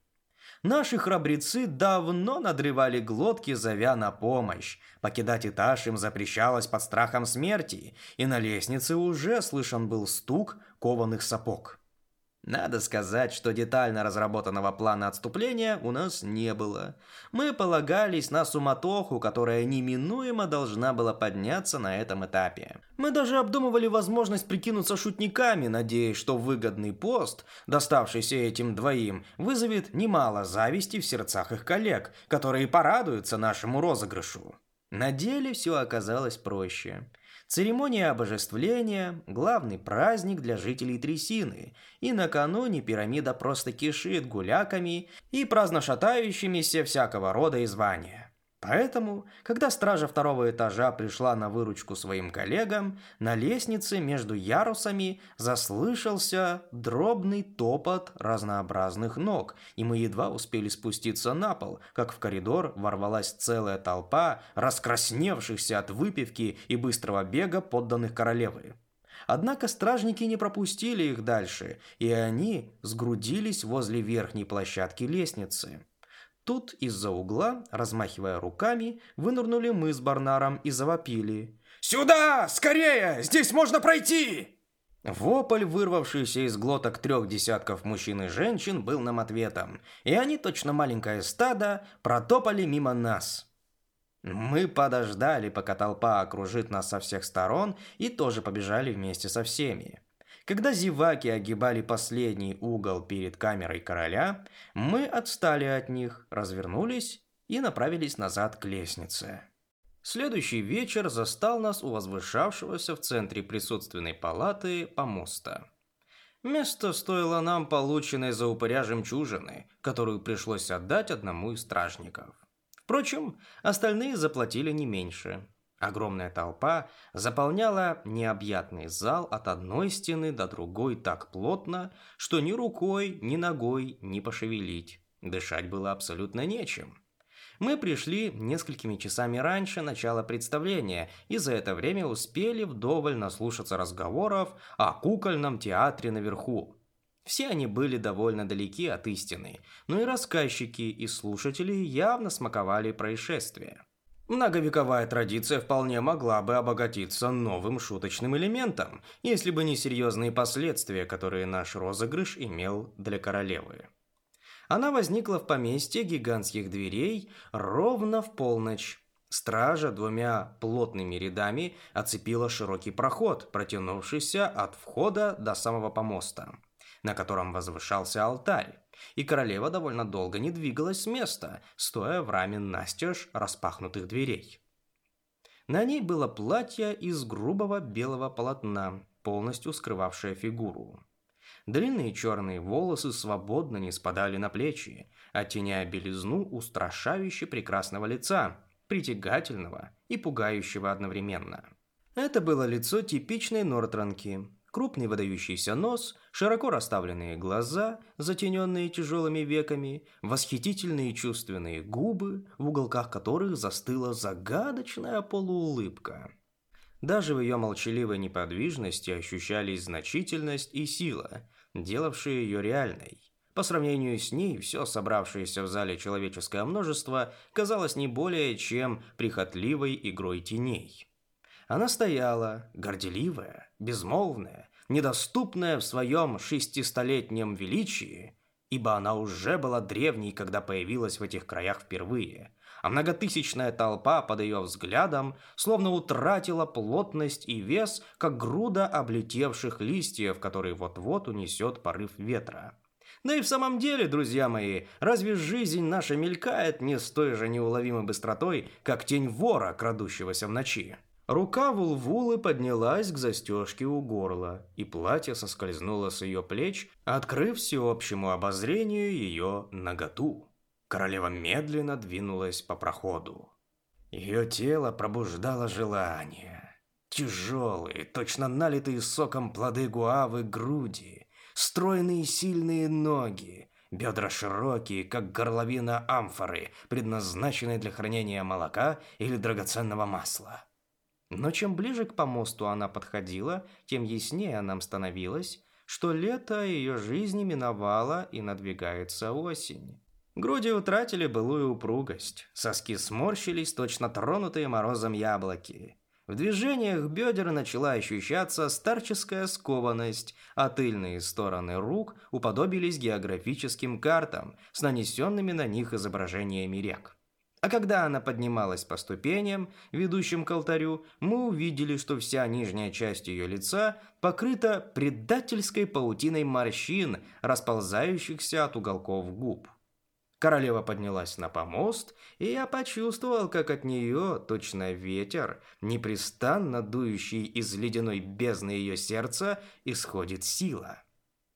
Наши храбрецы давно надрывали глотки, зовя на помощь. Покидать этаж им запрещалось под страхом смерти, и на лестнице уже слышен был стук кованых сапог. Надо сказать, что детально разработанного плана отступления у нас не было. Мы полагались на суматоху, которая неминуемо должна была подняться на этом этапе. Мы даже обдумывали возможность прикинуться шутниками, надеясь, что выгодный пост, доставшийся этим двоим, вызовет немало зависти в сердцах их коллег, которые порадуются нашему розыгрышу. На деле все оказалось проще. Церемония обожествления – главный праздник для жителей Трясины, и накануне пирамида просто кишит гуляками и праздно шатающимися всякого рода и звания. Поэтому, когда стража второго этажа пришла на выручку своим коллегам, на лестнице между ярусами заслышался дробный топот разнообразных ног, и мы едва успели спуститься на пол, как в коридор ворвалась целая толпа раскрасневшихся от выпивки и быстрого бега подданных королевы. Однако стражники не пропустили их дальше, и они сгрудились возле верхней площадки лестницы. Тут из-за угла, размахивая руками, вынырнули мы с Барнаром и завопили. «Сюда! Скорее! Здесь можно пройти!» Вопль, вырвавшийся из глоток трех десятков мужчин и женщин, был нам ответом, и они, точно маленькое стадо, протопали мимо нас. Мы подождали, пока толпа окружит нас со всех сторон, и тоже побежали вместе со всеми. Когда зеваки огибали последний угол перед камерой короля, мы отстали от них, развернулись и направились назад к лестнице. Следующий вечер застал нас у возвышавшегося в центре присутственной палаты помоста. Место стоило нам полученной за упыря жемчужины, которую пришлось отдать одному из стражников. Впрочем, остальные заплатили не меньше. Огромная толпа заполняла необъятный зал от одной стены до другой так плотно, что ни рукой, ни ногой не пошевелить. Дышать было абсолютно нечем. Мы пришли несколькими часами раньше начала представления и за это время успели вдоволь наслушаться разговоров о кукольном театре наверху. Все они были довольно далеки от истины, но и рассказчики и слушатели явно смаковали происшествие. Многовековая традиция вполне могла бы обогатиться новым шуточным элементом, если бы не серьезные последствия, которые наш розыгрыш имел для королевы. Она возникла в поместье гигантских дверей ровно в полночь. Стража двумя плотными рядами оцепила широкий проход, протянувшийся от входа до самого помоста, на котором возвышался алтарь и королева довольно долго не двигалась с места, стоя в раме настежь распахнутых дверей. На ней было платье из грубого белого полотна, полностью скрывавшее фигуру. Длинные черные волосы свободно не спадали на плечи, оттеняя белизну устрашающе прекрасного лица, притягательного и пугающего одновременно. Это было лицо типичной нортранки, крупный выдающийся нос, широко расставленные глаза, затененные тяжелыми веками, восхитительные чувственные губы, в уголках которых застыла загадочная полуулыбка. Даже в ее молчаливой неподвижности ощущались значительность и сила, делавшие ее реальной. По сравнению с ней, все собравшееся в зале человеческое множество казалось не более чем прихотливой игрой теней. Она стояла, горделивая, безмолвная, недоступная в своем шестистолетнем величии, ибо она уже была древней, когда появилась в этих краях впервые, а многотысячная толпа под ее взглядом словно утратила плотность и вес, как груда облетевших листьев, которые вот-вот унесет порыв ветра. Да и в самом деле, друзья мои, разве жизнь наша мелькает не с той же неуловимой быстротой, как тень вора, крадущегося в ночи? Рука Вулвулы поднялась к застежке у горла, и платье соскользнуло с ее плеч, открыв всеобщему обозрению ее наготу. Королева медленно двинулась по проходу. Ее тело пробуждало желание. Тяжелые, точно налитые соком плоды гуавы груди, стройные сильные ноги, бедра широкие, как горловина амфоры, предназначенные для хранения молока или драгоценного масла. Но чем ближе к помосту она подходила, тем яснее нам становилось, что лето ее жизни миновало и надвигается осень. Груди утратили былую упругость, соски сморщились, точно тронутые морозом яблоки. В движениях бедер начала ощущаться старческая скованность, а тыльные стороны рук уподобились географическим картам с нанесенными на них изображениями рек. А когда она поднималась по ступеням, ведущим к алтарю, мы увидели, что вся нижняя часть ее лица покрыта предательской паутиной морщин, расползающихся от уголков губ. Королева поднялась на помост, и я почувствовал, как от нее, точно ветер, непрестанно дующий из ледяной бездны ее сердца, исходит сила.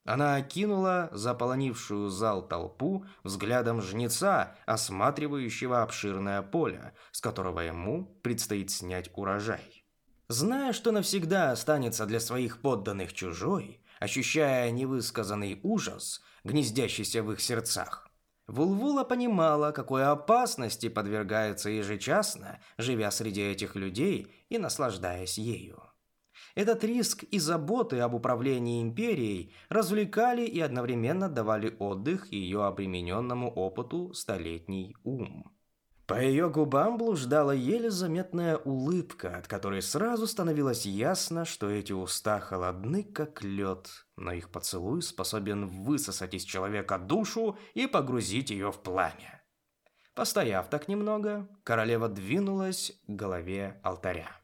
Она окинула заполонившую зал толпу взглядом жнеца, осматривающего обширное поле, с которого ему предстоит снять урожай. Зная, что навсегда останется для своих подданных чужой, ощущая невысказанный ужас, гнездящийся в их сердцах, Вулвула понимала, какой опасности подвергается ежечасно, живя среди этих людей и наслаждаясь ею. Этот риск и заботы об управлении империей развлекали и одновременно давали отдых ее обремененному опыту столетний ум. По ее губам блуждала еле заметная улыбка, от которой сразу становилось ясно, что эти уста холодны, как лед, но их поцелуй способен высосать из человека душу и погрузить ее в пламя. Постояв так немного, королева двинулась к голове алтаря.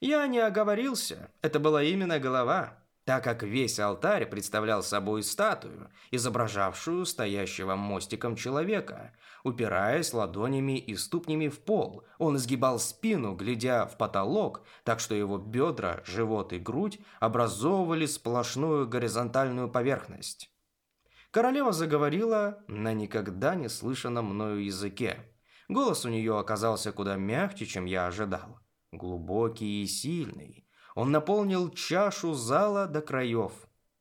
Я не оговорился, это была именно голова, так как весь алтарь представлял собой статую, изображавшую стоящего мостиком человека. Упираясь ладонями и ступнями в пол, он изгибал спину, глядя в потолок, так что его бедра, живот и грудь образовывали сплошную горизонтальную поверхность. Королева заговорила на никогда не слышанном мною языке. Голос у нее оказался куда мягче, чем я ожидал. Глубокий и сильный, он наполнил чашу зала до краев.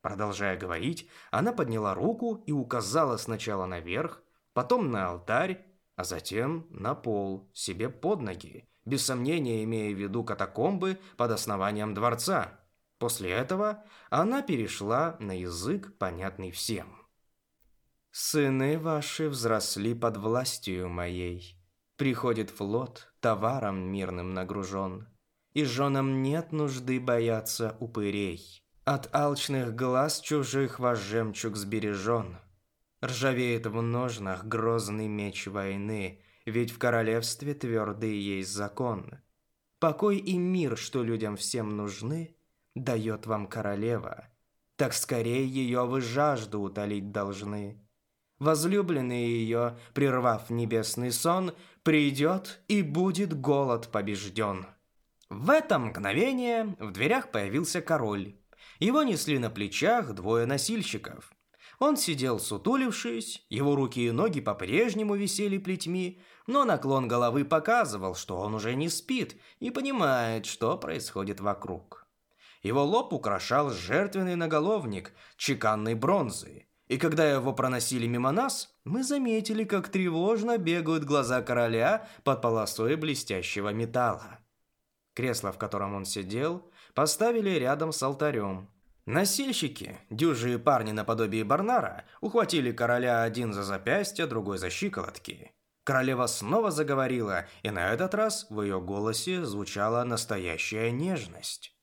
Продолжая говорить, она подняла руку и указала сначала наверх, потом на алтарь, а затем на пол, себе под ноги, без сомнения имея в виду катакомбы под основанием дворца. После этого она перешла на язык, понятный всем. «Сыны ваши взросли под властью моей. Приходит флот, товаром мирным нагружен и женам нет нужды бояться упырей. От алчных глаз чужих ваш жемчуг сбережен. Ржавеет в ножнах грозный меч войны, ведь в королевстве твердый есть закон. Покой и мир, что людям всем нужны, дает вам королева. Так скорее ее вы жажду утолить должны. Возлюбленный ее, прервав небесный сон, придет и будет голод побежден. В это мгновение в дверях появился король. Его несли на плечах двое носильщиков. Он сидел сутулившись, его руки и ноги по-прежнему висели плетьми, но наклон головы показывал, что он уже не спит и понимает, что происходит вокруг. Его лоб украшал жертвенный наголовник чеканной бронзы, и когда его проносили мимо нас, мы заметили, как тревожно бегают глаза короля под полосой блестящего металла. Кресло, в котором он сидел, поставили рядом с алтарем. Носильщики, дюжие парни наподобие Барнара, ухватили короля один за запястье, другой за щиколотки. Королева снова заговорила, и на этот раз в ее голосе звучала настоящая нежность.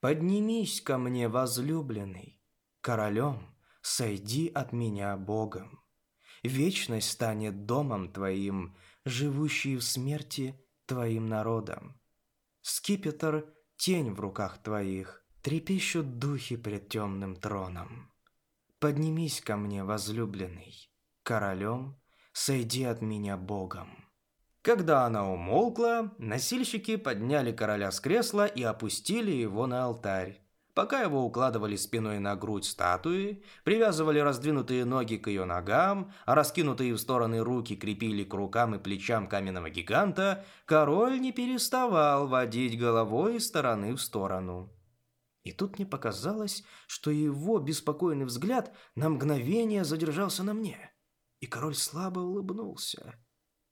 «Поднимись ко мне, возлюбленный, королем, сойди от меня Богом. Вечность станет домом твоим, живущий в смерти твоим народом. Скипетр – тень в руках твоих, трепещут духи пред темным троном. Поднимись ко мне, возлюбленный, королем, сойди от меня Богом. Когда она умолкла, носильщики подняли короля с кресла и опустили его на алтарь. Пока его укладывали спиной на грудь статуи, привязывали раздвинутые ноги к ее ногам, а раскинутые в стороны руки крепили к рукам и плечам каменного гиганта, король не переставал водить головой из стороны в сторону. И тут мне показалось, что его беспокойный взгляд на мгновение задержался на мне, и король слабо улыбнулся.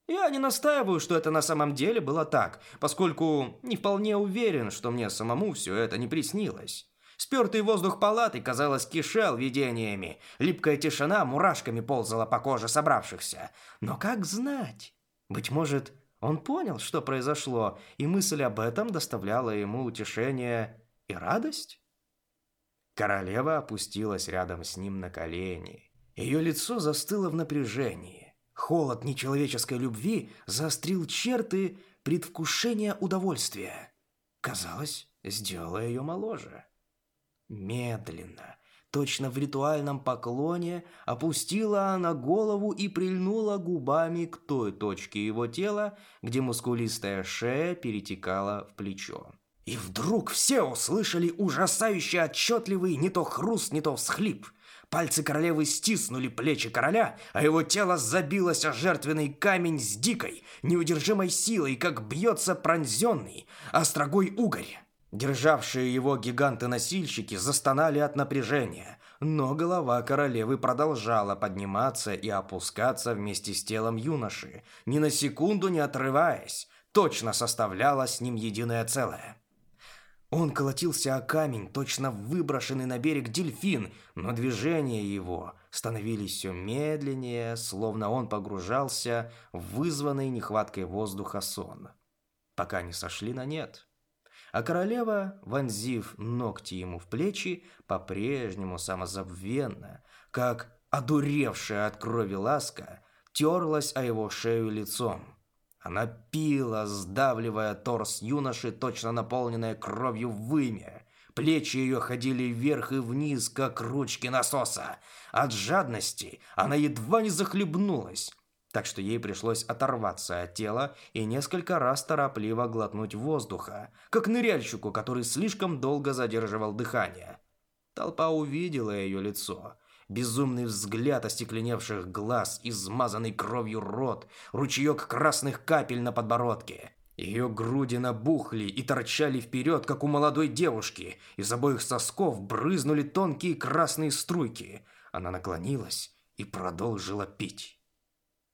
Я не настаиваю, что это на самом деле было так, поскольку не вполне уверен, что мне самому все это не приснилось. Спертый воздух палаты, казалось, кишел видениями. Липкая тишина мурашками ползала по коже собравшихся. Но как знать? Быть может, он понял, что произошло, и мысль об этом доставляла ему утешение и радость? Королева опустилась рядом с ним на колени. Ее лицо застыло в напряжении. Холод нечеловеческой любви заострил черты предвкушения удовольствия. Казалось, сделало ее моложе. Медленно, точно в ритуальном поклоне, опустила она голову и прильнула губами к той точке его тела, где мускулистая шея перетекала в плечо. И вдруг все услышали ужасающе отчетливый не то хруст, не то всхлип. Пальцы королевы стиснули плечи короля, а его тело забилось о жертвенный камень с дикой, неудержимой силой, как бьется пронзенный острогой угорь. Державшие его гиганты-носильщики застонали от напряжения, но голова королевы продолжала подниматься и опускаться вместе с телом юноши, ни на секунду не отрываясь, точно составляла с ним единое целое. Он колотился о камень, точно выброшенный на берег дельфин, но движения его становились все медленнее, словно он погружался в вызванный нехваткой воздуха сон. Пока не сошли на нет. А королева, вонзив ногти ему в плечи, по-прежнему самозабвенно, как одуревшая от крови ласка, терлась о его шею лицом. Она пила, сдавливая торс юноши, точно наполненная кровью вымя. Плечи ее ходили вверх и вниз, как ручки насоса. От жадности она едва не захлебнулась так что ей пришлось оторваться от тела и несколько раз торопливо глотнуть воздуха, как ныряльщику, который слишком долго задерживал дыхание. Толпа увидела ее лицо, безумный взгляд остекленевших глаз, измазанный кровью рот, ручеек красных капель на подбородке. Ее груди набухли и торчали вперед, как у молодой девушки. Из обоих сосков брызнули тонкие красные струйки. Она наклонилась и продолжила пить.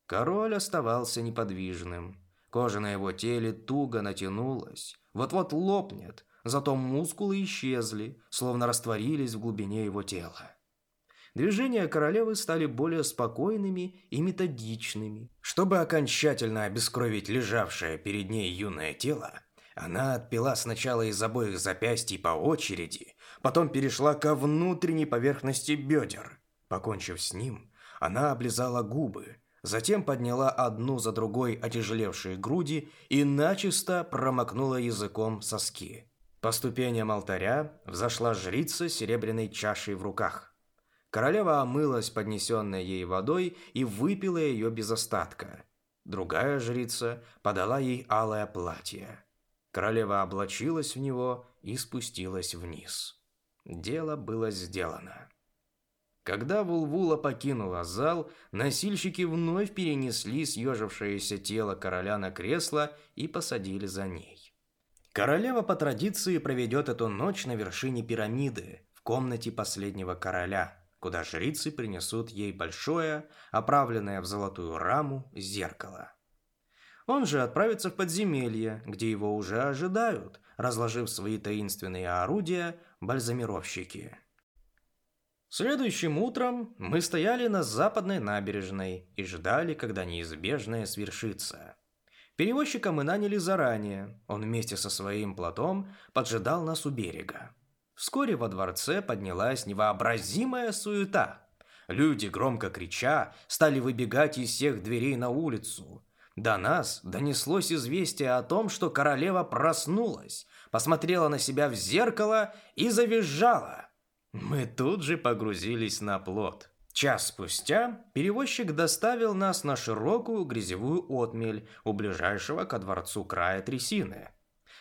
Король оставался неподвижным. Кожа на его теле туго натянулась, вот-вот лопнет, зато мускулы исчезли, словно растворились в глубине его тела. Движения королевы стали более спокойными и методичными. Чтобы окончательно обескровить лежавшее перед ней юное тело, она отпила сначала из обоих запястий по очереди, потом перешла ко внутренней поверхности бедер. Покончив с ним, она облизала губы, Затем подняла одну за другой отяжелевшие груди и начисто промокнула языком соски. По ступеням алтаря взошла жрица серебряной чашей в руках. Королева омылась поднесенной ей водой и выпила ее без остатка. Другая жрица подала ей алое платье. Королева облачилась в него и спустилась вниз. Дело было сделано. Когда Вулвула покинула зал, носильщики вновь перенесли съежившееся тело короля на кресло и посадили за ней. Королева по традиции проведет эту ночь на вершине пирамиды, в комнате последнего короля, куда жрицы принесут ей большое, оправленное в золотую раму, зеркало. Он же отправится в подземелье, где его уже ожидают, разложив свои таинственные орудия бальзамировщики. Следующим утром мы стояли на западной набережной и ждали, когда неизбежное свершится. Перевозчика мы наняли заранее. Он вместе со своим плотом поджидал нас у берега. Вскоре во дворце поднялась невообразимая суета. Люди, громко крича, стали выбегать из всех дверей на улицу. До нас донеслось известие о том, что королева проснулась, посмотрела на себя в зеркало и завизжала. Мы тут же погрузились на плот. Час спустя перевозчик доставил нас на широкую грязевую отмель у ближайшего ко дворцу края трясины.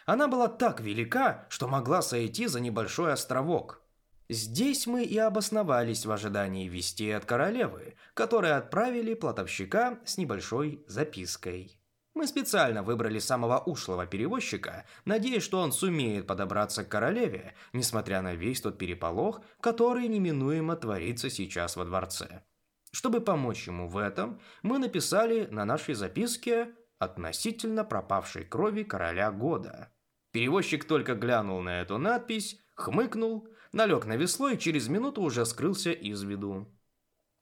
Она была так велика, что могла сойти за небольшой островок. Здесь мы и обосновались в ожидании вести от королевы, которые отправили платовщика с небольшой запиской. Мы специально выбрали самого ушлого перевозчика, надеясь, что он сумеет подобраться к королеве, несмотря на весь тот переполох, который неминуемо творится сейчас во дворце. Чтобы помочь ему в этом, мы написали на нашей записке относительно пропавшей крови короля года. Перевозчик только глянул на эту надпись, хмыкнул, налег на весло и через минуту уже скрылся из виду.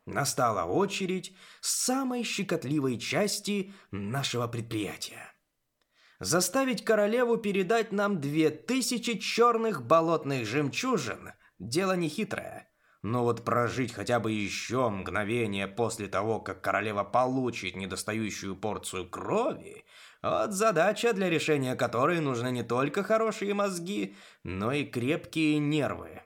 Настала очередь самой щекотливой части нашего предприятия. Заставить королеву передать нам две тысячи черных болотных жемчужин – дело нехитрое. Но вот прожить хотя бы еще мгновение после того, как королева получит недостающую порцию крови – вот задача, для решения которой нужны не только хорошие мозги, но и крепкие нервы.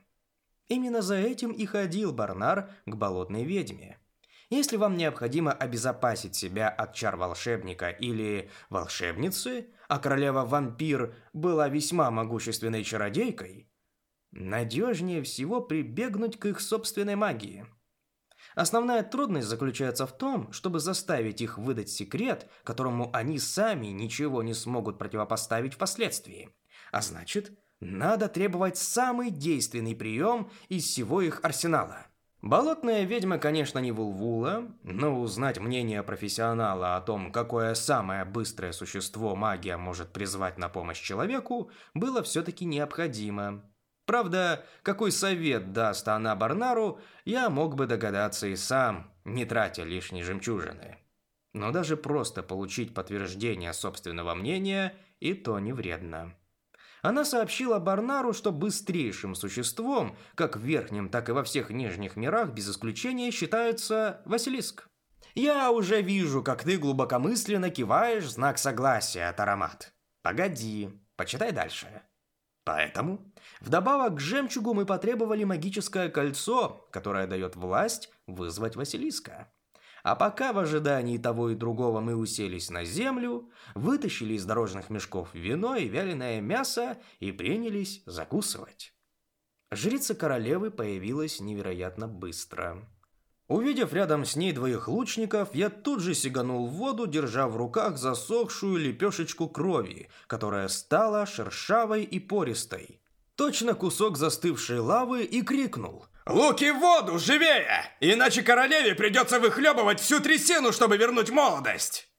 Именно за этим и ходил Барнар к болотной ведьме. Если вам необходимо обезопасить себя от чар волшебника или волшебницы, а королева-вампир была весьма могущественной чародейкой, надежнее всего прибегнуть к их собственной магии. Основная трудность заключается в том, чтобы заставить их выдать секрет, которому они сами ничего не смогут противопоставить впоследствии. А значит, надо требовать самый действенный прием из всего их арсенала. Болотная ведьма, конечно, не Вулвула, но узнать мнение профессионала о том, какое самое быстрое существо магия может призвать на помощь человеку, было все-таки необходимо. Правда, какой совет даст она Барнару, я мог бы догадаться и сам, не тратя лишней жемчужины. Но даже просто получить подтверждение собственного мнения и то не вредно. Она сообщила Барнару, что быстрейшим существом, как в верхнем, так и во всех нижних мирах, без исключения, считается Василиск. «Я уже вижу, как ты глубокомысленно киваешь знак согласия, Тарамат. Погоди, почитай дальше». Поэтому, вдобавок к жемчугу мы потребовали магическое кольцо, которое дает власть вызвать Василиска. А пока в ожидании того и другого мы уселись на землю, вытащили из дорожных мешков вино и вяленое мясо и принялись закусывать. Жрица королевы появилась невероятно быстро. Увидев рядом с ней двоих лучников, я тут же сиганул в воду, держа в руках засохшую лепешечку крови, которая стала шершавой и пористой. Точно кусок застывшей лавы и крикнул – «Луки в воду, живее! Иначе королеве придется выхлебывать всю трясину, чтобы вернуть молодость!»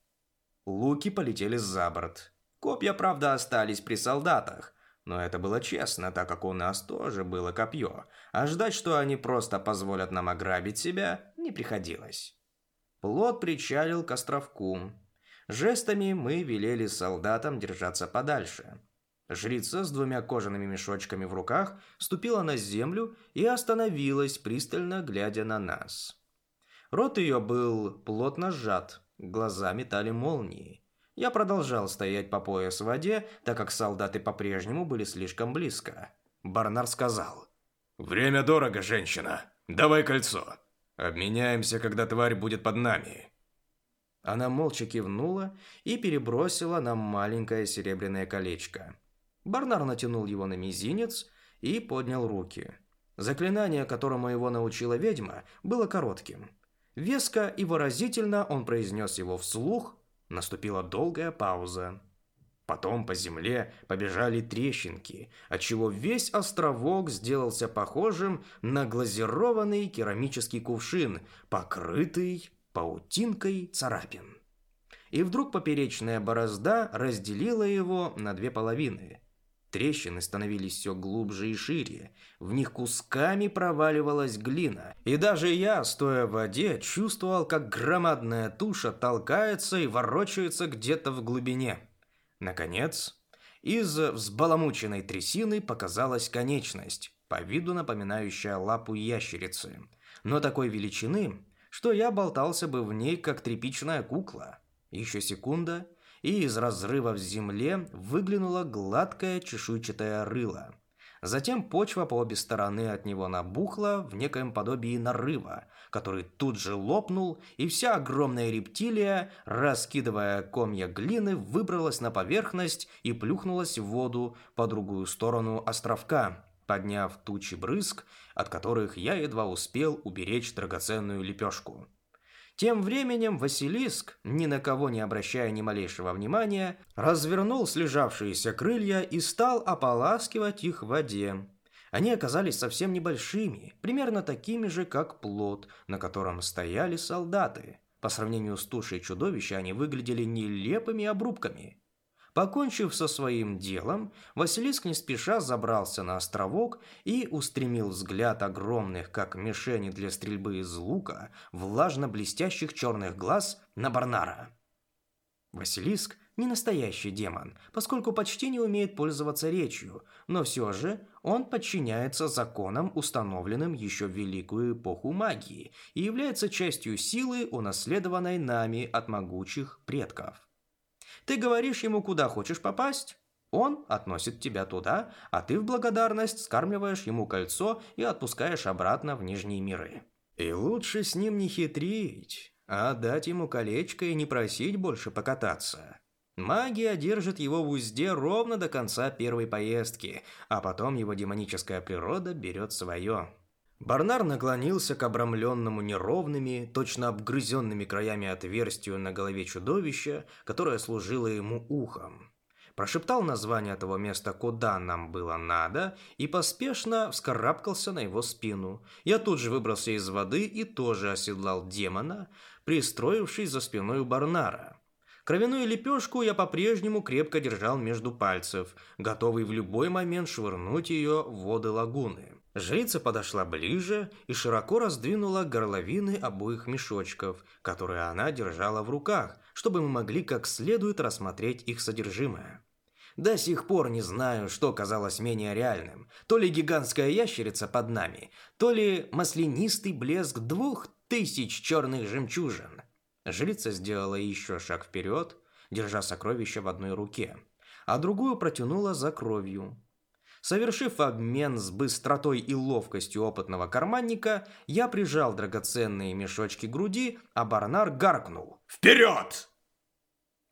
Луки полетели за борт. Копья, правда, остались при солдатах. Но это было честно, так как у нас тоже было копье. А ждать, что они просто позволят нам ограбить себя, не приходилось. Плот причалил к островку. Жестами мы велели солдатам держаться подальше. Жрица с двумя кожаными мешочками в руках ступила на землю и остановилась, пристально глядя на нас. Рот ее был плотно сжат, глаза метали молнии. Я продолжал стоять по пояс в воде, так как солдаты по-прежнему были слишком близко. Барнар сказал. «Время дорого, женщина. Давай кольцо. Обменяемся, когда тварь будет под нами». Она молча кивнула и перебросила нам маленькое серебряное колечко. Барнар натянул его на мизинец и поднял руки. Заклинание, которому его научила ведьма, было коротким. Веско и выразительно он произнес его вслух, наступила долгая пауза. Потом по земле побежали трещинки, отчего весь островок сделался похожим на глазированный керамический кувшин, покрытый паутинкой царапин. И вдруг поперечная борозда разделила его на две половины – Трещины становились все глубже и шире, в них кусками проваливалась глина. И даже я, стоя в воде, чувствовал, как громадная туша толкается и ворочается где-то в глубине. Наконец, из взбаламученной трясины показалась конечность, по виду напоминающая лапу ящерицы, но такой величины, что я болтался бы в ней, как тряпичная кукла. Еще секунда, и из разрыва в земле выглянуло гладкое чешуйчатое рыло. Затем почва по обе стороны от него набухла в некоем подобии нарыва, который тут же лопнул, и вся огромная рептилия, раскидывая комья глины, выбралась на поверхность и плюхнулась в воду по другую сторону островка, подняв тучи брызг, от которых я едва успел уберечь драгоценную лепешку. Тем временем Василиск, ни на кого не обращая ни малейшего внимания, развернул слежавшиеся крылья и стал ополаскивать их в воде. Они оказались совсем небольшими, примерно такими же, как плот, на котором стояли солдаты. По сравнению с тушей чудовища они выглядели нелепыми обрубками. Покончив со своим делом, Василиск не спеша забрался на островок и устремил взгляд огромных, как мишени для стрельбы из лука, влажно-блестящих черных глаз на Барнара. Василиск не настоящий демон, поскольку почти не умеет пользоваться речью, но все же он подчиняется законам, установленным еще в Великую эпоху магии, и является частью силы, унаследованной нами от могучих предков. Ты говоришь ему, куда хочешь попасть, он относит тебя туда, а ты в благодарность скармливаешь ему кольцо и отпускаешь обратно в Нижние миры. И лучше с ним не хитрить, а дать ему колечко и не просить больше покататься. Магия держит его в узде ровно до конца первой поездки, а потом его демоническая природа берет свое. Барнар наклонился к обрамленному неровными, точно обгрызенными краями отверстию на голове чудовища, которое служило ему ухом. Прошептал название того места, куда нам было надо, и поспешно вскарабкался на его спину. Я тут же выбрался из воды и тоже оседлал демона, пристроившись за спиной у Барнара. Кровяную лепешку я по-прежнему крепко держал между пальцев, готовый в любой момент швырнуть ее в воды лагуны. Жрица подошла ближе и широко раздвинула горловины обоих мешочков, которые она держала в руках, чтобы мы могли как следует рассмотреть их содержимое. До сих пор не знаю, что казалось менее реальным. То ли гигантская ящерица под нами, то ли маслянистый блеск двух тысяч черных жемчужин. Жрица сделала еще шаг вперед, держа сокровище в одной руке, а другую протянула за кровью. Совершив обмен с быстротой и ловкостью опытного карманника, я прижал драгоценные мешочки груди, а Барнар гаркнул. «Вперед!»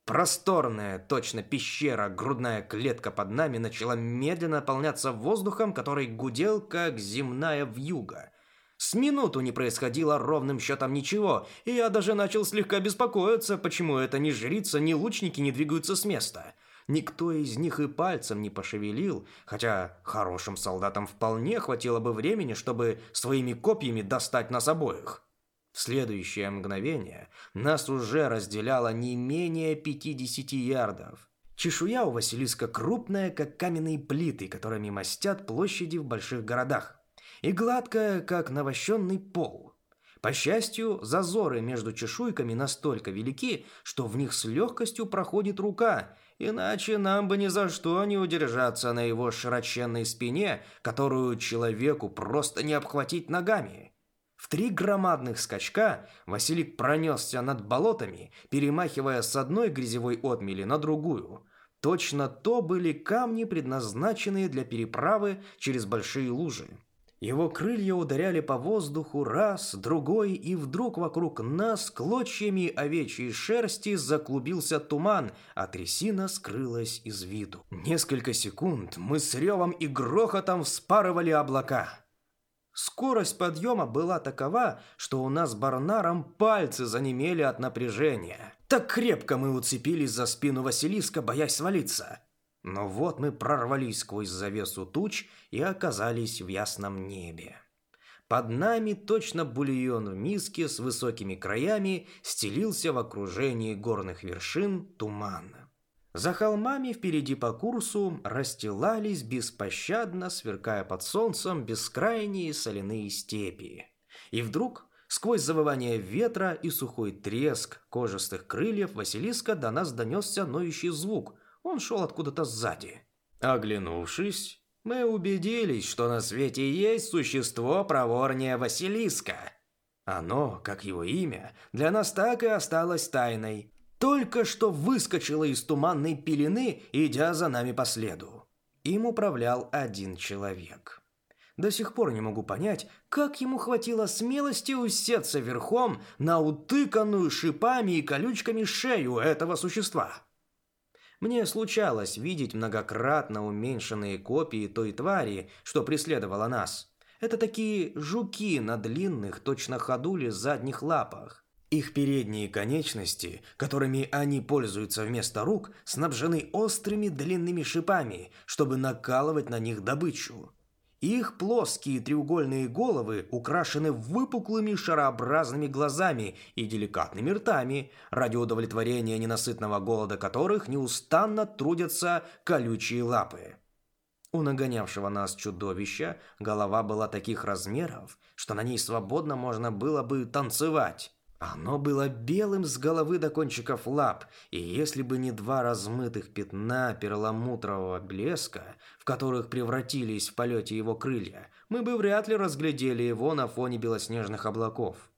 Просторная, точно пещера, грудная клетка под нами начала медленно наполняться воздухом, который гудел, как земная вьюга. С минуту не происходило ровным счетом ничего, и я даже начал слегка беспокоиться, почему это ни жрица, ни лучники не двигаются с места – Никто из них и пальцем не пошевелил, хотя хорошим солдатам вполне хватило бы времени, чтобы своими копьями достать нас обоих. В следующее мгновение нас уже разделяло не менее 50 ярдов. Чешуя у Василиска крупная, как каменные плиты, которыми мастят площади в больших городах, и гладкая, как навощенный пол. По счастью, зазоры между чешуйками настолько велики, что в них с легкостью проходит рука, Иначе нам бы ни за что не удержаться на его широченной спине, которую человеку просто не обхватить ногами. В три громадных скачка Василик пронесся над болотами, перемахивая с одной грязевой отмели на другую. Точно то были камни, предназначенные для переправы через большие лужи. Его крылья ударяли по воздуху раз, другой, и вдруг вокруг нас клочьями овечьей шерсти заклубился туман, а трясина скрылась из виду. Несколько секунд мы с ревом и грохотом вспарывали облака. Скорость подъема была такова, что у нас Барнаром пальцы занемели от напряжения. Так крепко мы уцепились за спину Василиска, боясь свалиться. Но вот мы прорвались сквозь завесу туч и оказались в ясном небе. Под нами точно бульон в миске с высокими краями стелился в окружении горных вершин тумана. За холмами впереди по курсу расстилались беспощадно, сверкая под солнцем, бескрайние соляные степи. И вдруг, сквозь завывание ветра и сухой треск кожистых крыльев Василиска до нас донесся ноющий звук. Он шел откуда-то сзади. Оглянувшись, мы убедились, что на свете есть существо проворнее Василиска. Оно, как его имя, для нас так и осталось тайной только что выскочила из туманной пелены, идя за нами по следу. Им управлял один человек. До сих пор не могу понять, как ему хватило смелости усеться верхом на утыканную шипами и колючками шею этого существа. Мне случалось видеть многократно уменьшенные копии той твари, что преследовала нас. Это такие жуки на длинных, точно ходули задних лапах. Их передние конечности, которыми они пользуются вместо рук, снабжены острыми длинными шипами, чтобы накалывать на них добычу. Их плоские треугольные головы украшены выпуклыми шарообразными глазами и деликатными ртами, ради удовлетворения ненасытного голода которых неустанно трудятся колючие лапы. У нагонявшего нас чудовища голова была таких размеров, что на ней свободно можно было бы танцевать. Оно было белым с головы до кончиков лап, и если бы не два размытых пятна перламутрового блеска, в которых превратились в полете его крылья, мы бы вряд ли разглядели его на фоне белоснежных облаков.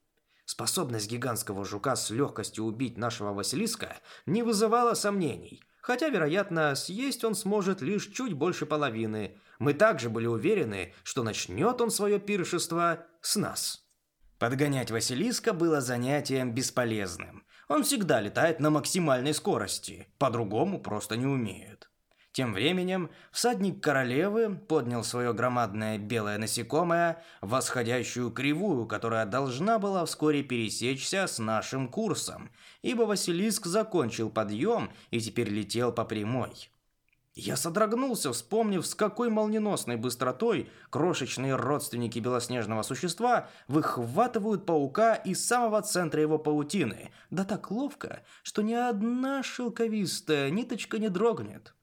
Способность гигантского жука с легкостью убить нашего Василиска не вызывала сомнений, хотя, вероятно, съесть он сможет лишь чуть больше половины. Мы также были уверены, что начнет он свое пиршество с нас. Подгонять Василиска было занятием бесполезным. Он всегда летает на максимальной скорости, по-другому просто не умеет. Тем временем всадник королевы поднял свое громадное белое насекомое восходящую кривую, которая должна была вскоре пересечься с нашим курсом, ибо Василиск закончил подъем и теперь летел по прямой. Я содрогнулся, вспомнив, с какой молниеносной быстротой крошечные родственники белоснежного существа выхватывают паука из самого центра его паутины, да так ловко, что ни одна шелковистая ниточка не дрогнет.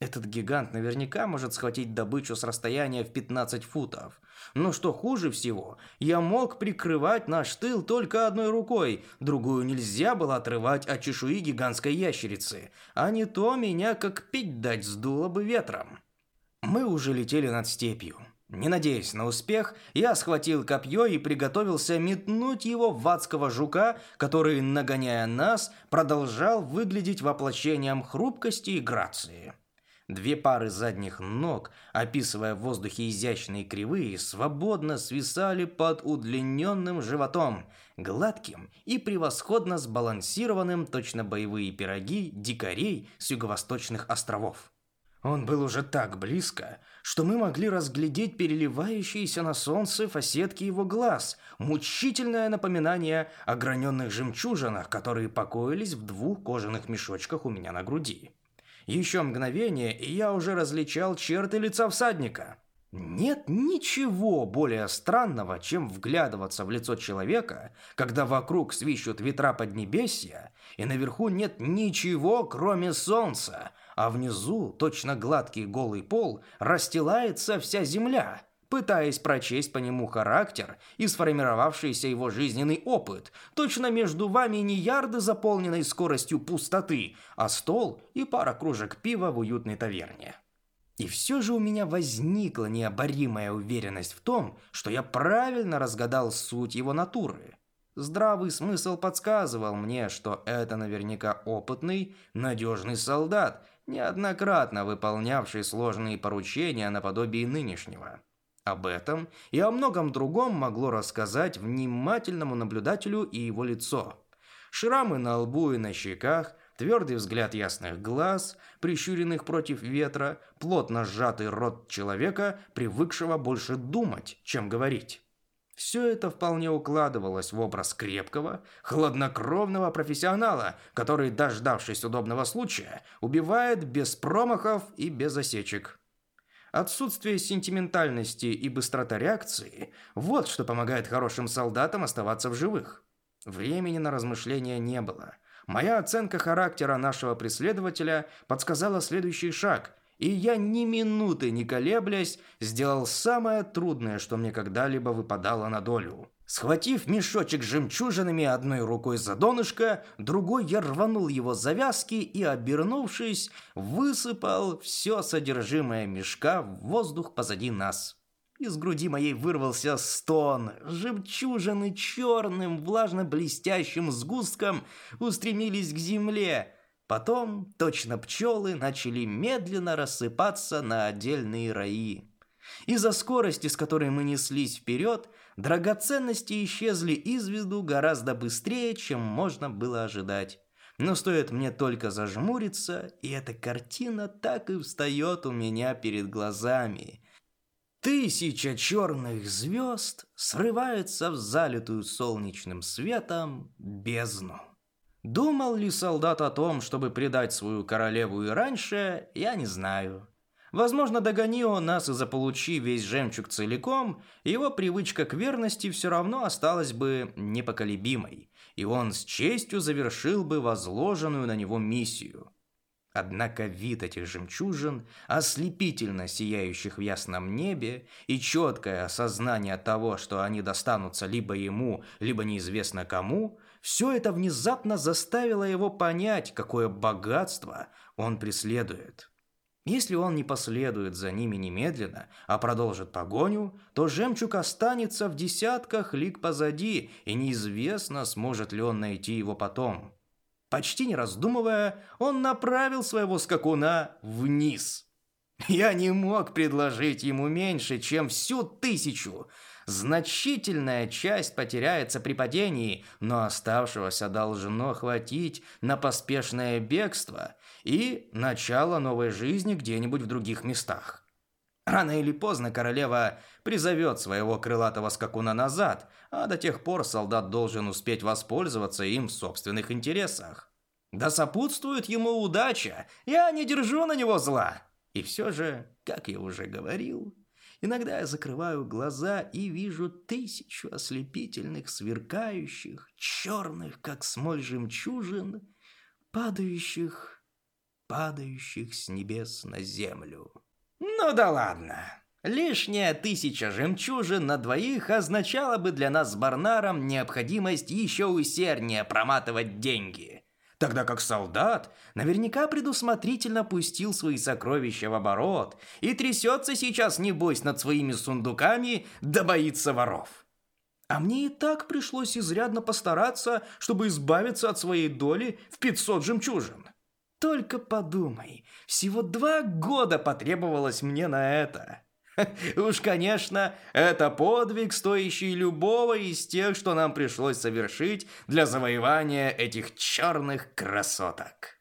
Этот гигант наверняка может схватить добычу с расстояния в 15 футов. Но что хуже всего, я мог прикрывать наш тыл только одной рукой, другую нельзя было отрывать от чешуи гигантской ящерицы, а не то меня как пить дать сдуло бы ветром. Мы уже летели над степью. Не надеясь на успех, я схватил копье и приготовился метнуть его в адского жука, который, нагоняя нас, продолжал выглядеть воплощением хрупкости и грации. Две пары задних ног, описывая в воздухе изящные кривые, свободно свисали под удлиненным животом, гладким и превосходно сбалансированным точно боевые пироги дикарей с юго-восточных островов. Он был уже так близко, что мы могли разглядеть переливающиеся на солнце фасетки его глаз, мучительное напоминание о граненных жемчужинах, которые покоились в двух кожаных мешочках у меня на груди. Еще мгновение, и я уже различал черты лица всадника. Нет ничего более странного, чем вглядываться в лицо человека, когда вокруг свищут ветра поднебесья, и наверху нет ничего, кроме солнца, а внизу, точно гладкий голый пол, расстилается вся земля пытаясь прочесть по нему характер и сформировавшийся его жизненный опыт. Точно между вами не ярды, заполненной скоростью пустоты, а стол и пара кружек пива в уютной таверне. И все же у меня возникла необоримая уверенность в том, что я правильно разгадал суть его натуры. Здравый смысл подсказывал мне, что это наверняка опытный, надежный солдат, неоднократно выполнявший сложные поручения наподобие нынешнего. Об этом и о многом другом могло рассказать внимательному наблюдателю и его лицо. Шрамы на лбу и на щеках, твердый взгляд ясных глаз, прищуренных против ветра, плотно сжатый рот человека, привыкшего больше думать, чем говорить. Все это вполне укладывалось в образ крепкого, хладнокровного профессионала, который, дождавшись удобного случая, убивает без промахов и без осечек. Отсутствие сентиментальности и быстрота реакции – вот что помогает хорошим солдатам оставаться в живых. Времени на размышления не было. Моя оценка характера нашего преследователя подсказала следующий шаг, и я ни минуты не колеблясь сделал самое трудное, что мне когда-либо выпадало на долю. Схватив мешочек с жемчужинами одной рукой за донышко, другой я рванул его завязки и, обернувшись, высыпал все содержимое мешка в воздух позади нас. Из груди моей вырвался стон. Жемчужины черным, влажно-блестящим сгустком устремились к земле. Потом, точно пчелы, начали медленно рассыпаться на отдельные раи. Из-за скорости, с которой мы неслись вперед, драгоценности исчезли из виду гораздо быстрее, чем можно было ожидать. Но стоит мне только зажмуриться, и эта картина так и встает у меня перед глазами. Тысяча черных звезд срываются в залитую солнечным светом бездну. Думал ли солдат о том, чтобы предать свою королеву и раньше, я не знаю. Возможно, догони он нас и заполучи весь жемчуг целиком, его привычка к верности все равно осталась бы непоколебимой, и он с честью завершил бы возложенную на него миссию. Однако вид этих жемчужин, ослепительно сияющих в ясном небе, и четкое осознание того, что они достанутся либо ему, либо неизвестно кому, все это внезапно заставило его понять, какое богатство он преследует. Если он не последует за ними немедленно, а продолжит погоню, то жемчуг останется в десятках лиг позади, и неизвестно, сможет ли он найти его потом. Почти не раздумывая, он направил своего скакуна вниз. Я не мог предложить ему меньше, чем всю тысячу. Значительная часть потеряется при падении, но оставшегося должно хватить на поспешное бегство и начало новой жизни где-нибудь в других местах. Рано или поздно королева призовет своего крылатого скакуна назад, а до тех пор солдат должен успеть воспользоваться им в собственных интересах. Да сопутствует ему удача, я не держу на него зла. И все же, как я уже говорил, иногда я закрываю глаза и вижу тысячу ослепительных, сверкающих, черных, как смоль жемчужин, падающих, падающих с небес на землю. Ну да ладно. Лишняя тысяча жемчужин на двоих означала бы для нас с Барнаром необходимость еще усерднее проматывать деньги – тогда как солдат наверняка предусмотрительно пустил свои сокровища в оборот и трясется сейчас, небось, над своими сундуками, да боится воров. А мне и так пришлось изрядно постараться, чтобы избавиться от своей доли в 500 жемчужин. Только подумай, всего два года потребовалось мне на это. (laughs) Уж, конечно, это подвиг, стоящий любого из тех, что нам пришлось совершить для завоевания этих черных красоток.